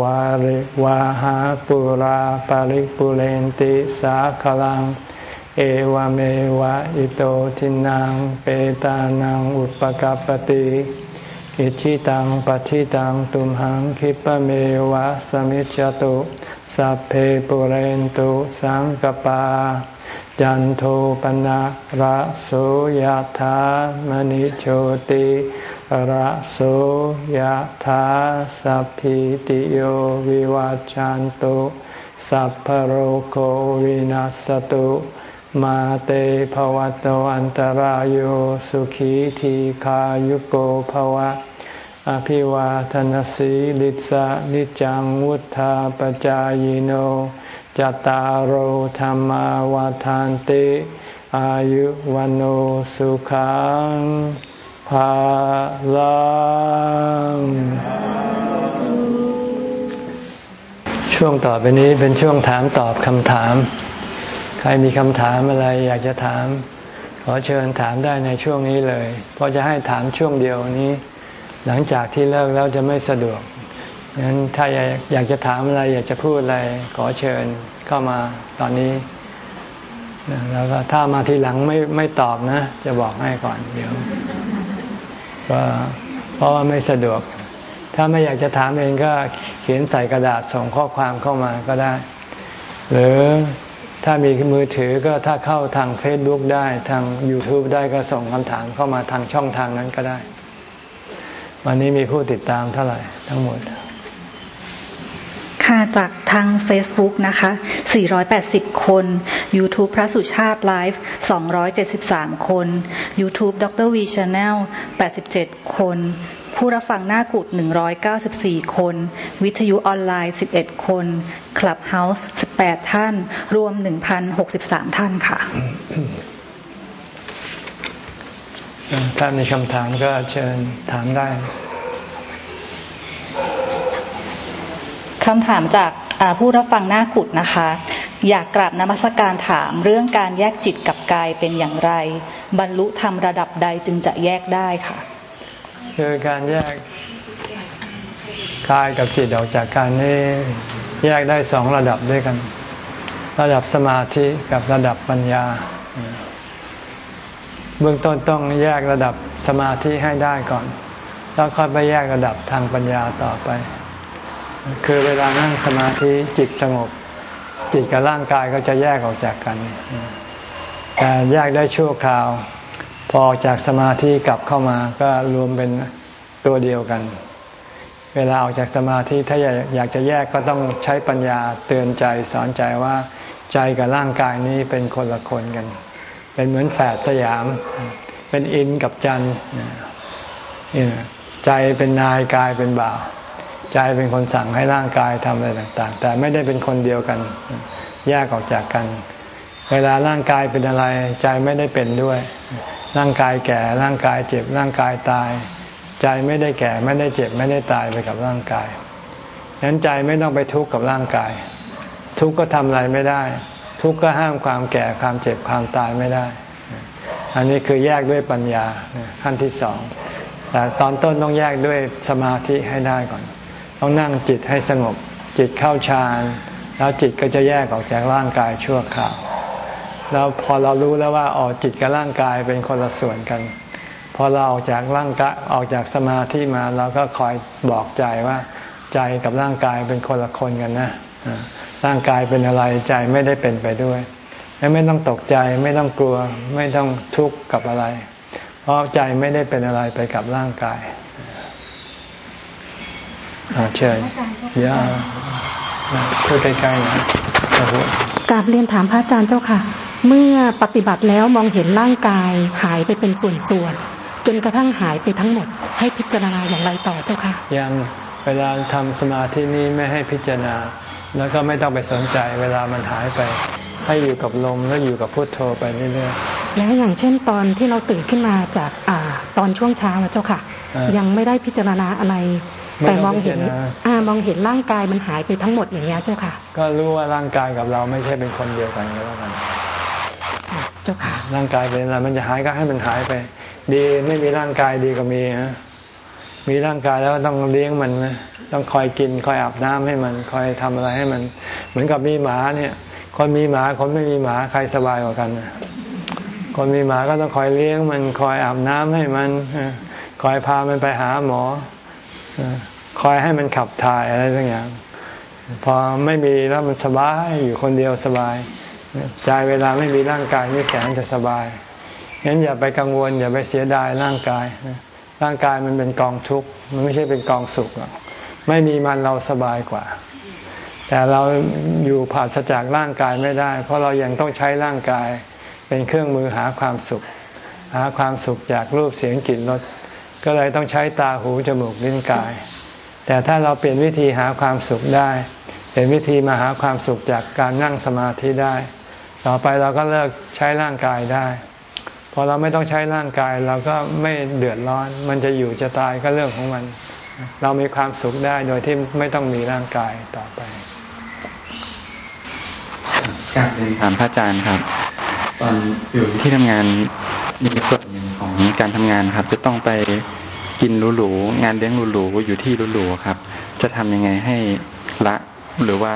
วาริวาหาปุราปาริปุเรนติสาคลัง เอวเมวะอิโตทินังเปตานังอุปกัปติอิชิตังปฏิตังตุมหังคิปเมวะสมิจจตุสัพเพปุเรนตุสังกปา จันโทปนะระโสยธามณิโชติระโสยธาสัพพิติโยวิวาจันตุสัพพโรโควินัสตุมาเตภวัตวันตารโยสุขีทีขายุโกภวะ อภิวาทนสีลิสะนิจังวุธาปจายโนจตารโธรรมวาทานติ อายุวันโอสุขัง ภาลังช่วงต่อไปนี้เป็นช่วงถามตอบคำถาม ใครมีคำถามอะไรอยากจะถาม ขอเชิญถามได้ในช่วงนี้เลย เพราะจะให้ถามช่วงเดียวนี้ หลังจากที่เลิกแล้วจะไม่สะดวกงั้นถ้าอยากจะถามอะไร อยากจะพูดอะไร ขอเชิญเข้ามาตอนนี้แล้วก็ถ้ามาทีหลังไม่ไม่ตอบนะ จะบอกให้ก่อนเดี๋ยว ก็เพราะว่าไม่สะดวก ถ้าไม่อยากจะถามเองก็เขียนใส่กระดาษส่งข้อความเข้ามาก็ได้ หรือถ้ามีมือถือก็ถ้าเข้าทาง Facebook ได้ทาง YouTube ได้ก็ส่งคำถามเข้ามาทางช่องทางนั้นก็ได้ วันนี้มีผู้ติดตามเท่าไหร่ทั้งหมด ค่ะจากทาง Facebook นะคะ 480 คน YouTube พระสุชาติไลฟ์ 273 คน YouTube ดร V Channel 87 คน ผู้รับฟังหน้ากุด194 คน วิทยุออนไลน์ 11 คน Clubhouse 18 ท่าน รวม 1,063 ท่านค่ะ ถ้ามีคำถามก็เชิญถามได้ คำถามจากผู้รับฟังหน้ากุดนะคะ อยากกราบนมัสการถามเรื่องการแยกจิตกับกายเป็นอย่างไร บรรลุธรรมระดับใดจึงจะแยกได้ค่ะคือการแยกกายกับจิตออกจากกันนี่แยกได้สองระดับด้วยกัน ระดับสมาธิกับระดับปัญญา เบื้องต้นต้องแยกระดับสมาธิให้ได้ก่อน แล้วค่อยไปแยกระดับทางปัญญาต่อไป คือเวลานั่งสมาธิจิตสงบ จิตกับร่างกายก็จะแยกออกจากกัน แต่แยกได้ชั่วคราว พอจากสมาธิกลับเข้ามาก็รวมเป็นตัวเดียวกัน เวลาออกจากสมาธิถ้าอยากจะแยกก็ต้องใช้ปัญญาเตือนใจสอนใจว่าใจกับร่างกายนี้เป็นคนละคนกัน เป็นเหมือนแฝดสยาม เป็นอินกับจันใจเป็นนายกายเป็นบ่าว ใจเป็นคนสั่งให้ร่างกายทำอะไรต่าง ๆ แต่ไม่ได้เป็นคนเดียวกัน แยกออกจากกัน เวลาร่างกายเป็นอะไร ใจไม่ได้เป็นด้วย ร่างกายแก่ร่างกายเจ็บร่างกายตาย ใจไม่ได้แก่ไม่ได้เจ็บไม่ได้ตายไปกับร่างกายฉะนั้นใจไม่ต้องไปทุกข์กับร่างกาย ทุกข์ก็ทำอะไรไม่ได้ ทุกข์ก็ห้ามความแก่ความเจ็บความตายไม่ได้ อันนี้คือแยกด้วยปัญญาขั้นที่สองแต่ตอนต้นต้องแยกด้วยสมาธิให้ได้ก่อน ต้องนั่งจิตให้สงบ จิตเข้าฌานแล้วจิตก็จะแยกออกจากร่างกายชั่วคราวแล้วพอเรารู้แล้วว่าออกจิตกับร่างกายเป็นคนละส่วนกัน พอเราออกจากร่างกายออกจากสมาธิมาเราก็คอยบอกใจว่า ใจกับร่างกายเป็นคนละคนกันนะร่างกายเป็นอะไรใจไม่ได้เป็นไปด้วยไม่ต้องตกใจไม่ต้องกลัว ไม่ต้องทุกข์กับอะไร เพราะใจไม่ได้เป็นอะไรไปกับร่างกาย เชิญยาพูดใกล้ๆนะกราบเรียนถามพระอาจารย์เจ้าค่ะ เมื่อปฏิบัติแล้วมองเห็นร่างกายหายไปเป็นส่วนๆจนกระทั่งหายไปทั้งหมด ให้พิจารณาอย่างไรต่อเจ้าค่ะ ยังเวลาทำสมาธินี้ไม่ให้พิจารณาพ แล้วก็ไม่ต้องไปสนใจเวลามันหายไป ให้อยู่กับลมแล้วอยู่กับพุทโธไปเรื่อยๆแล้วอย่างเช่นตอนที่เราตื่นขึ้นมาจากอ่าตอนช่วงเช้านะเจ้าค่ะ ยังไม่ได้พิจารณาอะไร แต่มองเห็นอ่ามองเห็นร่างกายมันหายไปทั้งหมดอย่างเงี้ยเจ้าค่ะ ก็รู้ว่าร่างกายกับเราไม่ใช่เป็นคนเดียวกันก็แล้วกันเจ้าค่ะร่างกายเป็นอะไรมันจะหายก็ให้มันหายไป ดีไม่มีร่างกายดีก็มีฮะ มีร่างกายแล้วต้องเลี้ยงมันนะต้องคอยกินคอยอาบน้ำให้มัน คอยทำอะไรให้มัน เหมือนกับมีหมาเนี่ยคนมีหมาคนไม่มีหมาใครสบายกว่ากันคนมีหมาก็ต้องคอยเลี้ยงมันคอยอาบน้ำให้มันคอยพามันไปหาหมอคอยให้มันขับถ่ายอะไรต่างอย่าง พอไม่มีแล้วมันสบายอยู่คนเดียวสบายใจเวลาไม่มีร่างกายนี่แสนจะสบายงั้นอย่าไปกังวล อย่าไปเสียดายร่างกาย ร่างกายมันเป็นกองทุกข์มันไม่ใช่เป็นกองสุขหรอกไม่มีมันเราสบายกว่า แต่เราอยู่ผ่านจากร่างกายไม่ได้ เพราะเรายังต้องใช้ร่างกายเป็นเครื่องมือหาความสุข หาความสุขจากรูปเสียงกลิ่นรสก็เลยต้องใช้ตาหูจมูกลิ้นกาย แต่ถ้าเราเปลี่ยนวิธีหาความสุขได้ เปลี่ยนวิธีมาหาความสุขจากการนั่งสมาธิได้ ต่อไปเราก็เลิกใช้ร่างกายได้ พอเราไม่ต้องใช้ร่างกายเราก็ไม่เดือดร้อน มันจะอยู่จะตายก็เรื่องของมัน เรามีความสุขได้โดยที่ไม่ต้องมีร่างกายต่อไปการเรียนถามพระอาจารย์ครับ ตอนอยู่ที่ทำงานมีส่วนหนึ่งของการทำงานครับ จะต้องไปกินหรูๆงานเลี้ยงหรูๆอยู่ที่หรูๆครับ จะทำยังไงให้ละหรือว่า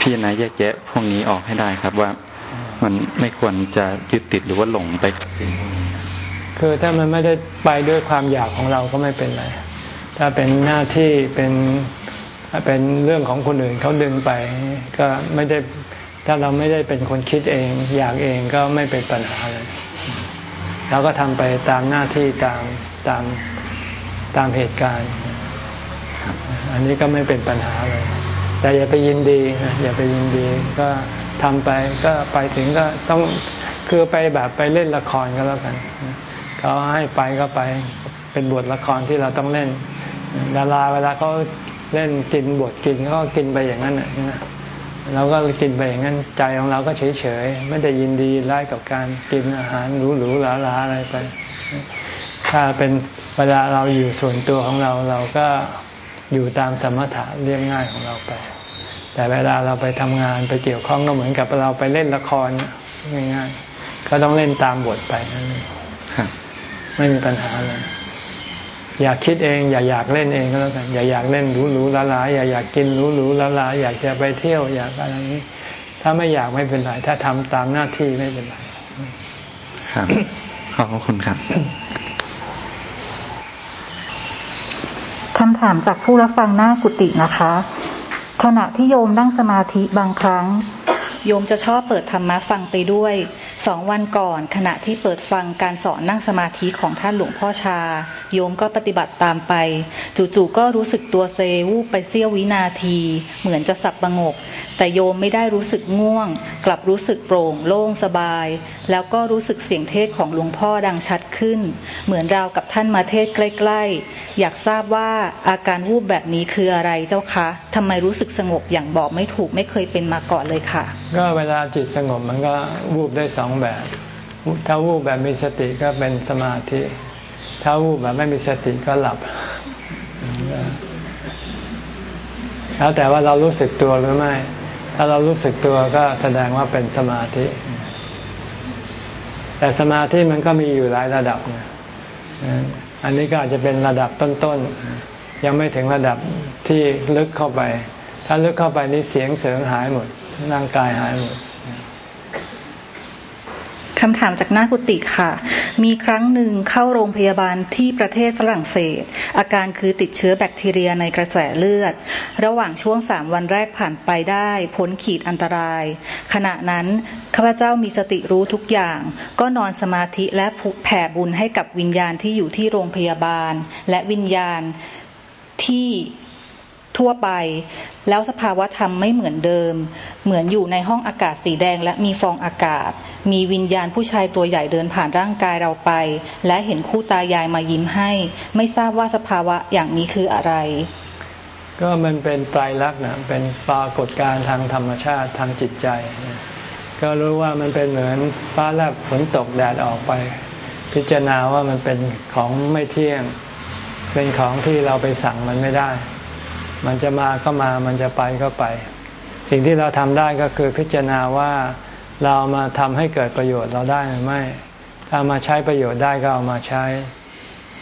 พิจารณาแยกแยะพวกนี้ออกให้ได้ครับว่า มันไม่ควรจะยึดติดหรือว่าหลงไปคือถ้ามันไม่ได้ไปด้วยความอยากของเราก็ไม่เป็นไร ถ้าเป็นหน้าที่เป็นเป็นเรื่องของคนอื่นเขาดึงไป ก็ไม่ได้ถ้าเราไม่ได้เป็นคนคิดเอง อยากเองก็ไม่เป็นปัญหาเลยเราก็ทำไปตามหน้าที่ตามตามตามเหตุการณ์ อันนี้ก็ไม่เป็นปัญหาเลย แต่อย่าไปยินดีอย่าไปยินดีก็ ทำไปก็ไปถึงก็ต้องคือไปแบบไปเล่นละครก็แล้วกันเขาให้ไปก็ไปเป็นบทละครที่เราต้องเล่น ดาราเวลาเขาเล่นกินบทกินก็กินไปอย่างนั้นนะเราก็กินไปอย่างนั้นใจของเราก็เฉยเฉยไม่ได้ยินดีไล่กับการกินอาหารหรูๆหราๆอะไรไป ถ้าเป็นเวลาเราอยู่ส่วนตัวของเราเราก็อยู่ตามสมถะเรียบง่ายของเราไป แต่เวลาเราไปทำงานไปเกี่ยวข้องก็เหมือนกับเราไปเล่นละครง่ายๆก็ต้องเล่นตามบทไปนั่นเองไม่มีปัญหาเลยอยากคิดเอง อย่าอยากเล่นเองก็แล้วกันอย่าอยากเล่นหรูหรูละลาอย่าอยากกินหรูหรูละลาอยากจะไปเที่ยวอยากอะไรนี้ ถ้าไม่อยากไม่เป็นไรถ้าทำตามหน้าที่ไม่เป็นไรครับขอบคุณครับคำถามจากผู้รับฟังหน้ากุฏินะคะ ขณะที่โยมนั่งสมาธิบางครั้ง โยมจะชอบเปิดธรรมะฟังไปด้วยสองวันก่อน ขณะที่เปิดฟังการสอนนั่งสมาธิของท่านหลวงพ่อชา โยมก็ปฏิบัติตามไป จู่ๆก็รู้สึกตัวเซวูบไปเสี้ยววินาที เหมือนจะสับประงก แต่โยมไม่ได้รู้สึกง่วง กลับรู้สึกโปร่ง โล่งสบาย แล้วก็รู้สึกเสียงเทศของหลวงพ่อดังชัดขึ้น เหมือนราวกับท่านมาเทศใกล้ๆ อยากทราบว่าอาการวูบแบบนี้คืออะไรเจ้าคะทำไมรู้สึกสงบอย่างบอกไม่ถูกไม่เคยเป็นมาก่อนเลยค่ะ ก็เวลาจิตสงบมันก็วูบได้สองแบบถ้าวูบแบบมีสติก็เป็นสมาธิ ถ้าวูบแบบไม่มีสติก็หลับ แล้วแต่ว่าเรารู้สึกตัวหรือไม่ ถ้าเรารู้สึกตัวก็แสดงว่าเป็นสมาธิ แต่สมาธิมันก็มีอยู่หลายระดับนะอันนี้ก็อาจจะเป็นระดับต้นๆ ยังไม่ถึงระดับที่ลึกเข้าไป ถ้าลึกเข้าไปนี่เสียงเสริงหายหมด ร่างกายหายหมด คำถามจากหน้ากุฏิค่ะ มีครั้งหนึ่งเข้าโรงพยาบาลที่ประเทศฝรั่งเศส อาการคือติดเชื้อแบคทีเรียในกระแสเลือด ระหว่างช่วงสามวันแรกผ่านไปได้พ้นขีดอันตราย ขณะนั้นข้าพเจ้ามีสติรู้ทุกอย่าง ก็นอนสมาธิและแผ่บุญให้กับวิญญาณที่อยู่ที่โรงพยาบาล และวิญญาณที่ ทั่วไป แล้วสภาวะธรรมไม่เหมือนเดิม เหมือนอยู่ในห้องอากาศสีแดงและมีฟองอากาศ มีวิญญาณผู้ชายตัวใหญ่เดินผ่านร่างกายเราไป และเห็นคู่ตายายมายิ้มให้ ไม่ทราบว่าสภาวะอย่างนี้คืออะไร ก็มันเป็นไตรลักษณ์นะเป็นปรากฏการณ์ทางธรรมชาติทางจิตใจ ก็รู้ว่ามันเป็นเหมือนฟ้าแลบฝนตกแดดออกไป พิจารณาว่ามันเป็นของไม่เที่ยง เป็นของที่เราไปสั่งมันไม่ได้ มันจะมาก็มา มันจะไปก็ไป สิ่งที่เราทำได้ก็คือพิจารณาว่าเรามาทำให้เกิดประโยชน์เราได้หรือไม่ ถ้ามาใช้ประโยชน์ได้ก็เอามาใช้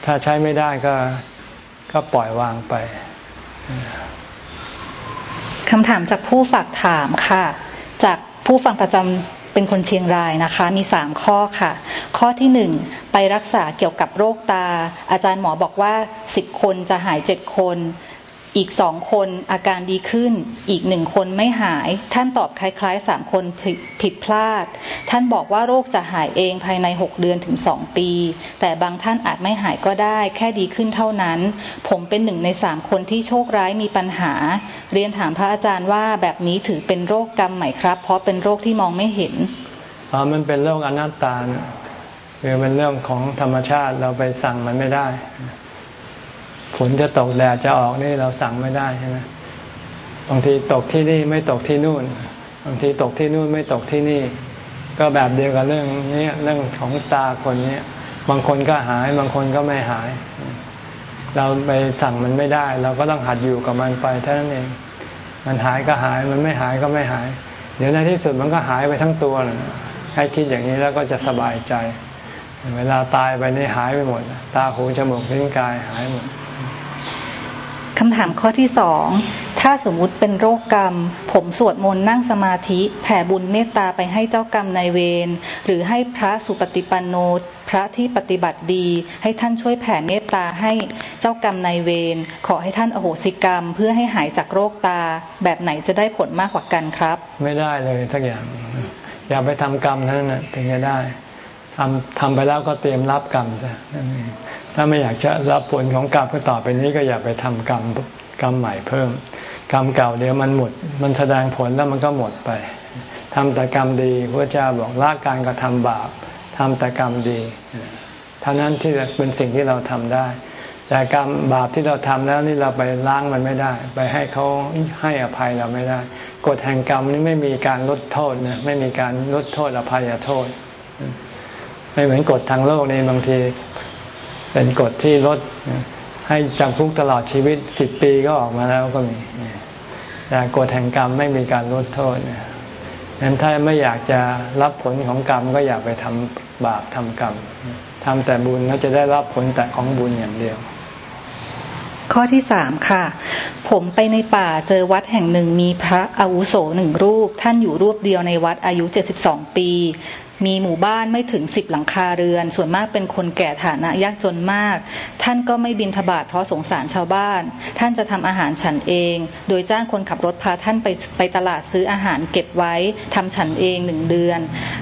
ถ้าใช้ไม่ได้ก็ก็ปล่อยวางไปคำถามจากผู้ฝากถามค่ะ จากผู้ฟังประจำเป็นคนเชียงรายนะคะ มีสามข้อค่ะ ข้อที่หนึ่งไปรักษาเกี่ยวกับโรคตา อาจารย์หมอบอกว่าสิบคนจะหายเจ็ดคน อีกสองคนอาการดีขึ้น อีกหนึ่งคนไม่หาย ท่านตอบคล้ายๆสามคนผิดพลาด ท่านบอกว่าโรคจะหายเองภายในหกเดือนถึงสองปี แต่บางท่านอาจไม่หายก็ได้ แค่ดีขึ้นเท่านั้น ผมเป็นหนึ่งในสามคนที่โชคร้ายมีปัญหา เรียนถามพระอาจารย์ว่าแบบนี้ถือเป็นโรคกรรมไหมครับ เพราะเป็นโรคที่มองไม่เห็นอ๋อมันเป็นโรคอนัตตาคือเป็นเรื่องของธรรมชาติเราไปสั่งมันไม่ได้ ฝนจะตกแดดจะออกนี่เราสั่งไม่ได้ใช่ไหมบางทีตกที่นี่ไม่ตกที่นู่น บางทีตกที่นู่นไม่ตกที่นี่ ก็แบบเดียวกับเรื่องนี้เรื่องของตาคนนี้บางคนก็หายบางคนก็ไม่หาย เราไปสั่งมันไม่ได้ เราก็ต้องหัดอยู่กับมันไปเท่านั้นเอง มันหายก็หายมันไม่หายก็ไม่หาย เดี๋ยวในที่สุดมันก็หายไปทั้งตัวเลยให้คิดอย่างนี้แล้วก็จะสบายใจ เวลาตายไปนี่หายไปหมด ตาหูจมูกลิ้นกายหายหมดคำถามข้อที่สอง ถ้าสมมุติเป็นโรคกรรม ผมสวดมนต์นั่งสมาธิ แผ่บุญเมตตาไปให้เจ้ากรรมนายเวร หรือให้พระสุปฏิปันโน พระที่ปฏิบัติดี ให้ท่านช่วยแผ่เมตตาให้เจ้ากรรมนายเวร ขอให้ท่านอโหสิกรรม เพื่อให้หายจากโรคตา แบบไหนจะได้ผลมากกว่ากันครับ ไม่ได้เลยทักอย่าง อย่าไปทำกรรมนั้นนะถึงจะได้ ทำทำไปแล้วก็เตรียมรับกรรมซะนั่นเองถ้าไม่อยากจะรับผลของกรรมก็ต่อไปนี้ก็อย่าไปทำกรรมกรรมใหม่เพิ่ม กรรมเก่าเดี๋ยวมันหมด มันแสดงผลแล้วมันก็หมดไปทำแต่กรรมดีพระเจ้าบอกละการกระทำบาปทำแต่กรรมดีเท่านั้นที่เป็นสิ่งที่เราทำได้ แต่กรรมบาปที่เราทำแล้วนี่เราไปล้างมันไม่ได้ ไปให้เขาให้อภัยเราไม่ได้กฎแห่งกรรมนี่ไม่มีการลดโทษนะไม่มีการลดโทษอภัยโทษ ไม่เหมือนกฎทางโลกนี่บางทีเป็นกฎที่ลดให้จำคุกตลอดชีวิตสิบปีก็ออกมาแล้วก็มีแต่กฎแห่งกรรมไม่มีการลดโทษนั้นถ้าไม่อยากจะรับผลของกรรมก็อย่าไปทำบาปทำกรรมทำแต่บุญแล้วจะได้รับผลแต่ของบุญอย่างเดียว ข้อที่สามค่ะ ผมไปในป่าเจอวัดแห่งหนึ่งมีพระอาวุโสหนึ่งรูป ท่านอยู่รูปเดียวในวัดอายุเจ็ดสิบสองปีมีหมู่บ้านไม่ถึงสิบหลังคาเรือน ส่วนมากเป็นคนแก่ฐานะยากจนมาก ท่านก็ไม่บินทบาทเพราะสงสารชาวบ้าน ท่านจะทำอาหารฉันเอง โดยจ้างคนขับรถพาท่านไปไปตลาดซื้ออาหารเก็บไว้ทำฉันเองหนึ่งเดือน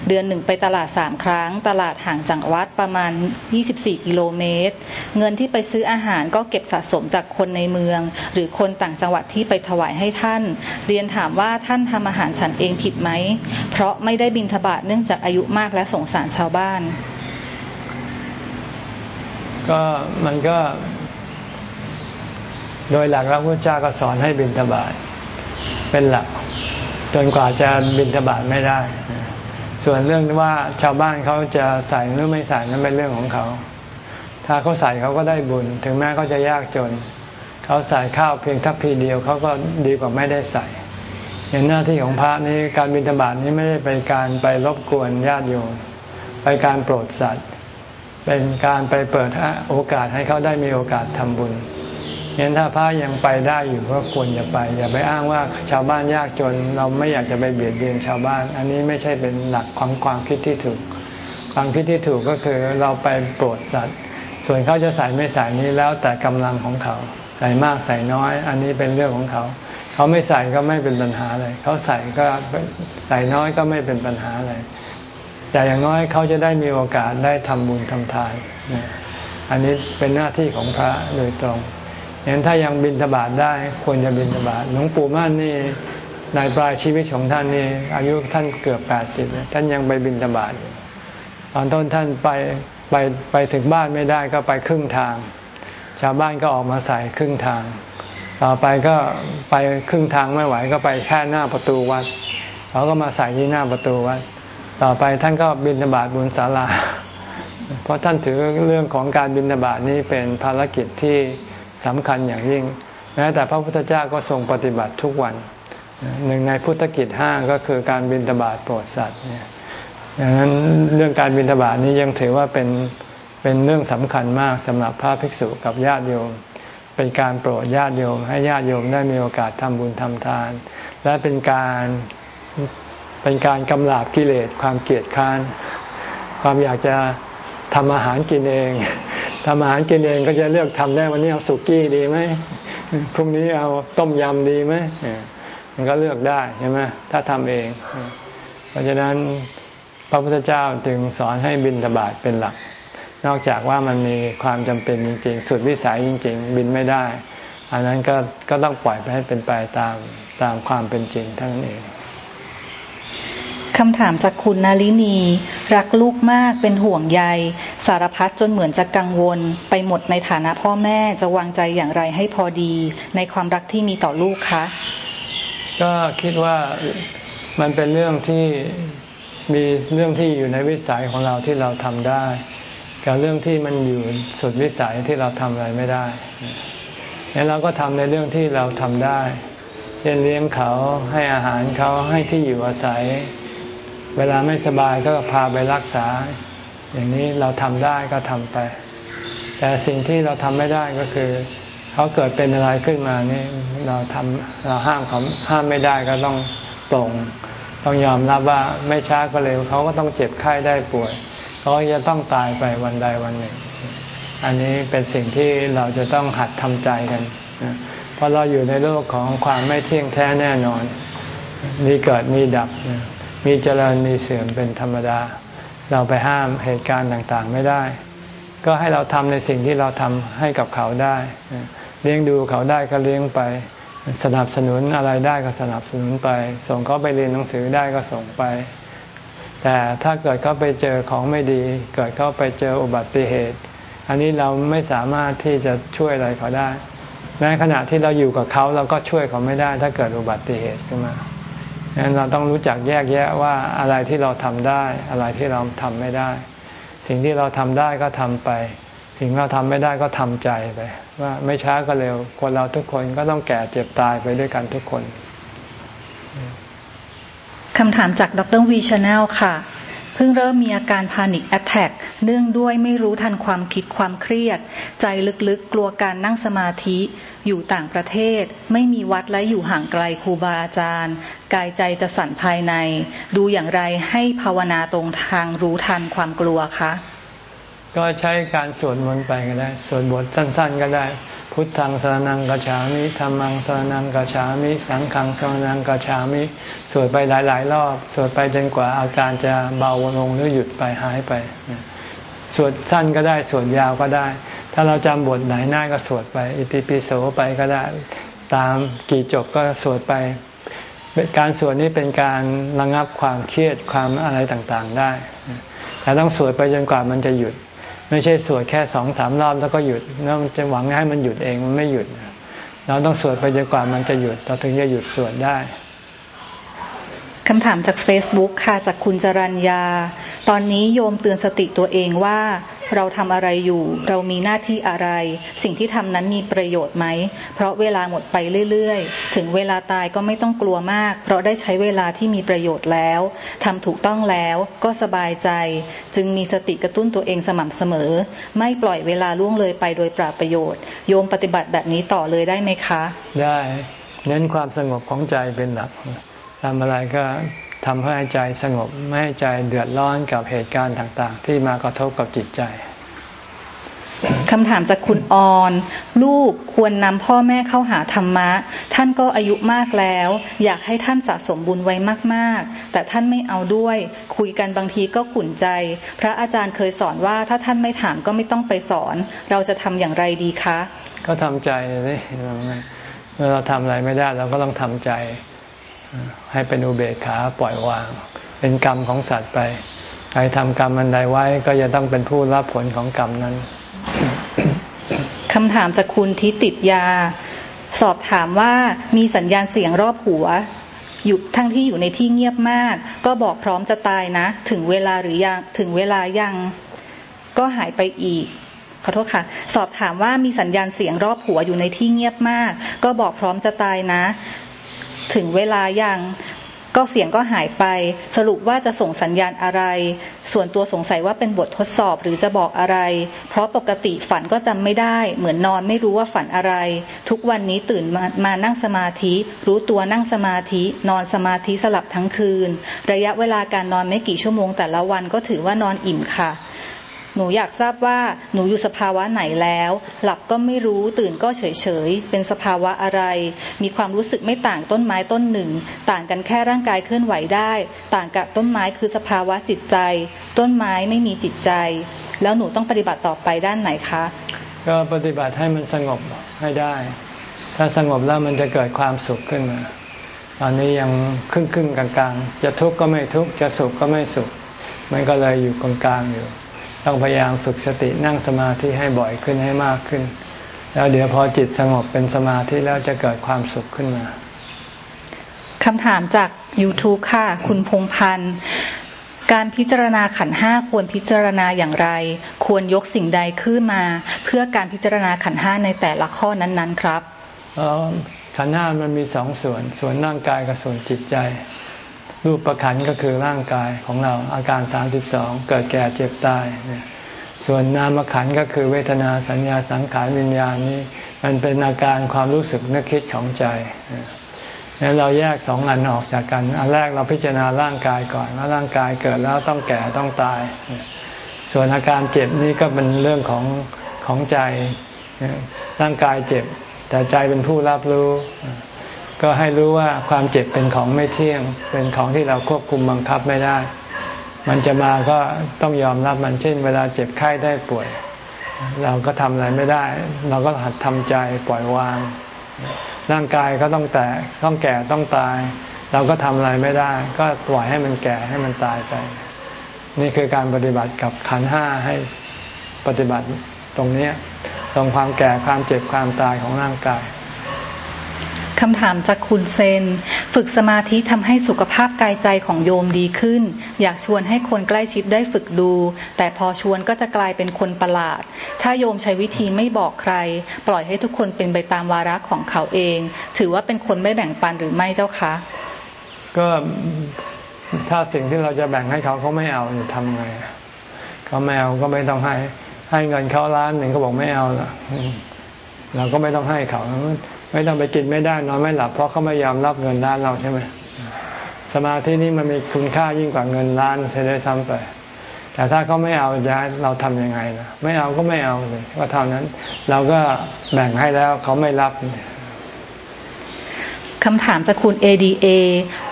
เดือนหนึ่งไปตลาดสามครั้ง ตลาดห่างจากวัดประมาณ 24 กิโลเมตร เงินที่ไปซื้ออาหารก็เก็บสะสมจากคนในเมือง หรือคนต่างจังหวัดที่ไปถวายให้ท่าน เรียนถามว่าท่านทำอาหารฉันเองผิดไหม เพราะไม่ได้บินทบาทเนื่องจากอายุมากและสงสารชาวบ้าน ก็มันก็ โดยหลักแล้วพระเจ้าก็สอนให้บินทบาทเป็นหลัก จนกว่าจะบินทบาทไม่ได้ ส่วนเรื่องว่าชาวบ้านเขาจะใส่หรือไม่ใส่นั้นเป็นเรื่องของเขา ถ้าเขาใส่เขาก็ได้บุญ ถึงแม้เขาจะยากจน เขาใส่ข้าวเพียงทัพพีเดียวเขาก็ดีกว่าไม่ได้ใส่ อย่างหน้าที่ของพระนี้การบิณฑบาตนี้ไม่ได้เป็นการไปรบกวนญาติโยมไปการโปรดสัตว์ เป็นการไปเปิดโอกาสให้เขาได้มีโอกาสทำบุญงั้นถ้าพระยังไปได้อยู่ก็ควรจะไป อย่าไปอ้างว่าชาวบ้านยากจน เราไม่อยากจะไปเบียดเบียนชาวบ้าน อันนี้ไม่ใช่เป็นหลักความความคิดที่ถูก ความคิดที่ถูกก็คือเราไปโปรดสัตว์ ส่วนเขาจะใส่ไม่ใส่นี้แล้วแต่กำลังของเขา ใส่มากใส่น้อย อันนี้เป็นเรื่องของเขา เขาไม่ใส่ก็ไม่เป็นปัญหาเลยเขาใส่ก็ใส่น้อยก็ไม่เป็นปัญหาเลยแต่อย่างน้อยเขาจะได้มีโอกาสได้ทำบุญทำทานอันนี้เป็นหน้าที่ของพระโดยตรงเห็นถ้ายังบินทบาทได้ควรจะบินทบาทหลวงปู่มั่นนี่ในปลายชีวิตของท่านนี่อายุท่านเกือบแปดสิบท่านยังไปบินทบาทตอนต้นท่านไปไปไปถึงบ้านไม่ได้ก็ไปครึ่งทาง ชาวบ้านก็ออกมาใส่ครึ่งทาง ต่อไปก็ไปครึ่งทางไม่ไหวก็ไปแค่หน้าประตูวัดเขาก็มาใส่ที่หน้าประตูวัด ต่อไปท่านก็บินบาตบนศาลา เพราะท่านถือเรื่องของการบินบาตนี้เป็นภารกิจที่สำคัญอย่างยิ่งแม้แต่พระพุทธเจ้าก็ทรงปฏิบัติทุกวันหนึ่งในพุทธกิจห้าก็คือการบินบาตโปรดสัตว์เนี่ยดังนั้นเรื่องการบินบาตนี้ยังถือว่าเป็นเป็นเรื่องสำคัญมากสำหรับพระภิกษุกับญาติโยม เป็นการโปรดญาติโยม ให้ญาติโยมได้มีโอกาสทำบุญทำทาน และเป็นการเป็นการกำลาบกิเลสความเกลียดค้านความอยากจะทำอาหารกินเองทำอาหารกินเองก็จะเลือกทำได้วันนี้เอาสุกี้ดีไหมพรุ่งนี้เอาต้มยำดีไหมมันก็เลือกได้ใช่ไหมถ้าทำเอง เพราะฉะนั้นพระพุทธเจ้าจึงสอนให้บินตบาทเป็นหลัก นอกจากว่ามันมีความจำเป็นจริงๆ สุดวิสัยจริง ๆ บินไม่ได้ อันนั้นก็ก็ต้องปล่อยไปให้เป็นไปตามตามความเป็นจริงทั้งนั้นเองคำถามจากคุณนาลินี รักลูกมากเป็นห่วงใย สารพัดจนเหมือนจะกังวล ไปหมดในฐานะพ่อแม่จะวางใจอย่างไรให้พอดี ในความรักที่มีต่อลูกคะ ก็คิดว่ามันเป็นเรื่องที่มีเรื่องที่อยู่ในวิสัยของเราที่เราทำได้ กับเรื่องที่มันอยู่สุดวิสัยที่เราทำอะไรไม่ได้แล้วเราก็ทำในเรื่องที่เราทำได้ เช่นเลี้ยงเขาให้อาหารเขาให้ที่อยู่อาศัย เวลาไม่สบายก็พาไปรักษา อย่างนี้เราทำได้ก็ทำไป แต่สิ่งที่เราทำไม่ได้ก็คือ เขาเกิดเป็นอะไรขึ้นมานี่เราทำเราห้ามเขาห้ามไม่ได้ก็ต้องตรง ต้องยอมรับว่าไม่ช้าก็เร็วเขาก็ต้องเจ็บไข้ได้ป่วย เขาจะต้องตายไปวันใดวันหนึ่ง อันนี้เป็นสิ่งที่เราจะต้องหัดทำใจกัน เพราะเราอยู่ในโลกของความไม่เที่ยงแท้แน่นอน มีเกิดมีดับ มีเจริญมีเสื่อมเป็นธรรมดา เราไปห้ามเหตุการณ์ต่างๆไม่ได้ ก็ให้เราทำในสิ่งที่เราทำให้กับเขาได้ เลี้ยงดูเขาได้ก็เลี้ยงไปสนับสนุนอะไรได้ก็สนับสนุนไป ส่งเขาไปเรียนหนังสือได้ก็ส่งไป แต่ถ้าเกิดเขาไปเจอของไม่ดี เกิดเขาไปเจออุบัติเหตุ อันนี้เราไม่สามารถที่จะช่วยอะไรเขาได้แม้ขณะที่เราอยู่กับเขาเราก็ช่วยเขาไม่ได้ ถ้าเกิดอุบัติเหตุขึ้นมาดังนั้นเราต้องรู้จักแยกแยะว่าอะไรที่เราทำได้ อะไรที่เราทำไม่ได้ สิ่งที่เราทำได้ก็ทำไป สิ่งเราทำไม่ได้ก็ทำใจไป ว่าไม่ช้าก็เร็วคนเราทุกคนก็ต้องแก่เจ็บตายไปด้วยกันทุกคน คำถามจากดรวีชาแนลค่ะ เพิ่งเริ่มมีอาการ panic attack เนื่องด้วยไม่รู้ทันความคิดความเครียด ใจลึกๆกลัวการนั่งสมาธิ อยู่ต่างประเทศ ไม่มีวัดและอยู่ห่างไกลครูบาอาจารย์ กายใจจะสั่นภายใน ดูอย่างไรให้ภาวนาตรงทางรู้ทันความกลัวคะก็ใช้การสวดมนต์ไปก็ได้ สวดบทสั้น ๆ ก็ได้ พุทธังสรนังกัจฉามิธรรมังสรนังกัจฉามิ สังฆังสรนังกัจฉามิ สวดไปหลาย ๆ รอบ สวดไปจนกว่าอาการจะเบาลงหรือหยุดไปหายไป สวดสั้นก็ได้ สวดยาวก็ได้ ถ้าเราจำบทไหนหน้าก็สวดไป อิติปิโสไปก็ได้ ตามกี่จบก็สวดไป การสวดนี้เป็นการระงับความเครียดความอะไรต่าง ๆ ได้ แต่ต้องสวดไปจนกว่ามันจะหยุด ไม่ใช่สวดแค่สองสามรอบแล้วก็หยุดแล้วจะหวังให้มันหยุดเองมันไม่หยุด เราต้องสวดไปจนกว่ามันจะหยุด เราถึงจะหยุดสวดได้ คำถามจาก Facebook ค่ะจากคุณจรัญญา ตอนนี้โยมเตือนสติตัวเองว่า เราทำอะไรอยู่ เรามีหน้าที่อะไร สิ่งที่ทำนั้นมีประโยชน์ไหม เพราะเวลาหมดไปเรื่อยๆ ถึงเวลาตายก็ไม่ต้องกลัวมาก เพราะได้ใช้เวลาที่มีประโยชน์แล้วทำถูกต้องแล้วก็สบายใจ จึงมีสติกระตุ้นตัวเองสม่ำเสมอ ไม่ปล่อยเวลาล่วงเลยไปโดยปราประโยชน์ โยมปฏิบัติแบบนี้ต่อเลยได้ไหมคะ ได้ เน้นความสงบของใจเป็นหลัก ทำอะไรก็ทำให้ใจสงบไม่ให้ใจเดือดร้อนกับเหตุการณ์ต่าง ๆ ที่มากระทบกับจิตใจคำถามจากคุณออน ลูกควรนำพ่อแม่เข้าหาธรรมะ ท่านก็อายุมากแล้ว อยากให้ท่านสะสมบุญไว้มากๆ แต่ท่านไม่เอาด้วย คุยกันบางทีก็ขุนใจ พระอาจารย์เคยสอนว่าถ้าท่านไม่ถามก็ไม่ต้องไปสอน เราจะทำอย่างไรดีคะ ก็ทำใจเลยเมื่อเราทำอะไรไม่ได้เราก็ต้องทำใจ ให้เป็นอุเบกขาปล่อยวาง เป็นกรรมของสัตว์ไป ใครทำกรรมอันใดไว้ก็จะต้องเป็นผู้รับผลของกรรมนั้นคำถามจากคุณทิติดยา สอบถามว่ามีสัญญาณเสียงรอบหัวอยู่ทั้งที่อยู่ในที่เงียบมาก ก็บอกพร้อมจะตายนะ ถึงเวลาหรือยังถึงเวลายัง ก็หายไปอีกขอโทษค่ะ สอบถามว่ามีสัญญาณเสียงรอบหัวอยู่ในที่เงียบมาก ก็บอกพร้อมจะตายนะ ถึงเวลายังก็เสียงก็หายไป สรุปว่าจะส่งสัญญาณอะไร ส่วนตัวสงสัยว่าเป็นบททดสอบหรือจะบอกอะไร เพราะปกติฝันก็จำไม่ได้ เหมือนนอนไม่รู้ว่าฝันอะไร ทุกวันนี้ตื่นมามานั่งสมาธิ รู้ตัวนั่งสมาธิ นอนสมาธิสลับทั้งคืน ระยะเวลาการนอนไม่กี่ชั่วโมงแต่ละวันก็ถือว่านอนอิ่มค่ะ นูอยากทราบว่าหนูอยู่สภาวะไหนแล้ว หลับก็ไม่รู้ตื่นก็เฉยเฉยเป็นสภาวะอะไร มีความรู้สึกไม่ต่างต้นไม้ต้นหนึ่ง ต่างกันแค่ร่างกายเคลื่อนไหวได้ ต่างกับต้นไม้คือสภาวะจิตใจ ต้นไม้ไม่มีจิตใจ แล้วหนูต้องปฏิบัติต่อไปด้านไหนคะ ก็ปฏิบัติให้มันสงบให้ได้ ถ้าสงบแล้วมันจะเกิดความสุขขึ้นมาตอนนี้ยังครึ่งครึ่งกลางๆ จะทุกข์ก็ไม่ทุกข์ จะสุขก็ไม่สุข มันก็เลยอยู่กลางๆอยู่ ต้องพยายามฝึกสตินั่งสมาธิให้บ่อยขึ้นให้มากขึ้น แล้วเดี๋ยวพอจิตสงบเป็นสมาธิแล้วจะเกิดความสุขขึ้นมาคำถามจาก YouTube ค่ะ คุณพงพันธ์การพิจารณาขันห้าควรพิจารณาอย่างไร ควรยกสิ่งใดขึ้นมา เพื่อการพิจารณาขันห้าในแต่ละข้อนั้น ๆ ครับขันห้ามันมีสองส่วน ส่วนร่างกายกับส่วนจิตใจ รูปประคันก็คือร่างกายของเราอาการสามสิบสองเกิดแก่เจ็บตาย ส่วนนามขันก็คือเวทนาสัญญาสังขารวิญญาณนี้ มันเป็นอาการความรู้สึกนึกคิดของใจแล้วเราแยกสองอันออกจากกัน อันแรกเราพิจารณาร่างกายก่อนว่าร่างกายเกิดแล้วต้องแก่ต้องตาย ส่วนอาการเจ็บนี่ก็เป็นเรื่องของของใจ ร่างกายเจ็บ แต่ใจเป็นผู้รับรู้ ก็ให้รู้ว่าความเจ็บเป็นของไม่เที่ยง เป็นของที่เราควบคุมบังคับไม่ได้ มันจะมาก็ต้องยอมรับมันเช่น เวลาเจ็บไข้ได้ป่วย เราก็ทำอะไรไม่ได้ เราก็หัดทำใจปล่อยวาง ร่างกายก็ต้องแต่ต้องแก่ต้องตาย เราก็ทำอะไรไม่ได้ ก็ปล่อยให้มันแก่ให้มันตายไป นี่คือการปฏิบัติกับขันห้าให้ปฏิบัติตรงนี้ตรงความแก่ความเจ็บความตายของร่างกาย คำถามจากคุณเซน ฝึกสมาธิทำให้สุขภาพกายใจของโยมดีขึ้น อยากชวนให้คนใกล้ชิดได้ฝึกดู แต่พอชวนก็จะกลายเป็นคนประหลาด ถ้าโยมใช้วิธีไม่บอกใคร ปล่อยให้ทุกคนเป็นไปตามวาระของเขาเอง ถือว่าเป็นคนไม่แบ่งปันหรือไม่เจ้าคะ ก็ถ้าสิ่งที่เราจะแบ่งให้เขาเขาไม่เอาจะทำไงเขาไม่เอาก็ไม่ต้องให้ ให้เงินเขาล้านหนึ่งเขาบอกไม่เอาละเราก็ไม่ต้องให้เขา ไม่ต้องไปกินไม่ได้นอนไม่หลับเพราะเขาไม่ยอมรับเงินล้านเราใช่ไหมสมาธินี้มันมีคุณค่ายิ่งกว่าเงินล้านใช่ได้ซ้ำไปแต่ถ้าเขาไม่เอาจะเราทํำยังไงนะไม่เอาก็ไม่เอาเลยว่าเท่านั้น เราก็แบ่งให้แล้วเขาไม่รับคำถามจากคุณ ADA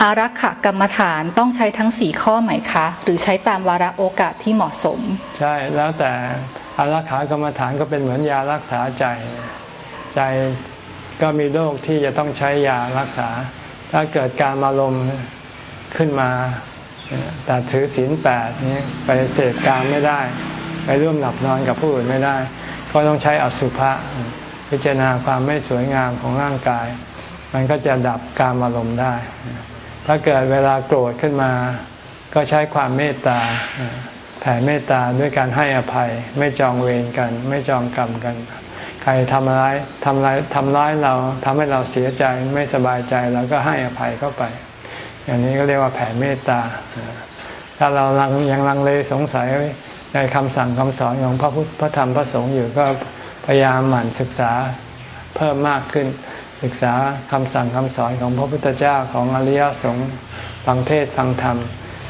อารักขกรรมฐานต้องใช้ทั้งสี่ข้อไหมคะ หรือใช้ตามวาระโอกาสที่เหมาะสม ใช่แล้วแต่อารักขากรรมฐานก็เป็นเหมือนยารักษาใจ ใจ ก็มีโรคที่จะต้องใช้ยารักษา ถ้าเกิดการอารมณ์ขึ้นมา แต่ถือศีลแปดนี้ไปเสพการไม่ได้ ไปร่วมหลับนอนกับผู้อื่นไม่ได้ ก็ต้องใช้อสุภะพิจารณาความไม่สวยงามของร่างกาย มันก็จะดับการอารมณ์ได้ ถ้าเกิดเวลาโกรธขึ้นมา ก็ใช้ความเมตตาแผ่เมตตาด้วยการให้อภัย ไม่จองเวรกัน ไม่จองกรรมกัน ใครทำร้ายทำร้ายทำร้ายเราทำให้เราเสียใจไม่สบายใจเราก็ให้อภัยเข้าไป อย่างนี้ก็เรียกว่าแผ่เมตตา ถ้าเรายังลังเลสงสัยในคำสั่งคำสอนของพระพุทธพระธรรมพระสงฆ์อยู่ก็พยายามหมั่นศึกษาเพิ่มมากขึ้น ศึกษาคำสั่งคำสอนของพระพุทธเจ้าของอริยสงฆ์ฟังเทศฟังธรรม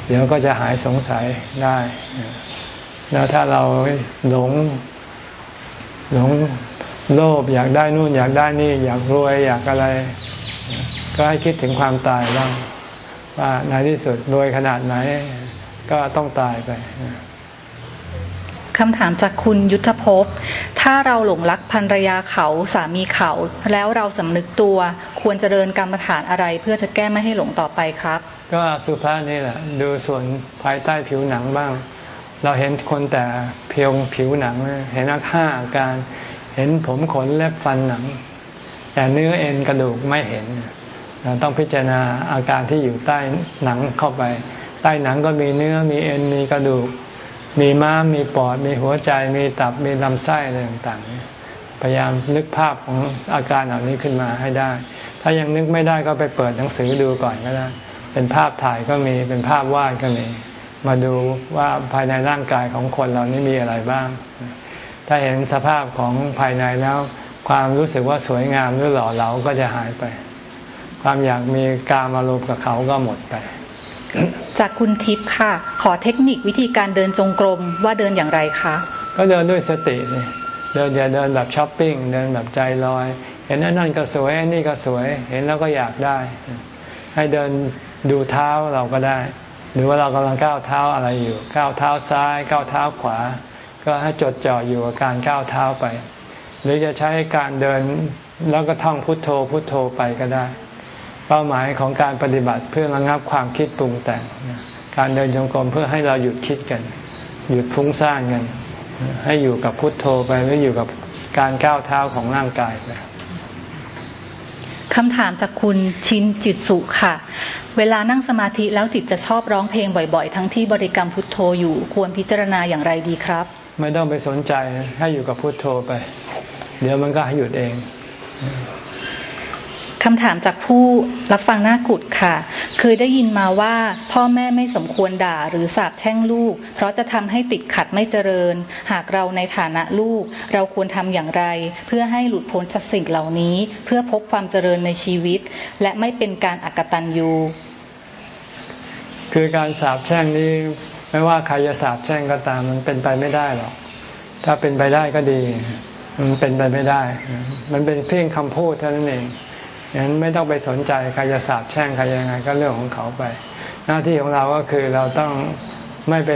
เดี๋ยวก็จะหายสงสัยได้ แล้วถ้าเราหลงหลง โลภอยากได้นู่นอยากได้นี่ อยากรวยอยากอะไร ก็ให้คิดถึงความตายบ้างว่าในที่สุดรวยขนาดไหน ก็ต้องตายไปคำถามจากคุณยุทธภพ ถ้าเราหลงรักภรรยาเขาสามีเขา แล้วเราสำนึกตัว ควรจะเดินกรรมฐานอะไร เพื่อจะแก้ไม่ให้หลงต่อไปครับ ก็สุภาพนี่แหละ ดูส่วนภายใต้ผิวหนังบ้าง เราเห็นคนแต่เพียงผิวหนัง เห็นอาการ เห็นผมขนเล็บฟันหนัง แต่เนื้อเอ็นกระดูกไม่เห็นเราต้องพิจารณาอาการที่อยู่ใต้หนังเข้าไป ใต้หนังก็มีเนื้อมีเอ็นมีกระดูก มีม้ามมีปอด มีหัวใจ มีตับมีลำไส้อะไรต่างๆพยายามนึกภาพของอาการเหล่านี้ขึ้นมาให้ได้ ถ้ายังนึกไม่ได้ก็ไปเปิดหนังสือดูก่อนก็ได้เป็นภาพถ่ายก็มีเป็นภาพวาดก็มีมาดูว่าภายในร่างกายของคนเรานี่มีอะไรบ้าง ถ้าเห็นสภาพของภายในแล้ว ความรู้สึกว่าสวยงามหรือหล่อเหลาก็จะหายไป ความอยากมีการอารมณ์กับเขาก็หมดไป จากคุณทิพย์ค่ะ ขอเทคนิควิธีการเดินจงกรมว่าเดินอย่างไรคะ ก็เดินด้วยสติเลยเดินอย่าเดินแบบช้อปปิ้งเดินแบบใจลอย เห็นนั่นก็สวยนี่ก็สวย เห็นแล้วก็อยากได้ ให้เดินดูเท้าเราก็ได้ หรือว่าเรากำลังก้าวเท้าอะไรอยู่ ก้าวเท้าซ้าย ก้าวเท้าขวา ก็ให้จดจ่ออยู่กับการก้าวเท้าไป หรือจะใช้การเดินแล้วก็ท่องพุทโธพุทโธไปก็ได้ เป้าหมายของการปฏิบัติเพื่อระงับความคิดปรุงแต่ง การเดินจงกรมเพื่อให้เราหยุดคิดกัน หยุดฟุ้งซ่านกัน ให้อยู่กับพุทโธไปหรืออยู่กับการก้าวเท้าของร่างกายไปคำถามจากคุณชินจิตสุค่ะ เวลานั่งสมาธิแล้วจิตจะชอบร้องเพลงบ่อยๆ ทั้งที่บริกรรมพุทโธอยู่ควรพิจารณาอย่างไรดีครับ ไม่ต้องไปสนใจให้อยู่กับพุทโธไป เดี๋ยวมันก็หยุดเองคำถามจากผู้รับฟังหน้ากุดค่ะ เคยได้ยินมาว่าพ่อแม่ไม่สมควรด่าหรือสาบแช่งลูก เพราะจะทำให้ติดขัดไม่เจริญ หากเราในฐานะลูก เราควรทำอย่างไร เพื่อให้หลุดพ้นจากสิ่งเหล่านี้ เพื่อพบความเจริญในชีวิต และไม่เป็นการอักตันยูคือการสาบแช่งนี้ ไม่ว่าใครจะสาบแช่งก็ตามมันเป็นไปไม่ได้หรอก ถ้าเป็นไปได้ก็ดี มันเป็นไปไม่ได้ มันเป็นเพียงคำพูดเท่านั้นเองอย่างนั้นไม่ต้องไปสนใจใครจะสาบแช่งใครยังไง ก็เรื่องของเขาไป หน้าที่ของเราก็คือเราต้องไม่ไป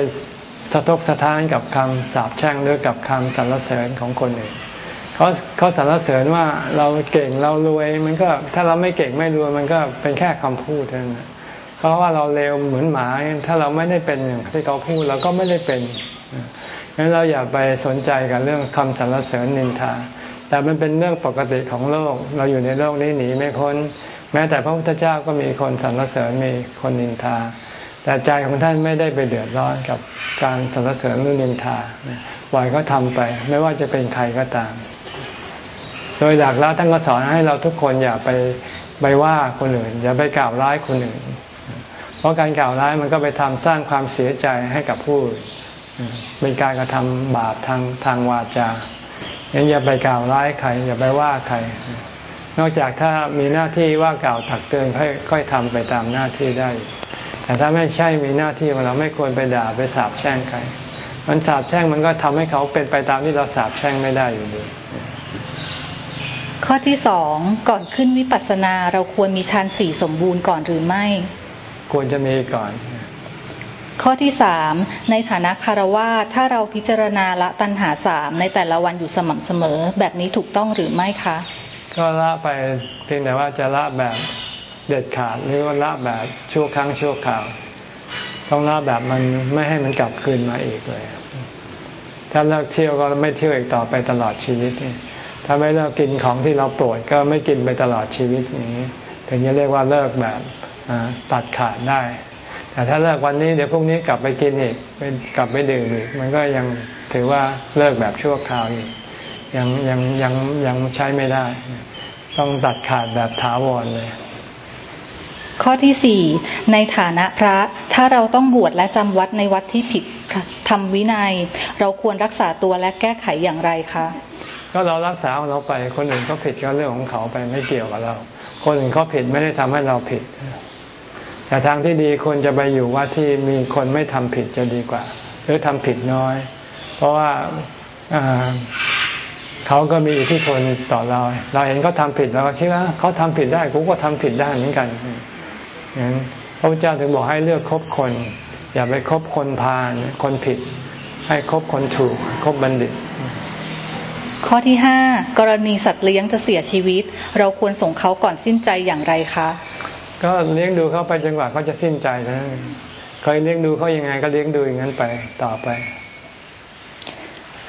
สะทกสะท้านกับคำสาบแช่งหรือกับคำสรรเสริญของคนอื่นเขาเขาสรรเสริญว่าเราเก่งเรารวย มันก็ถ้าเราไม่เก่งไม่รวยมันก็เป็นแค่คำพูดเท่านั้น เพราะว่าเราเลวเหมือนหมา ถ้าเราไม่ได้เป็นอย่างที่เขาพูดเราก็ไม่ได้เป็นงั้นเราอย่าไปสนใจกับเรื่องคำสรรเสริญนินทา แต่มันเป็นเรื่องปกติของโลก เราอยู่ในโลกนี้หนีไม่พ้น แม้แต่พระพุทธเจ้าก็มีคนสรรเสริญมีคนนินทา แต่ใจของท่านไม่ได้ไปเดือดร้อนกับการสรรเสริญหรือนินทาปล่อยเขาทาไป ไม่ว่าจะเป็นใครก็ตาม โดยหลักแล้วท่านก็สอนให้เราทุกคนอย่าไปไปว่าคนอื่น อย่าไปกล่าวร้ายคนอื่น เพราะการกล่าวร้ายมันก็ไปทำสร้างความเสียใจให้กับผู้เป็นการกระทำบาปทางทางวาจางั้นอย่าไปกล่าวร้ายใครอย่าไปว่าใคร นอกจากถ้ามีหน้าที่ว่ากล่าวตักเตือนค่อยค่อยทำไปตามหน้าที่ได้ แต่ถ้าไม่ใช่มีหน้าที่เราไม่ควรไปด่าไปสาบแช่งใคร มันสาบแช่งมันก็ทำให้เขาเป็นไปตามที่เราสาบแช่งไม่ได้อยู่ดีข้อที่สองก่อนขึ้นวิปัสสนาเราควรมีฌานสี่สมบูรณ์ก่อนหรือไม่ ควรจะมีก่อน ข้อที่สามในฐานะคารวะถ้าเราพิจารณาละตัณหาสามในแต่ละวันอยู่สม่ำเสมอ แบบนี้ถูกต้องหรือไม่คะ ก็ละไปเพียงแต่ว่าจะละแบบเด็ดขาดหรือว่าละแบบชั่วครั้งชั่วคราว ต้องละแบบมันไม่ให้มันกลับคืนมาอีกเลย ถ้าเลิกเที่ยวก็ไม่เที่ยวอีกต่อไปตลอดชีวิตถ้าไม่เลิกกินของที่เราโปรดก็ไม่กินไปตลอดชีวิตอย่างนี้ ถึงจะเรียกว่าเลิกแบบ ตัดขาดได้ แต่ถ้าเลิกวันนี้เดี๋ยวพรุ่งนี้กลับไปกินอีกกลับไปดื่มอีกมันก็ยังถือว่าเลิกแบบชั่วคราวอยู่ยังยังยังยังใช้ไม่ได้ ต้องตัดขาดแบบถาวรเลยข้อที่สี่ในฐานะพระ ถ้าเราต้องบวชและจำวัดในวัดที่ผิดทำวินัย เราควรรักษาตัวและแก้ไขอย่างไรคะก็เรารักษาของเราไปคนอื่นเขาผิดก็เรื่องของเขาไปไม่เกี่ยวกับเรา คนอื่นเขาผิดไม่ได้ทำให้เราผิด แต่ทางที่ดีควรจะไปอยู่วัดที่มีคนไม่ทำผิดจะดีกว่า หรือทำผิดน้อย เพราะว่าเขาก็มีอิทธิพลต่อเรา เราเห็นเขาทาผิดเราก็คิดว่าเขาทำผิดได้กูก็ทำผิดได้เหมือนกันอย่างพระพุทธเจ้าถึงบอกให้เลือกคบคน อย่าไปคบคนพาลคนผิด ให้คบคนถูกคบบัณฑิต ข้อที่ห้ากรณีสัตว์เลี้ยงจะเสียชีวิต เราควรส่งเขาก่อนสิ้นใจอย่างไรคะ ก็เลี้ยงดูเขาไปจนกว่าเขาจะสิ้นใจนะเคยเลี้ยงดูเขายังไงก็เลี้ยงดูอย่างนั้นไปต่อไป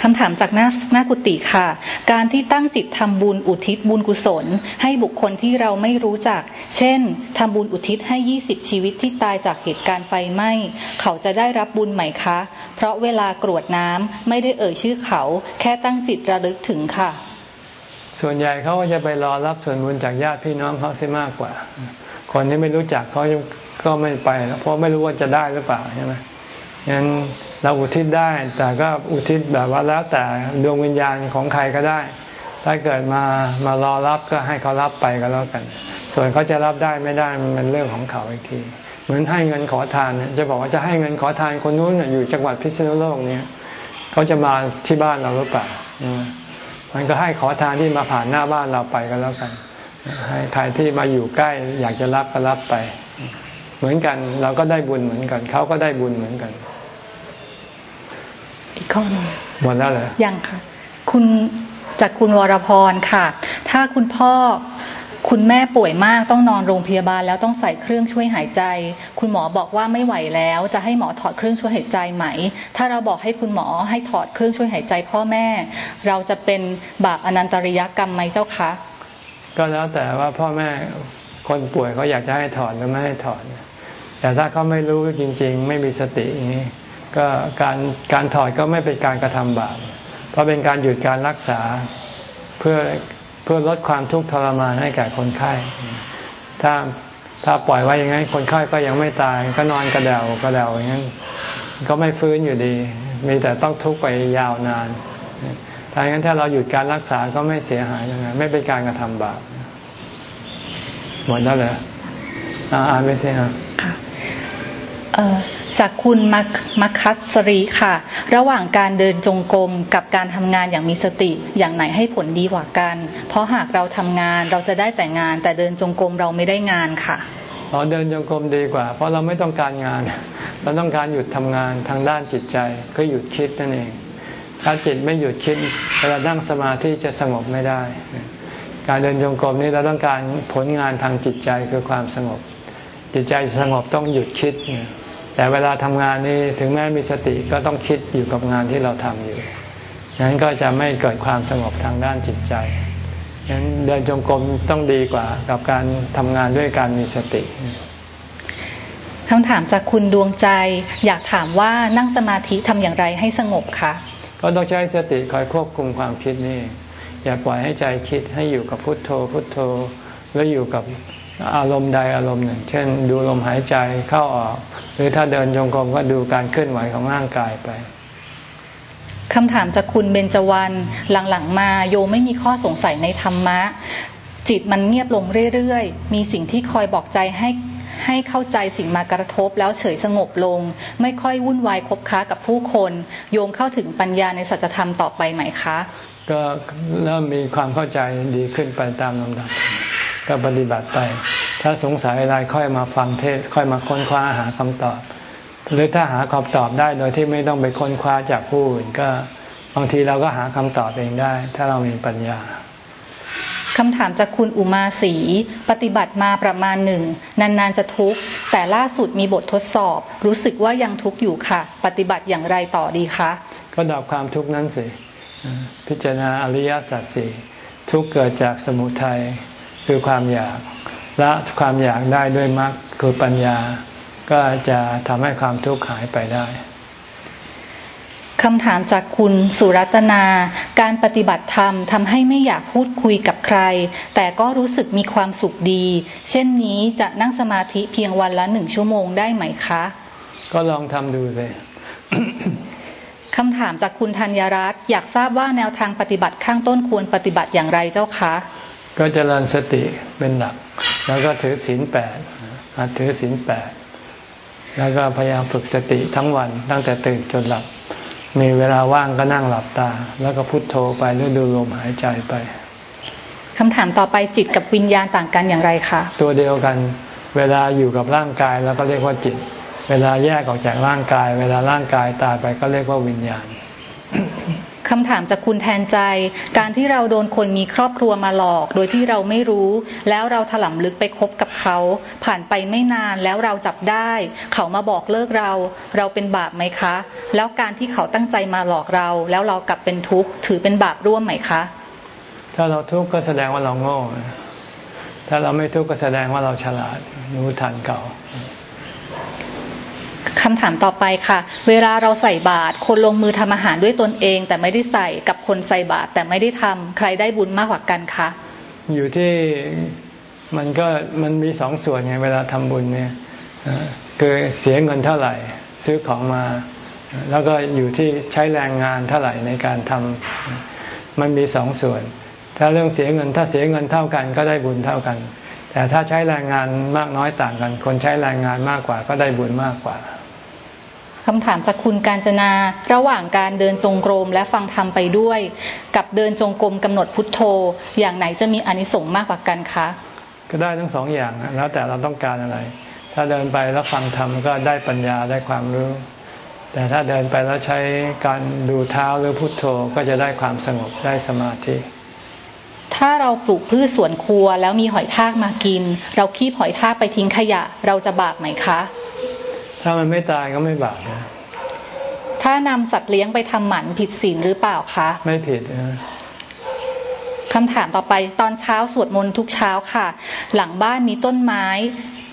คำถามจากหน้าหน้ากุฏิค่ะ การที่ตั้งจิตทำบุญอุทิศบุญกุศล ให้บุคคลที่เราไม่รู้จัก เช่นทำบุญอุทิศให้ยี่สิบชีวิตที่ตายจากเหตุการณ์ไฟไหม้เขาจะได้รับบุญไหมคะ เพราะเวลากรวดน้ำไม่ได้เอ่ยชื่อเขา แค่ตั้งจิตระลึกถึงค่ะ ส่วนใหญ่เขาก็จะไปรอรับส่วนบุญจากญาติพี่น้องเขาเสียมากกว่า คนที่ไม่รู้จักเขาก็ไม่ไป เพราะไม่รู้ว่าจะได้หรือเปล่าใช่ไหมงั้นเราอุทิศได้ แต่ก็อุทิศแบบว่าแล้วแต่ดวงวิญญาณของใครก็ได้ ถ้าเกิดมามารอรับก็ให้เขารับไปก็แล้วกัน ส่วนเขาจะรับได้ไม่ได้มันเป็นเรื่องของเขาอีกที เหมือนให้เงินขอทานจะบอกว่าจะให้เงินขอทานคนนู้นอยู่จังหวัดพิษณุโลกเนี่ยเขาจะมาที่บ้านเราหรือเปล่ามันก็ให้ขอทานที่มาผ่านหน้าบ้านเราไปก็แล้วกัน ให้ใครที่มาอยู่ใกล้ อยากจะรับก็รับไป เหมือนกันเราก็ได้บุญเหมือนกัน เขาก็ได้บุญเหมือนกัน อีกข้อนึงหมดแล้วเหรอยังค่ะ คุณจากคุณวรพรค่ะ ถ้าคุณพ่อคุณแม่ป่วยมากต้องนอนโรงพยาบาล แล้วต้องใส่เครื่องช่วยหายใจ คุณหมอบอกว่าไม่ไหวแล้ว จะให้หมอถอดเครื่องช่วยหายใจไหม ถ้าเราบอกให้คุณหมอให้ถอดเครื่องช่วยหายใจ พ่อแม่ เราจะเป็นบาปอนันตริยกรรมไหมเจ้าคะ ก็แล้วแต่ว่าพ่อแม่คนป่วยเขาอยากจะให้ถอดหรือไม่ให้ถอดแต่ถ้าเขาไม่รู้จริง ๆ ไม่มีสติอย่างนี้ก็การการถอดก็ไม่เป็นการกระทำบาปเพราะเป็นการหยุดการรักษาเพื่อเพื่อลดความทุกข์ทรมานให้แก่คนไข้ ถ้าถ้าปล่อยไว้อย่างนั้นคนไข้ก็ยังไม่ตาย ก็นอนกระเดากระเดาอย่างนั้นก็ไม่ฟื้นอยู่ดี มีแต่ต้องทุกข์ไปยาวนาน ถ้าอย่างนั้นถ้าเราหยุดการรักษาก็ไม่เสียหายยังไงไม่เป็นการกระทำบาปหมดแล้วเหรออ่านไม่ใช่ครับจากคุณมัคัสรีค่ะ ระหว่างการเดินจงกรมกับการทำงานอย่างมีสติอย่างไหนให้ผลดีกว่ากัน เพราะหากเราทำงานเราจะได้แต่งาน แต่เดินจงกรมเราไม่ได้งานค่ะเราเดินจงกรมดีกว่า เพราะเราไม่ต้องการงาน เราต้องการหยุดทำงานทางด้านจิตใจก็หยุดคิดนั่นเอง ถ้าจิตไม่หยุดคิดเวลานั่งสมาธิจะสงบไม่ได้ การเดินจงกรมนี้เราต้องการผลงานทางจิตใจคือความสงบ จิตใจสงบต้องหยุดคิด แต่เวลาทำงานนี้ถึงแม้มีสติก็ต้องคิดอยู่กับงานที่เราทำอยู่ฉะนั้นก็จะไม่เกิดความสงบทางด้านจิตใจฉะนั้นเดินจงกรมต้องดีกว่ากับการทำงานด้วยการมีสติคำถามจากคุณดวงใจ อยากถามว่านั่งสมาธิทำอย่างไรให้สงบคะ ก็ต้องใช้สติคอยควบคุมความคิดนี่ อย่าปล่อยให้ใจคิดให้อยู่กับพุทโธพุทโธ แล้วอยู่กับอารมณ์ใดอารมณ์หนึ่ง เช่น ดูลมหายใจเข้าออก หรือถ้าเดินจงกรมก็ดูการเคลื่อนไหวของร่างกายไปคำถามจากคุณเบญจวรรณหลังๆ มาโยไม่มีข้อสงสัยในธรรมะ จิตมันเงียบลงเรื่อยๆ มีสิ่งที่คอยบอกใจให้ ให้เข้าใจสิ่งมากระทบแล้วเฉยสงบลง ไม่ค่อยวุ่นวายคบค้ากับผู้คน โยมเข้าถึงปัญญาในสัจธรรมต่อไปไหมคะ ก็เริ่มมีความเข้าใจดีขึ้นไปตามลำดับก็ปฏิบัติไป ถ้าสงสัยอะไรค่อยมาฟังเทศค่อยมาค้นคว้าหาคำตอบ หรือถ้าหาคำตอบได้โดยที่ไม่ต้องไปค้นคว้าจากผู้อื่นก็บางทีเราก็หาคำตอบเองได้ ถ้าเรามีปัญญา คำถามจากคุณอุมาศีปฏิบัติมาประมาณหนึ่ง นานๆจะทุกข์ แต่ล่าสุดมีบททดสอบ รู้สึกว่ายังทุกข์อยู่ค่ะ ปฏิบัติอย่างไรต่อดีคะ ก็ดับความทุกข์นั้นสิ พิจารณาอริยสัจสี่ทุกเกิดจากสมุทัยคือความอยากละความอยากได้ด้วยมรรคคือปัญญา ก็จะทำให้ความทุกข์หายไปได้ คำถามจากคุณสุรัตนา การปฏิบัติธรรมทำให้ไม่อยากพูดคุยกับใคร แต่ก็รู้สึกมีความสุขดี เช่นนี้จะนั่งสมาธิเพียงวันละหนึ่งชั่วโมงได้ไหมคะ ก็ลองทำดูเลยคำถามจากคุณธัญรัตน์อยากทราบว่าแนวทางปฏิบัติข้างต้นควรปฏิบัติอย่างไรเจ้าคะ ก็เจริญสติเป็นหลัก แล้วก็ถือศีลแปดถือศีลแปดแล้วก็พยายามฝึกสติทั้งวันตั้งแต่ตื่นจนหลับ มีเวลาว่างก็นั่งหลับตา แล้วก็พุโทโธไปหรือดูลมหายใจไปคำถามต่อไปจิตกับวิญญาณต่างกันอย่างไรคะตัวเดียวกัน เวลาอยู่กับร่างกายแล้วก็เรียกว่าจิต เวลาแยกออกจากร่างกาย เวลาร่างกายตายไปก็เรียกว่าวิญญาณ คำถามจากคุณแทนใจ การที่เราโดนคนมีครอบครัวมาหลอก โดยที่เราไม่รู้ แล้วเราถลำลึกไปคบกับเขา ผ่านไปไม่นานแล้วเราจับได้ เขามาบอกเลิกเรา เราเป็นบาปไหมคะ แล้วการที่เขาตั้งใจมาหลอกเรา แล้วเรากลับเป็นทุกข์ถือเป็นบาปร่วมไหมคะ ถ้าเราทุกข์ก็แสดงว่าเราโง่ถ้าเราไม่ทุกข์ก็แสดงว่าเราฉลาดรู้ทันเก่า คำถามต่อไปค่ะ เวลาเราใส่บาตรคนลงมือทำอาหารด้วยตนเอง แต่ไม่ได้ใส่กับคนใส่บาตรแต่ไม่ได้ทำใครได้บุญมากกว่ากันคะอยู่ที่มันก็มันมีสองส่วนไงเวลาทำบุญเนี่ยคือเสียเงินเท่าไหร่ ซื้อของมา แล้วก็อยู่ที่ใช้แรงงานเท่าไหร่ในการทำมันมีสองส่วน ถ้าเรื่องเสียเงินถ้าเสียเงินเท่ากันก็ได้บุญเท่ากัน แต่ถ้าใช้แรงงานมากน้อยต่างกัน คนใช้แรงงานมากกว่าก็ได้บุญมากกว่าคำถามจากคุณการจนาระหว่างการเดินจงกรมและฟังธรรมไปด้วย กับเดินจงกรมกำหนดพุทโธ อย่างไหนจะมีอนิสงส์มากกว่ากันคะ ก็ได้ทั้งสองอย่างแล้วแต่เราต้องการอะไร ถ้าเดินไปแล้วฟังธรรมก็ได้ปัญญาได้ความรู้ แต่ถ้าเดินไปแล้วใช้การดูเท้าหรือพุทโธก็จะได้ความสงบได้สมาธิ ถ้าเราปลูกพืชสวนครัว แล้วมีหอยทากมากิน เราคีบหอยทากไปทิ้งขยะ เราจะบาปไหมคะ ถ้ามันไม่ตายก็ไม่บาปนะถ้านำสัตว์เลี้ยงไปทำหมันผิดศีลหรือเปล่าคะ ไม่ผิดนะคำถามต่อไปตอนเช้าสวดมนต์ทุกเช้าค่ะ หลังบ้านมีต้นไม้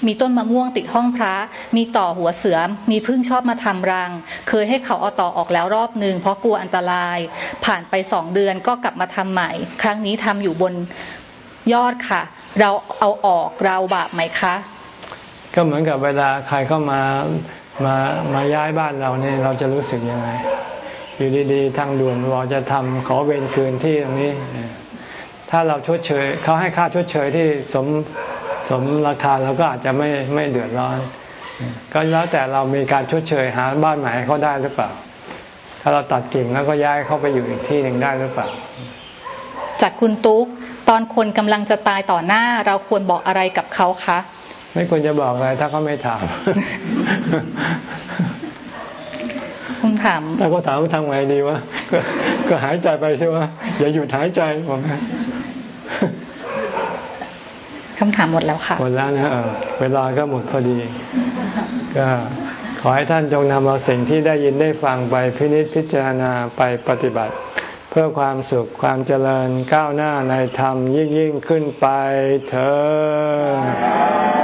มีต้นมะม่วงติดห้องพระ มีต่อหัวเสือ มีพึ่งชอบมาทำรัง เคยให้เขาเอาต่อออกแล้วรอบหนึ่งเพราะกลัวอันตราย ผ่านไปสองเดือนก็กลับมาทำใหม่ ครั้งนี้ทำอยู่บนยอดค่ะ เราเอาออกเราบาปไหมคะ ก็เหมือนกับเวลาใครเข้ามามามาย้ายบ้านเราเนี่ยเราจะรู้สึกยังไง อยู่ดีๆทางด่วนเราจะทำขอเวรคืนที่ตรงนี้ ถ้าเราชดเชยเขาให้ค่าชดเชยที่สม สมราคาเราก็อาจจะไม่ไม่เดือดร้อน ก็แล้วแต่เรามีการชดเชยหาบ้านใหม่เขาได้หรือเปล่า ถ้าเราตัดกิ่งแล้วก็ย้ายเขาไปอยู่อีกที่หนึ่งได้หรือเปล่า จากคุณตุ๊กตอนคนกำลังจะตายต่อหน้า เราควรบอกอะไรกับเขาคะ ไม่ควรจะบอกอะไรถ้าเขาไม่ถามคุณถามถ้าเขาถามว่าทำไงดีวะก็ก็หายใจไปใช่ไหมอย่าหยุดหายใจผม คำถามหมดแล้วค่ะ หมดแล้วนะเออเวลาก็หมดพอดี ก็ขอให้ท่านจงนำเอาสิ่งที่ได้ยินได้ฟังไปพินิจพิจารณาไปปฏิบัติ เพื่อความสุขความเจริญก้าวหน้าในธรรมยิ่งยิ่งขึ้นไปเถอ